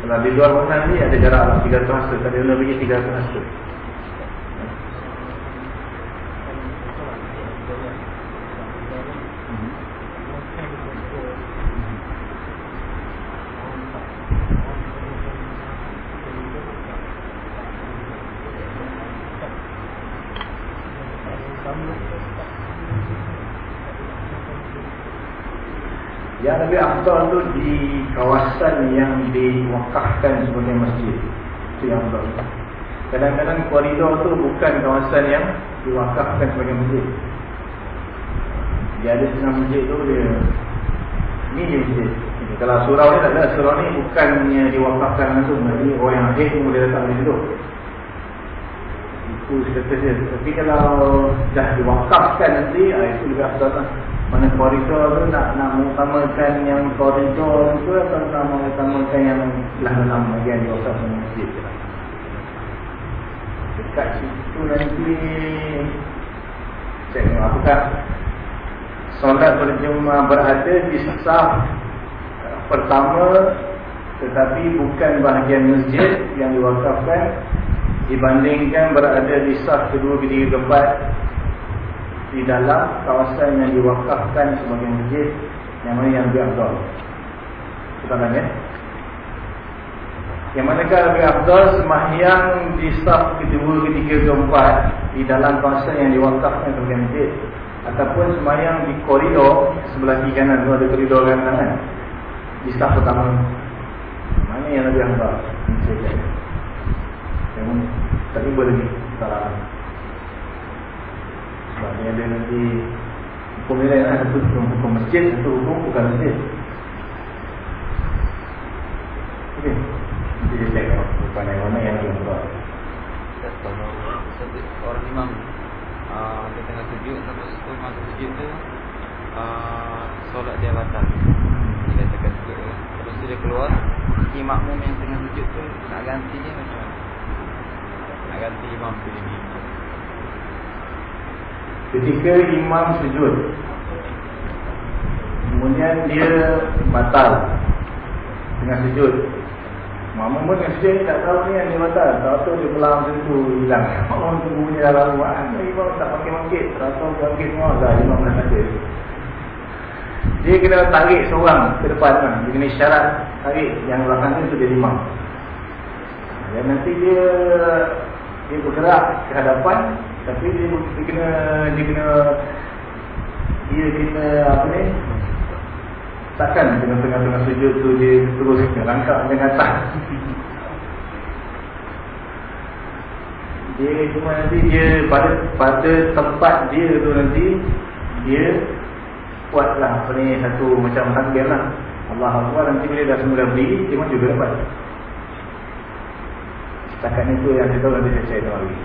Kalau dia jual bangunan ni ada jarak lah 300 hasta kalau dia lebih 300 hasta Lebih afdal tu di kawasan yang diwakafkan sebagai masjid. Itu yang afdal. Kadang-kadang koridor tu bukan kawasan yang diwakafkan sebagai masjid. Dia ada senang masjid tu dia ni dia masjid. Kalau surau ni tak ada, surau ni bukannya diwakafkan langsung. Jadi orang yang hadir pun boleh datang di situ. Itu dia. Tapi kalau dah diwakafkan nanti, ah, itu lebih afdal lah. Mana koridor tu nak nak mengutamakan yang koridor tu atau nak mengutamakan yang lah dalam bagian diwakafkan masjid. Dekat situ nanti saya tengok apakah solat berjemaah berada di saf pertama tetapi bukan bahagian masjid yang diwakafkan dibandingkan berada di saf kedua, ketiga, keempat di dalam kawasan yang diwakafkan sebagai masjid yang mana yang lebih afdal. Kita ya. Yang manakah lebih afdal sembahyang di saf kedua, ketiga, keempat di dalam kawasan yang diwakafkan sebagai masjid ataupun sembahyang di koridor sebelah kiri kanan tu ada koridor kanan kan di saf pertama mana yang lebih afdal? Yang tapi boleh ni salah. Sebab ni ada nanti hukum ni lain satu hukum masjid, satu hukum bukan masjid. Okey. Nanti dia cek hukum yang mana yang afdal. Kalau orang imam uh, dia tengah sujud sampai sepuluh masa sujud tu uh, solat dia batal. Dia katakan sujud tu. Lepas tu dia keluar, si makmum yang tengah sujud tu nak ganti dia macam? Nak ganti imam tu dia Ketika imam sujud Kemudian dia batal Tengah sujud. Mama pun tengah sujud ni tak tahu ni yang dia batal. Tak tahu dia pelang macam tu hilang. Orang tunggu bunyi dalam rumah Imam tak pakai mangkit Tak tahu mangkit semua. Dah imam dah kata Dia kena tarik seorang ke depan kan? Dia kena syarat tarik. Yang belakang tu dia imam. Dan nanti dia Dia bergerak ke hadapan Tapi dia, dia kena Dia kena Dia kena Apa ni Takkan dengan tengah-tengah sujud tu dia terus langkah dengan atas. Dia cuma nanti dia pada pada tempat dia tu nanti dia buatlah apa ni satu macam takbir lah. Allah Akbar nanti bila dah semula berdiri dia juga dapat. Setakat itu yang saya tahu nanti saya share lagi.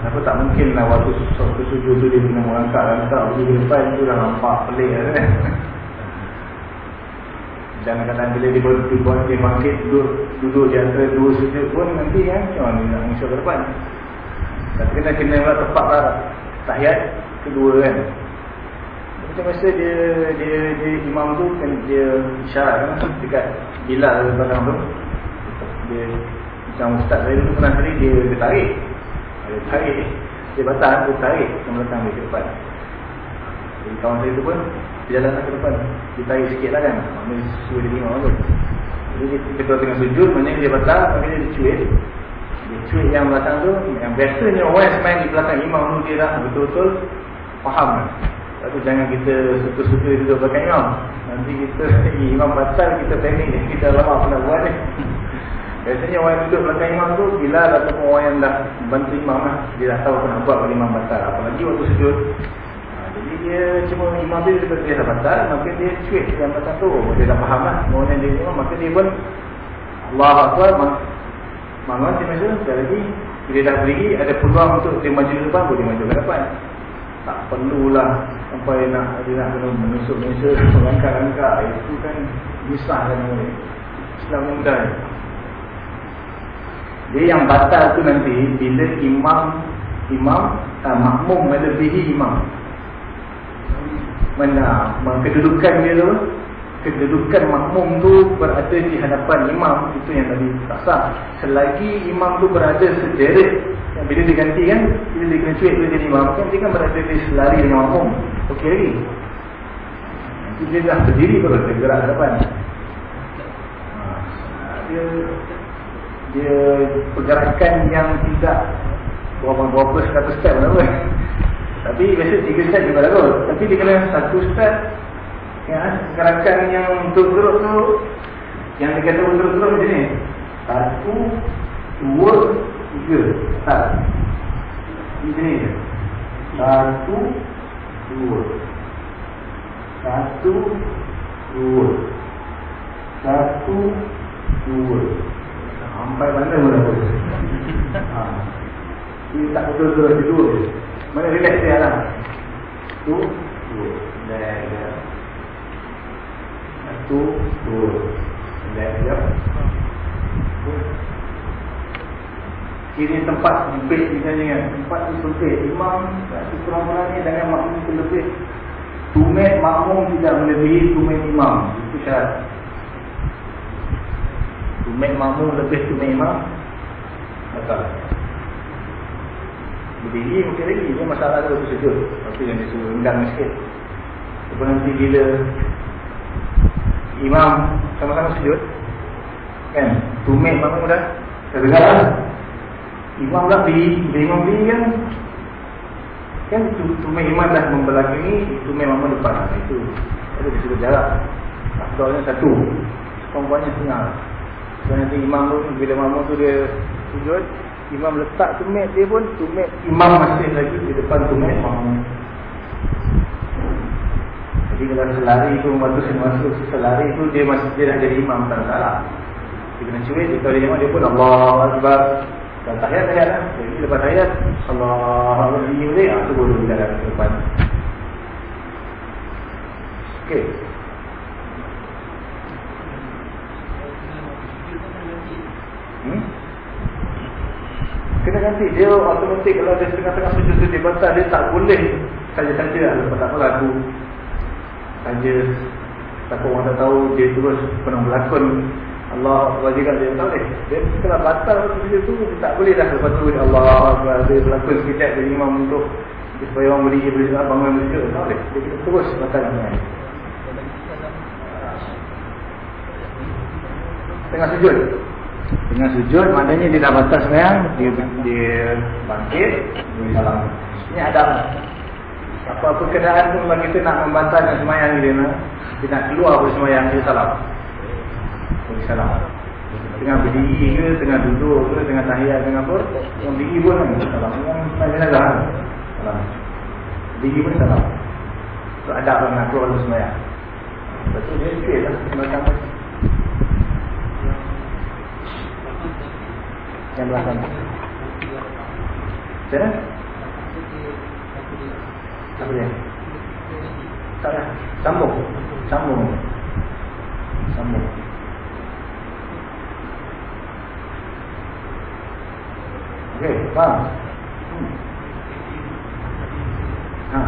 Kenapa tak mungkin lah waktu sujud tu dia kena melangkah-langkah Pergi ke depan tu dah nampak pelik kan. Dan kadang bila dia buat dia bangkit duduk, duduk di antara dua sujud pun nanti kan macam mana nak musuh ke depan? Tapi kena kena pula tepat lah. Tahiyat kedua kan. Macam masa dia dia dia imam tu kan dia isyarat kan dekat bilal belakang tu. Dia macam ustaz saya tu pernah tadi dia, dia tarik dia tarik dia batal dia tarik belakang dia ke depan. Jadi kawan saya tu pun jalan ke depan. Ditarik sikit lah kan. Sesuai dia lima tu. Jadi dia kalau tengah sujud maknanya dia batal maknanya dia cuit. Dia cuit yang belakang tu yang biasanya orang yang semain di belakang imam tu dia dah betul-betul faham tapi jangan kita suka-suka duduk belakang imam. Nanti kita imam batal kita panik kita lama nak buat ni biasanya orang yang duduk belakang imam tu bila ataupun orang yang dah bantu imam lah dia dah tahu nak buat kalau imam batal. Apalagi waktu sujud. Jadi dia cuma imam dia seperti dia dah batal Maka dia cuit yang batal tu. Dia dah faham lah Maunya dia imam Maka dia pun Allah Akbar Maka dia maju Sekali lagi Bila dah berdiri Ada peluang untuk dia maju ke depan Boleh maju ke depan. Tak perlulah Sampai nak Dia nak kena menusuk-nusuk Langkah-langkah Itu kan Misah kan Islam mudah Dia yang batal tu nanti Bila imam Imam uh, Makmum melebihi imam. Mana kedudukan dia tu kedudukan makmum tu berada di hadapan imam itu yang tadi tak sah. Selagi imam tu berada sederet yang bila diganti kan bila dia cuit tu jadi imam kan dia kan berada di selari dengan makmum. Ok lagi. Dia dah berdiri baru dia gerak ke depan. Ha, dia dia pergerakan yang tidak berapa-berapa seratus step apa tapi biasa tiga step juga bagus Tapi dia kena satu step Ya, gerakan yang untuk geruk tu yang dikata betul-betul macam ni. Satu, dua, tiga. Tak. Macam ni. Satu, dua. Satu, dua. Satu, dua. Sampai mana dah boleh. Ha. Dia tak betul-betul dua. Mana relax dia lah. Satu, dua. Relax dia. Satu, dua. Relax dia. Kini tempat sempit misalnya kan. Tempat tu sempit. Imam, sekurang-kurangnya dengan makmum tu lebih. Tumit makmum tidak melebihi tumit imam. Itu syarat. Tumit makmum lebih tumit imam. Betul. Berdiri mungkin lagi. Ini masalah tu sujud. Tapi yang disuruh rendang sikit. Lepas nanti bila imam sama-sama sujud. Kan? Tumit makmum dah. Dah dengar lah. Imam dah beri. Bila imam beri kan. Kan tumit imam dah membelakangi. Tumit makmum depan. Itu. Ada disuruh jarak. Afdolnya satu. Perempuannya setengah. So nanti imam tu bila makmum tu dia sujud, imam letak tumit dia pun tumit imam masih lagi di depan tumit makmum. Jadi kalau selari tu membantu masuk selari tu dia masih dia dah jadi imam tak salah. Dia kena cuit dia tahu imam dia pun Allah Akbar. Dan tahiyat tahiyat lah. Jadi lepas tahiyat Allah Akbar ini boleh. Ah tu boleh jalan ke depan. Okey. Hmm? Kena ganti. Dia automatik kalau dia tengah-tengah sujud tu dia batal dia tak boleh saja-saja lah lepas tak aku saja takut orang tak tahu dia terus pernah berlakon. Allah wajikan dia tak boleh. Dia kalau batal sujud tu dia tak boleh dah. Lepas tu Allah dia berlakon sekejap jadi imam untuk supaya orang beri dia boleh bangun sujud tak boleh. Dia kena terus batal tengah sujud dengan sujud maknanya dia dah batas semayang dia dia bangkit dia salam ini adab apa-apa keadaan pun bagi kita nak membatalkan semayang dia nak dia nak keluar dari semayang dia salam dia salam tengah berdiri ke tengah duduk ke tengah tahiyat tengah apa yang berdiri pun salam yang semayang jenazah salam berdiri pun salam so adab lah nak keluar dari semayang? Lepas tu dia sikit lah macam yang belakang. Mana? Apa dia? Tak lah. Sambung. Sambung. Sambung. Okey, faham? Hmm. Ha.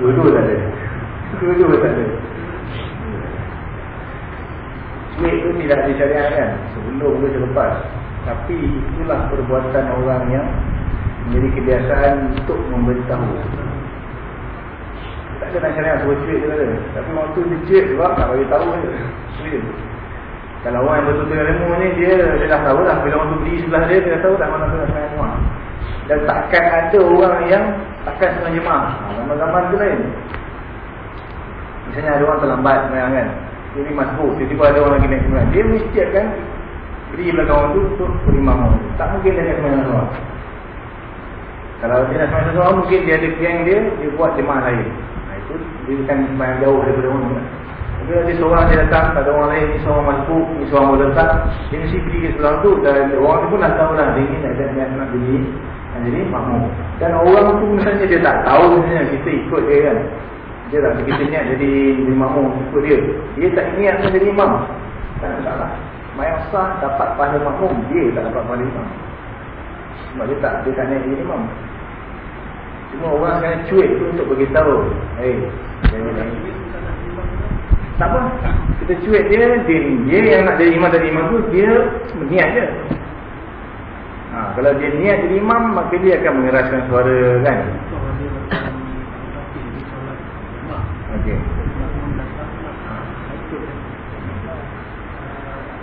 Dua-dua tak ada. Dua-dua tak ada. Duit tu tidak disyariat kan Sebelum ke selepas Tapi itulah perbuatan orang yang Menjadi kebiasaan untuk memberitahu. Tak ada nak syariat suruh cuit je ada Tapi waktu dia cuit sebab tak bagi tahu je. Cuit. Kalau orang yang betul-betul ilmu ni dia, dia dah tahu lah. Bila orang tu beri sebelah dia, dia dah tahu tak mana tu nak semayang jemaah Dan takkan ada orang yang takkan semayang jemaah. Zaman-zaman tu lain. Misalnya ada orang terlambat semayang kan ini masbuk, tiba-tiba ada orang lagi naik kemudian Dia mesti akan beri belakang orang tu untuk berimam orang Tak mungkin dia nak semayang seorang Kalau dia nak semayang seorang, mungkin dia ada geng dia Dia buat jemaah lain. Nah, Itu dia bukan semayang jauh daripada orang tu. Kalau dia seorang dia datang, tak ada orang lain Ni seorang masbuk, ni seorang boleh letak. Dia mesti beri ke sebelah tu Dan orang tu pun dah tahu lah Dia ingin nak, nak, nak, nak beri Jadi makmum. Dan orang tu misalnya dia tak tahu misalnya Kita ikut dia kan dia lah. Kita niat jadi imam ikut dia. Dia tak niat pun jadi imam. Tak ada salah mayang sah dapat pahala makmum dia tak dapat pahala imam. Sebab dia tak dia tak niat jadi imam. Cuma orang kena cuit tu untuk beritahu hey, tak apa. Kita cuit dia dia, dia yang nak jadi imam jadi imam tu dia niat je. Ha, kalau dia niat jadi imam maka dia akan mengeraskan suara kan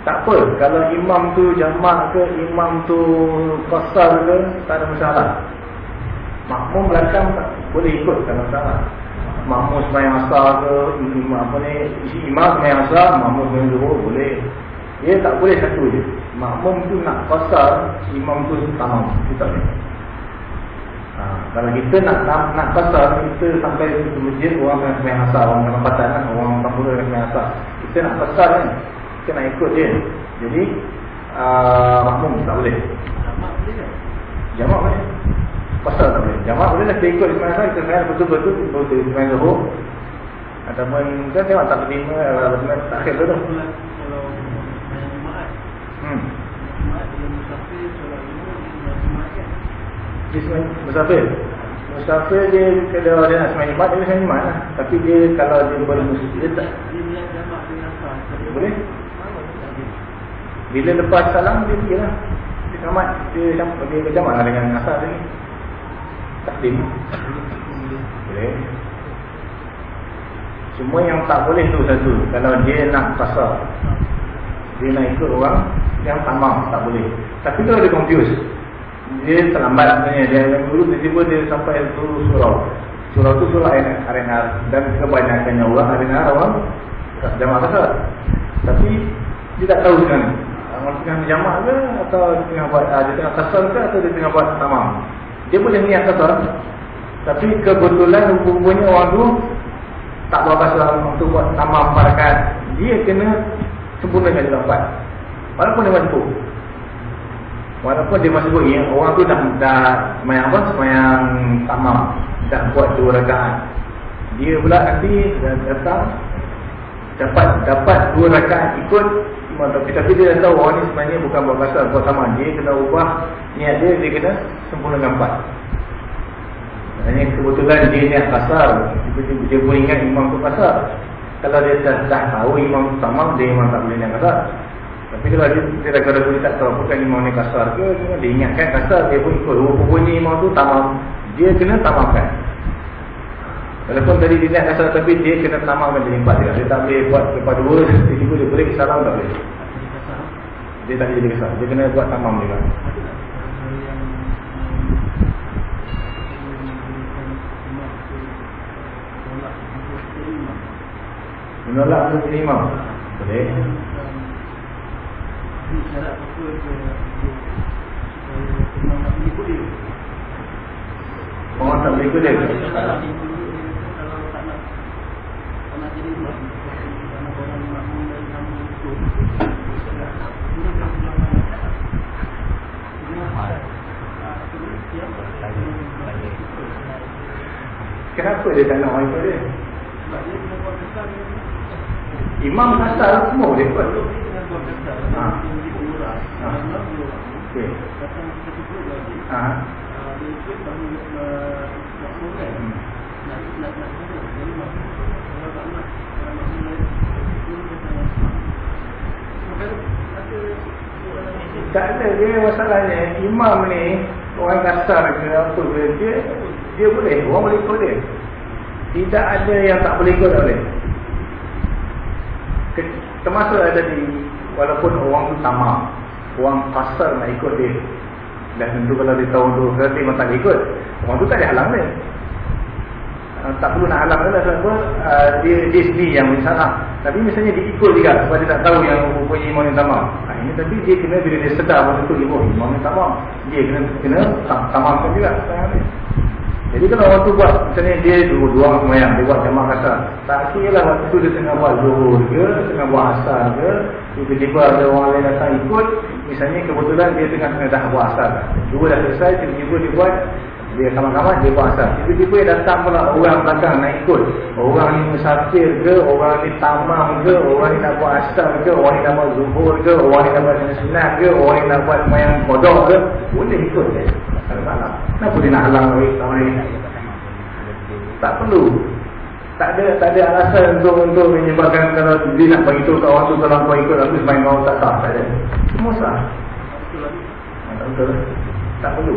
Tak apa, kalau imam tu jamak ke, imam tu qasar ke, tak ada masalah. Makmum belakang tak boleh ikut kalau salah. Makmum sembahyang asar ke, imam apa ni, imam sembahyang asar, makmum sembahyang zuhur boleh. Dia tak boleh satu je. Makmum tu nak pasar, imam tu tamam. Kita tak. Ha, kalau kita nak nak pasar, kita sampai ke masjid, orang yang sembahyang asar, orang yang tempatan kan, orang kampung yang sembahyang asar. Kita nak pasar kan, kita nak ikut dia. Jadi, uh, makmum tak boleh. Jamak boleh kan? Jamak boleh. Pasal tak boleh. Jamak boleh lah kita ikut Ismail Hassan. Kita sebenarnya betul-betul betul Ismail Zuhur. Ataupun kita tengok tak terima. Tak tu. Solat kalau saya Jumaat. Hmm. Dia musafir dia kan? Dia Musafir. Musafir dia kalau dia nak Ismail Jumat, dia Ismail Jumat lah. Tapi dia kalau dia bermusafir, dia tak. Dia niat jamak dengan asar. Kalau Boleh? Bila lepas salam, dia pergi lah. Dia selamat. Dia, dia berjamaah lah dengan asal tadi. Takdim. Boleh. Cuma yang tak boleh tu satu. Kalau dia nak pasal. Dia nak ikut orang yang tamam. Tak boleh. Tapi tu ada confuse. Dia terlambat sebenarnya. Dia yang dulu tiba-tiba dia sampai tu surau. Surau tu surau arena. Dan kebanyakannya orang arena orang jamaah pasal. Tapi dia tak tahu sekarang. Orang tengah menjamak ke atau dia tengah buat uh, dia tengah kasar ke atau dia tengah buat tamam. Dia boleh niat kasar. Tapi kebetulan rupanya orang tu tak buat kasar untuk buat tamam parakat. Dia kena sempurnakan juga empat. Walaupun dia mampu. Walaupun dia masih buat yang orang tu dah dah semayang apa? Semayang tamam. Dah buat dua rakaat. Dia pula nanti datang dapat dapat dua rakaat ikut tapi tapi dia tahu orang ni sebenarnya bukan buat kasar buat sama. Dia kena ubah niat dia dia kena sempurnakan empat. Maknanya kebetulan dia niat kasar. Dia, dia, dia pun ingat imam tu kasar. Kalau dia dah, dah tahu imam tu sama dia imam tak boleh niat kasar. Tapi kalau dia, dia dah boleh tak tahu bukan imam ni kasar ke? Dia ingatkan kasar dia pun ikut. Rupanya imam tu tamam. Dia kena tamamkan Walaupun tadi dia nak kasar tapi dia kena tamakkan jadi empat dia. Dia tak boleh buat lepas dua, tiba-tiba dia break salam tak boleh. Dia tak boleh jadi kasar. Dia kena buat tamam juga. Menolak tu jadi imam. Boleh. Dia? Orang tak boleh ikut dia. Kenapa dia tak nak orang ikut dia? Imam kasar semua dia kesal, Ha. Ha. Lagi, Ha. ah, dia ikut baru uh, makmum kan. Hmm. Nak nak nak kena. Jadi makmum kalau tak nak, kalau makmum lain, dia kena nak. Maka ada orang yang Tak ada dia masalahnya imam ni orang kasar ke apa ke dia dia boleh orang boleh ikut dia. Tidak ada yang tak boleh ikut boleh. Termasuk ada di walaupun orang tu tamak orang pasal nak ikut dia. Dan tentu kalau dia tahu tu berarti memang tak ikut. Orang tu tak ada halang dia. Uh, tak perlu nak halang lah sebab uh, dia, dia sendiri yang bersalah tapi misalnya dia ikut juga sebab dia tak tahu yang rupanya imam yang tamam ini tapi dia kena bila dia sedar masa tu oh imam yang tamam dia kena kena tamamkan juga. Ni jadi kalau orang tu buat misalnya dia dua dua semayang dia buat jamaah kasar tak kira lah waktu tu dia tengah buat zuhur ke tengah buat asar ke tiba-tiba ada orang lain datang ikut misalnya kebetulan dia tengah tengah dah buat asar. Dua dah selesai tiba-tiba dia buat dia kamar-kamar dia buat asar tiba-tiba dia datang pula orang belakang nak ikut. Orang ni musafir ke orang ni tamam ke orang ni nak buat asar ke orang ni nak buat zuhur ke orang ni nak buat sunat ke orang ni nak buat semayang kodok ke boleh ikut je kenapa dia nak halang orang lain tak perlu. Tak ada tak ada alasan untuk untuk menyebabkan kalau dia nak bagi tahu kat orang tu kalau kau ikut aku semain kau tak sah. Tak ada. Semua sah. Ah, tak tak perlu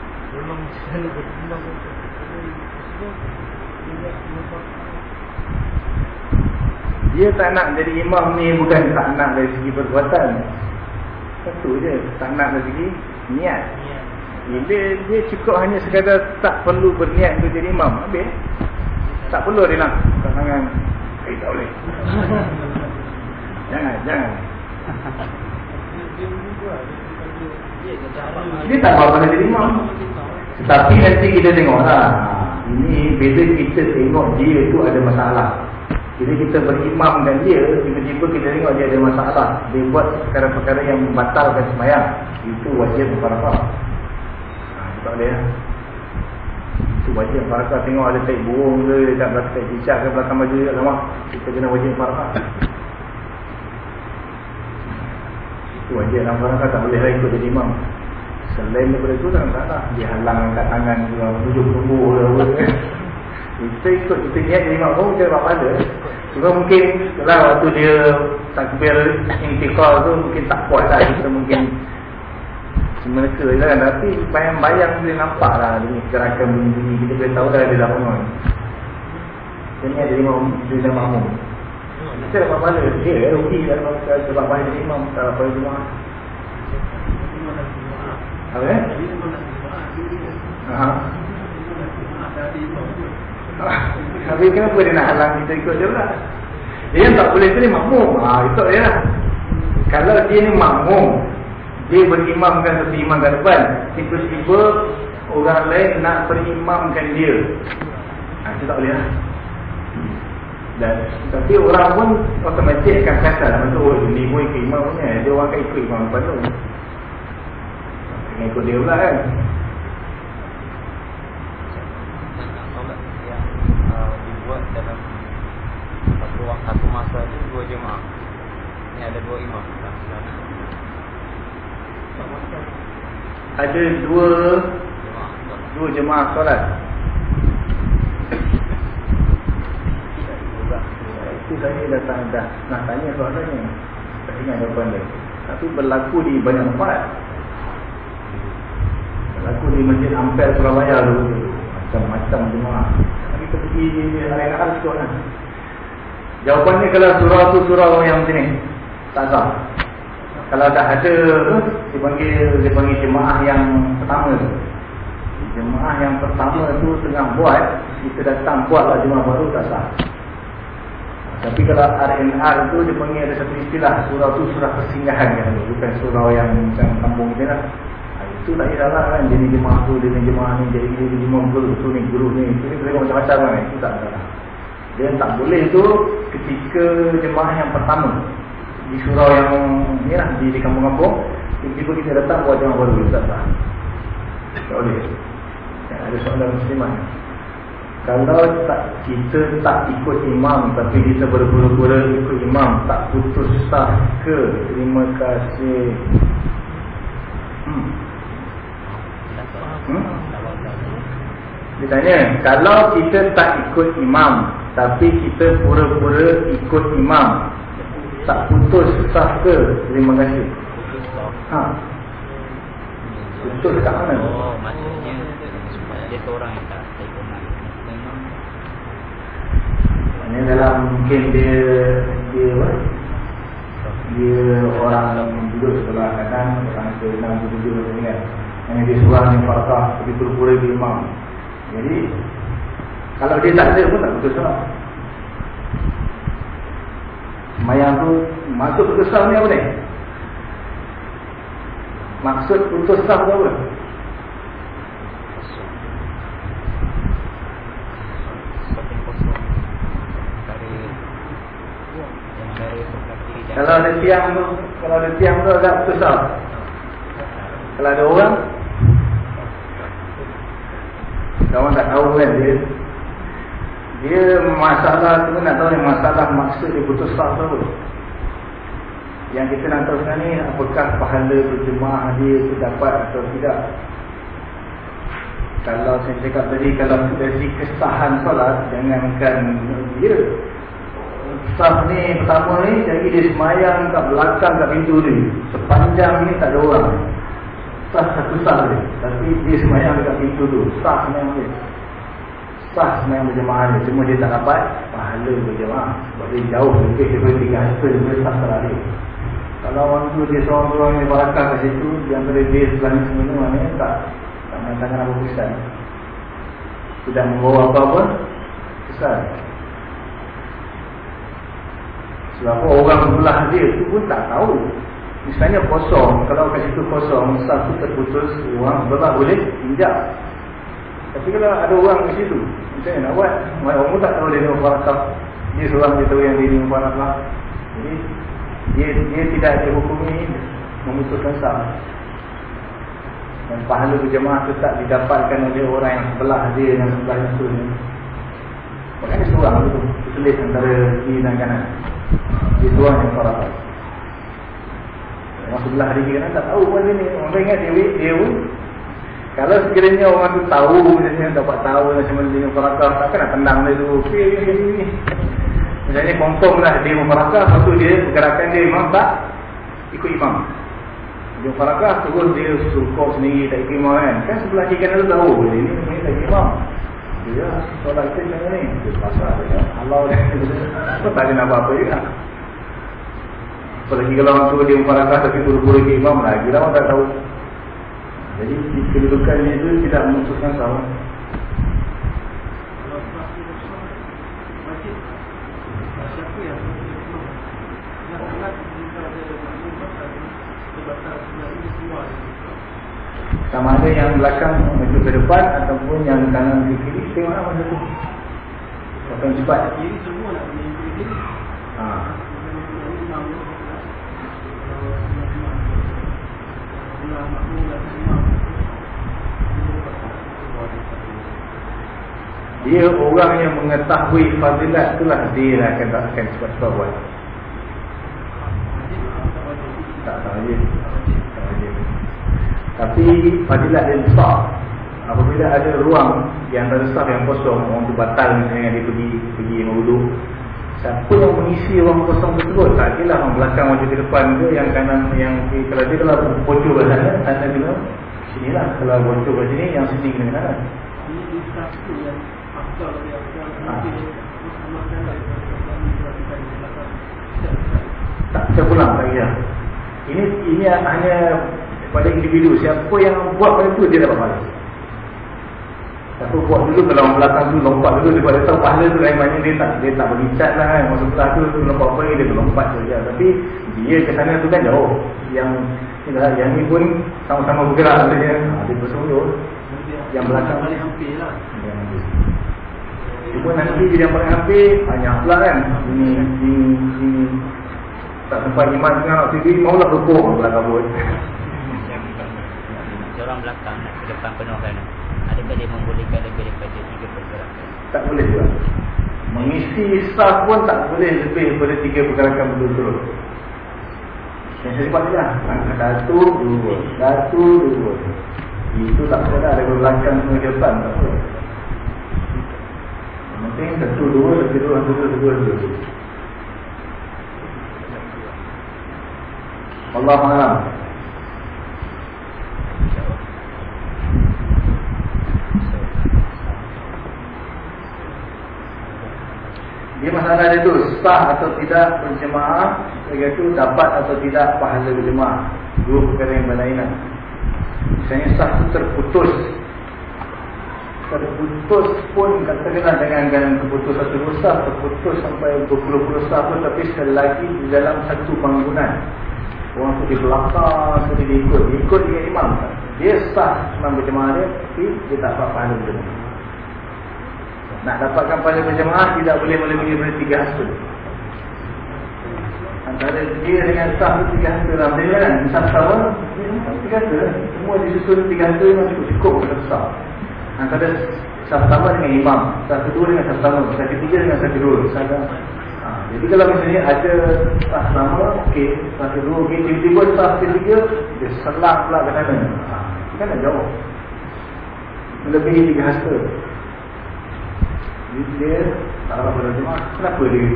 bersama kan. Dia tak nak jadi imam ni bukan tak nak dari segi perbuatan. Satu je, tak nak dari segi niat. Bila dia cukup hanya sekadar tak perlu berniat untuk jadi imam, habis. Tak perlu dia nak tangan. Eh, tak boleh. jangan, jangan. Dia tak apa nak jadi imam. Tetapi nanti kita tengok lah. Ini beza kita tengok dia tu ada masalah. Bila kita berimamkan dia, tiba-tiba kita tengok dia ada masalah. Dia buat perkara-perkara yang membatalkan semayang. Itu wajib mufarakah. Ha, tak boleh lah. Itu wajib mufarakah. Tengok ada taik burung ke, dekat belakang taik cicak ke, belakang baju dekat lama. Kita kena wajib mufarakah. Itu wajib dalam mufarakah. Tak boleh lah ikut jadi imam. Selain daripada itu, tak tak Dia halang angkat tangan, tujuh ke. Kita ikut kita niat imam pun, kita buat pada. Cuma mungkin setelah waktu dia takbir intikal tu mungkin tak kuat lah kita mungkin mereka je kan. Tapi bayang-bayang dia nampak lah dia gerakan bunyi-bunyi kita boleh tahu dah dia dah bangun. Dia ni ada imam dia dah makmum kita dapat pahala dia rugi dalam sebab banyak jadi imam tak dapat rumah apa eh? Aha. Tapi kenapa dia nak halang kita ikut dia pula? Dia yang tak boleh ni makmum. Ha, ikut dia lah. Kalau dia ni makmum, dia berimamkan satu imam ke depan, tiba-tiba orang lain nak berimamkan dia. Ha, itu tak boleh lah. Dan, tapi orang pun otomatik akan kata lah. Maksud, oh ni pun ikut imam punya. Dia orang akan ikut imam depan tu. Kena ikut dia pula kan. dalam satu waktu satu masa ni dua jemaah. Ni ada dua imam. Ada dua Jemaah. dua jemaah solat. Itu saya datang dah nak tanya soalan ni. Tak ingat jawapan dia. Tapi berlaku di banyak tempat. Berlaku di Masjid Ampel Surabaya dulu. Macam-macam jemaah. Tapi kita pergi di hal sikit lah. Jawapannya kalau surau tu surau yang macam ni. Tak sah. Kalau dah ada dipanggil dipanggil jemaah yang pertama tu. Jemaah yang pertama tu tengah buat, kita datang buatlah jemaah baru tak sah. Tapi kalau RNR tu dia panggil ada satu istilah surau tu surah persinggahan kan. Bukan surau yang macam kampung kita lah. Itu tak salah kan. Jadi jemaah tu dengan jemaah ni jadi dia jemaah guru tu ni guru ni. Itu kita tengok macam-macam kan. Itu tak salah. Dia yang tak boleh tu ketika jemaah yang pertama di surau yang ni lah di, di kampung-kampung tiba-tiba kita datang buat jemaah baru tak sah. Tak boleh. Ada soalan musliman. Kalau tak kita tak ikut imam tapi kita berpura-pura ikut imam tak putus sah ke? Terima kasih. Hmm. Hmm? Dia tanya, kalau kita tak ikut imam tapi kita pura-pura ikut imam tak putus sah ke? Terima kasih. Ha. Putus kat mana? Oh, maksudnya dia seorang yang tak ikut imam. Maknanya dalam mungkin dia dia apa? Dia orang duduk sebelah kanan, orang ke enam tujuh macam ni kan. Yang seorang yang farkah, tapi pura-pura dia imam. Jadi kalau dia tak ada pun tak putus sah. Semayang tu masuk putus sah ni apa ni? Maksud putus sah tu apa? Kalau ada tiang tu, kalau ada tiang tu agak putus sah. Kalau ada orang Kawan tak tahu kan dia? Dia masalah tu nak tahu yang masalah maksud dia putus sah tu. Yang kita nak tahu sekarang ni Apakah pahala berjemaah dia tu dapat atau tidak? Kalau saya cakap tadi Kalau dari kesahan solat Jangankan dia. Sah ni pertama ni Jadi dia semayang kat belakang kat pintu ni. Sepanjang ni tak ada orang Sah satu sah dia Tapi dia semayang dekat pintu tu. Sah semayang dia Sah semayang berjemaah dia. Cuma dia tak dapat pahala berjemaah. Sebab dia jauh lebih daripada tiga hasil Dia sah dia Kalau orang tu dia seorang-seorang yang barakah kat situ Di antara dia sebelah ni semua Maknanya tak Tak mengatakan apa pesan Tidak membawa apa-apa Pesan Sebab orang belah dia tu pun tak tahu Misalnya kosong, kalau kat situ kosong, satu terputus, orang belah boleh injak. Tapi kalau ada orang di situ, macam nak buat? Orang pun tak tahu dia ni farakah. Dia seorang dia tahu yang dia ni farakah. Jadi, dia dia tidak ada hukum ini memutuskan sah. Dan pahala berjemaah tetap didapatkan oleh orang yang sebelah dia dan sebelah itu. Maknanya seorang tu, selit antara kiri dan kanan. Dia seorang yang farakah. Orang sebelah dia kan tak tahu pun ni. Orang ingat dia dia. Kalau sekiranya orang tu tahu macam dapat tahu macam mana dia merakah, takkan nak tendang dia tu. Okey ni ni. Misalnya confirm lah dia merakah, lepas tu dia pergerakan dia memang tak ikut imam. Dia merakah terus dia sukuk sendiri tak ikut imam kan. Kan sebelah kanan tu tahu dia ni ni tak ikut imam. Dia solat kita macam ni. Dia pasal dia. Allah dia. Tak ada nak apa-apa juga. Apalagi kalau orang tua dia memperakah tapi pura-pura ke imam lagi lah orang tak tahu. Jadi kedudukannya itu tidak memutuskan sama. Sama ada yang belakang maju ke depan ataupun yang kanan ke kiri Tengoklah masa tu yang cepat Kiri semua nak kiri Dia orang yang mengetahui fadilat itulah dia yang akan akan cepat-cepat buat. Tak tak aja. Tak aja. Tapi fadilat dia besar. Apabila ada ruang yang ada staff yang kosong, orang tu batal misalnya dia pergi pergi mewudu. Siapa yang mengisi ruang kosong tersebut? Tak kira orang belakang macam di depan ke, yang kanan, yang kiri. Kalau dia kalau bocor ke sana, sana kena sini lah. Kalau bocor ke sini, yang sini kena kanan. Tak bisa pulang tak kira. Ini ini hanya pada individu. Siapa yang buat pada tu dia dapat pahala. Siapa buat dulu kalau orang belakang tu lompat dulu dia pada tahu pahala tu lain banyak dia tak dia tak bagi cat lah kan. Masa sebelah tu tu lompat apa dia lompat saja. Tapi dia ke sana tu kan jauh. Yang inilah yang ni pun sama-sama bergerak. Ha, dia bersungguh. Yang belakang paling hampir lah. yang ni. Cuma nanti dia yang paling hampir banyak pula kan. Ini ini ini tak sempat iman tengah nak tidur maulah rukuk belah kabut. Orang belakang nak ke depan penuh kan Adakah dia membolehkan lebih daripada tiga pergerakan Tak boleh juga. Mengisi saf pun tak boleh lebih daripada tiga pergerakan betul-betul. Yang saya sebut lah. Satu, dua. Satu, dua. Itu tak boleh lah. Ada belakang semua depan. Tak boleh. Yang penting satu, dua, satu, dua, satu, dua, satu, dua, dua. Allah Alam. Dia masalah dia tu sah atau tidak berjemaah iaitu dapat atau tidak pahala berjemaah. Dua perkara yang berlainan. Misalnya sah tu terputus. Terputus pun katakanlah dengan dengan keputusan satu sah terputus sampai berpuluh-puluh sah pun tapi sekali lagi di dalam satu bangunan. Orang tu di belakang tu dia ikut. Ikut dengan imam. Dia sah imam berjemaah dia tapi dia tak dapat pahala berjemaah. Nak dapatkan pahala berjemaah tidak boleh melebihi daripada tiga hasil. Antara dia dengan sah tu tiga hasil lah. Dia kan, sah sama, tiga hasil. Semua disusun tiga hasil memang cukup cukup untuk sah. Antara sah pertama dengan imam, sah kedua dengan sah pertama, sah ketiga dengan sah kedua. Sah ha, jadi kalau misalnya ada sah pertama, okey, sah kedua, okey, tiba-tiba sah ketiga, dia selang pula ke sana. Ha, kan dah jauh. Melebihi tiga hasil. Dia Tak ada apa-apa kenapa dia?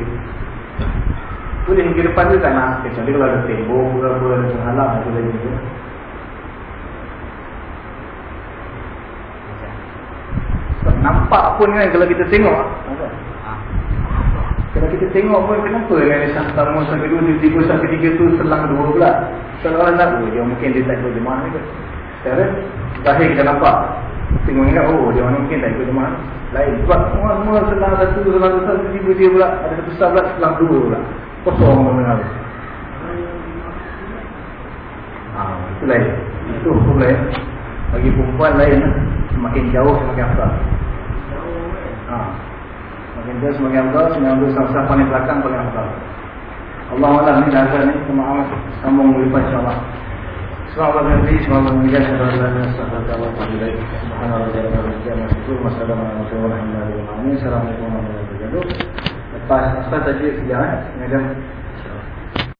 Boleh ke depan dia tak nak Kecuali kalau ada tembok ke apa Ada penghalang atau lagi ke Nampak pun kan kalau kita tengok. Ha. Kalau kita tengok pun kenapa kan dia sang pertama, sang kedua, tiba-tiba sang ketiga tu selang dua pula Sebab orang tak dia mungkin dia tak tahu jemaah ni ke? Sekarang, terakhir kita nampak. Tengok ingat oh dia orang mungkin tak ikut jemaah. Lain sebab semua semua selang satu selang satu tiba dia pula ada satu sah pula selang dua pula. Kosong mendengar. Ah, itu lain. Itu hukum lain. Bagi perempuan lain lah. Semakin jauh semakin afdal. Ha. Semakin jauh semakin afdal, semakin afdal sah paling belakang paling afdal. Allah Allah ni dah ni kemaaf sambung berlipat insya-Allah. Assalamualaikum warahmatullahi wabarakatuh. Lepas asal tadi sejarah, eh,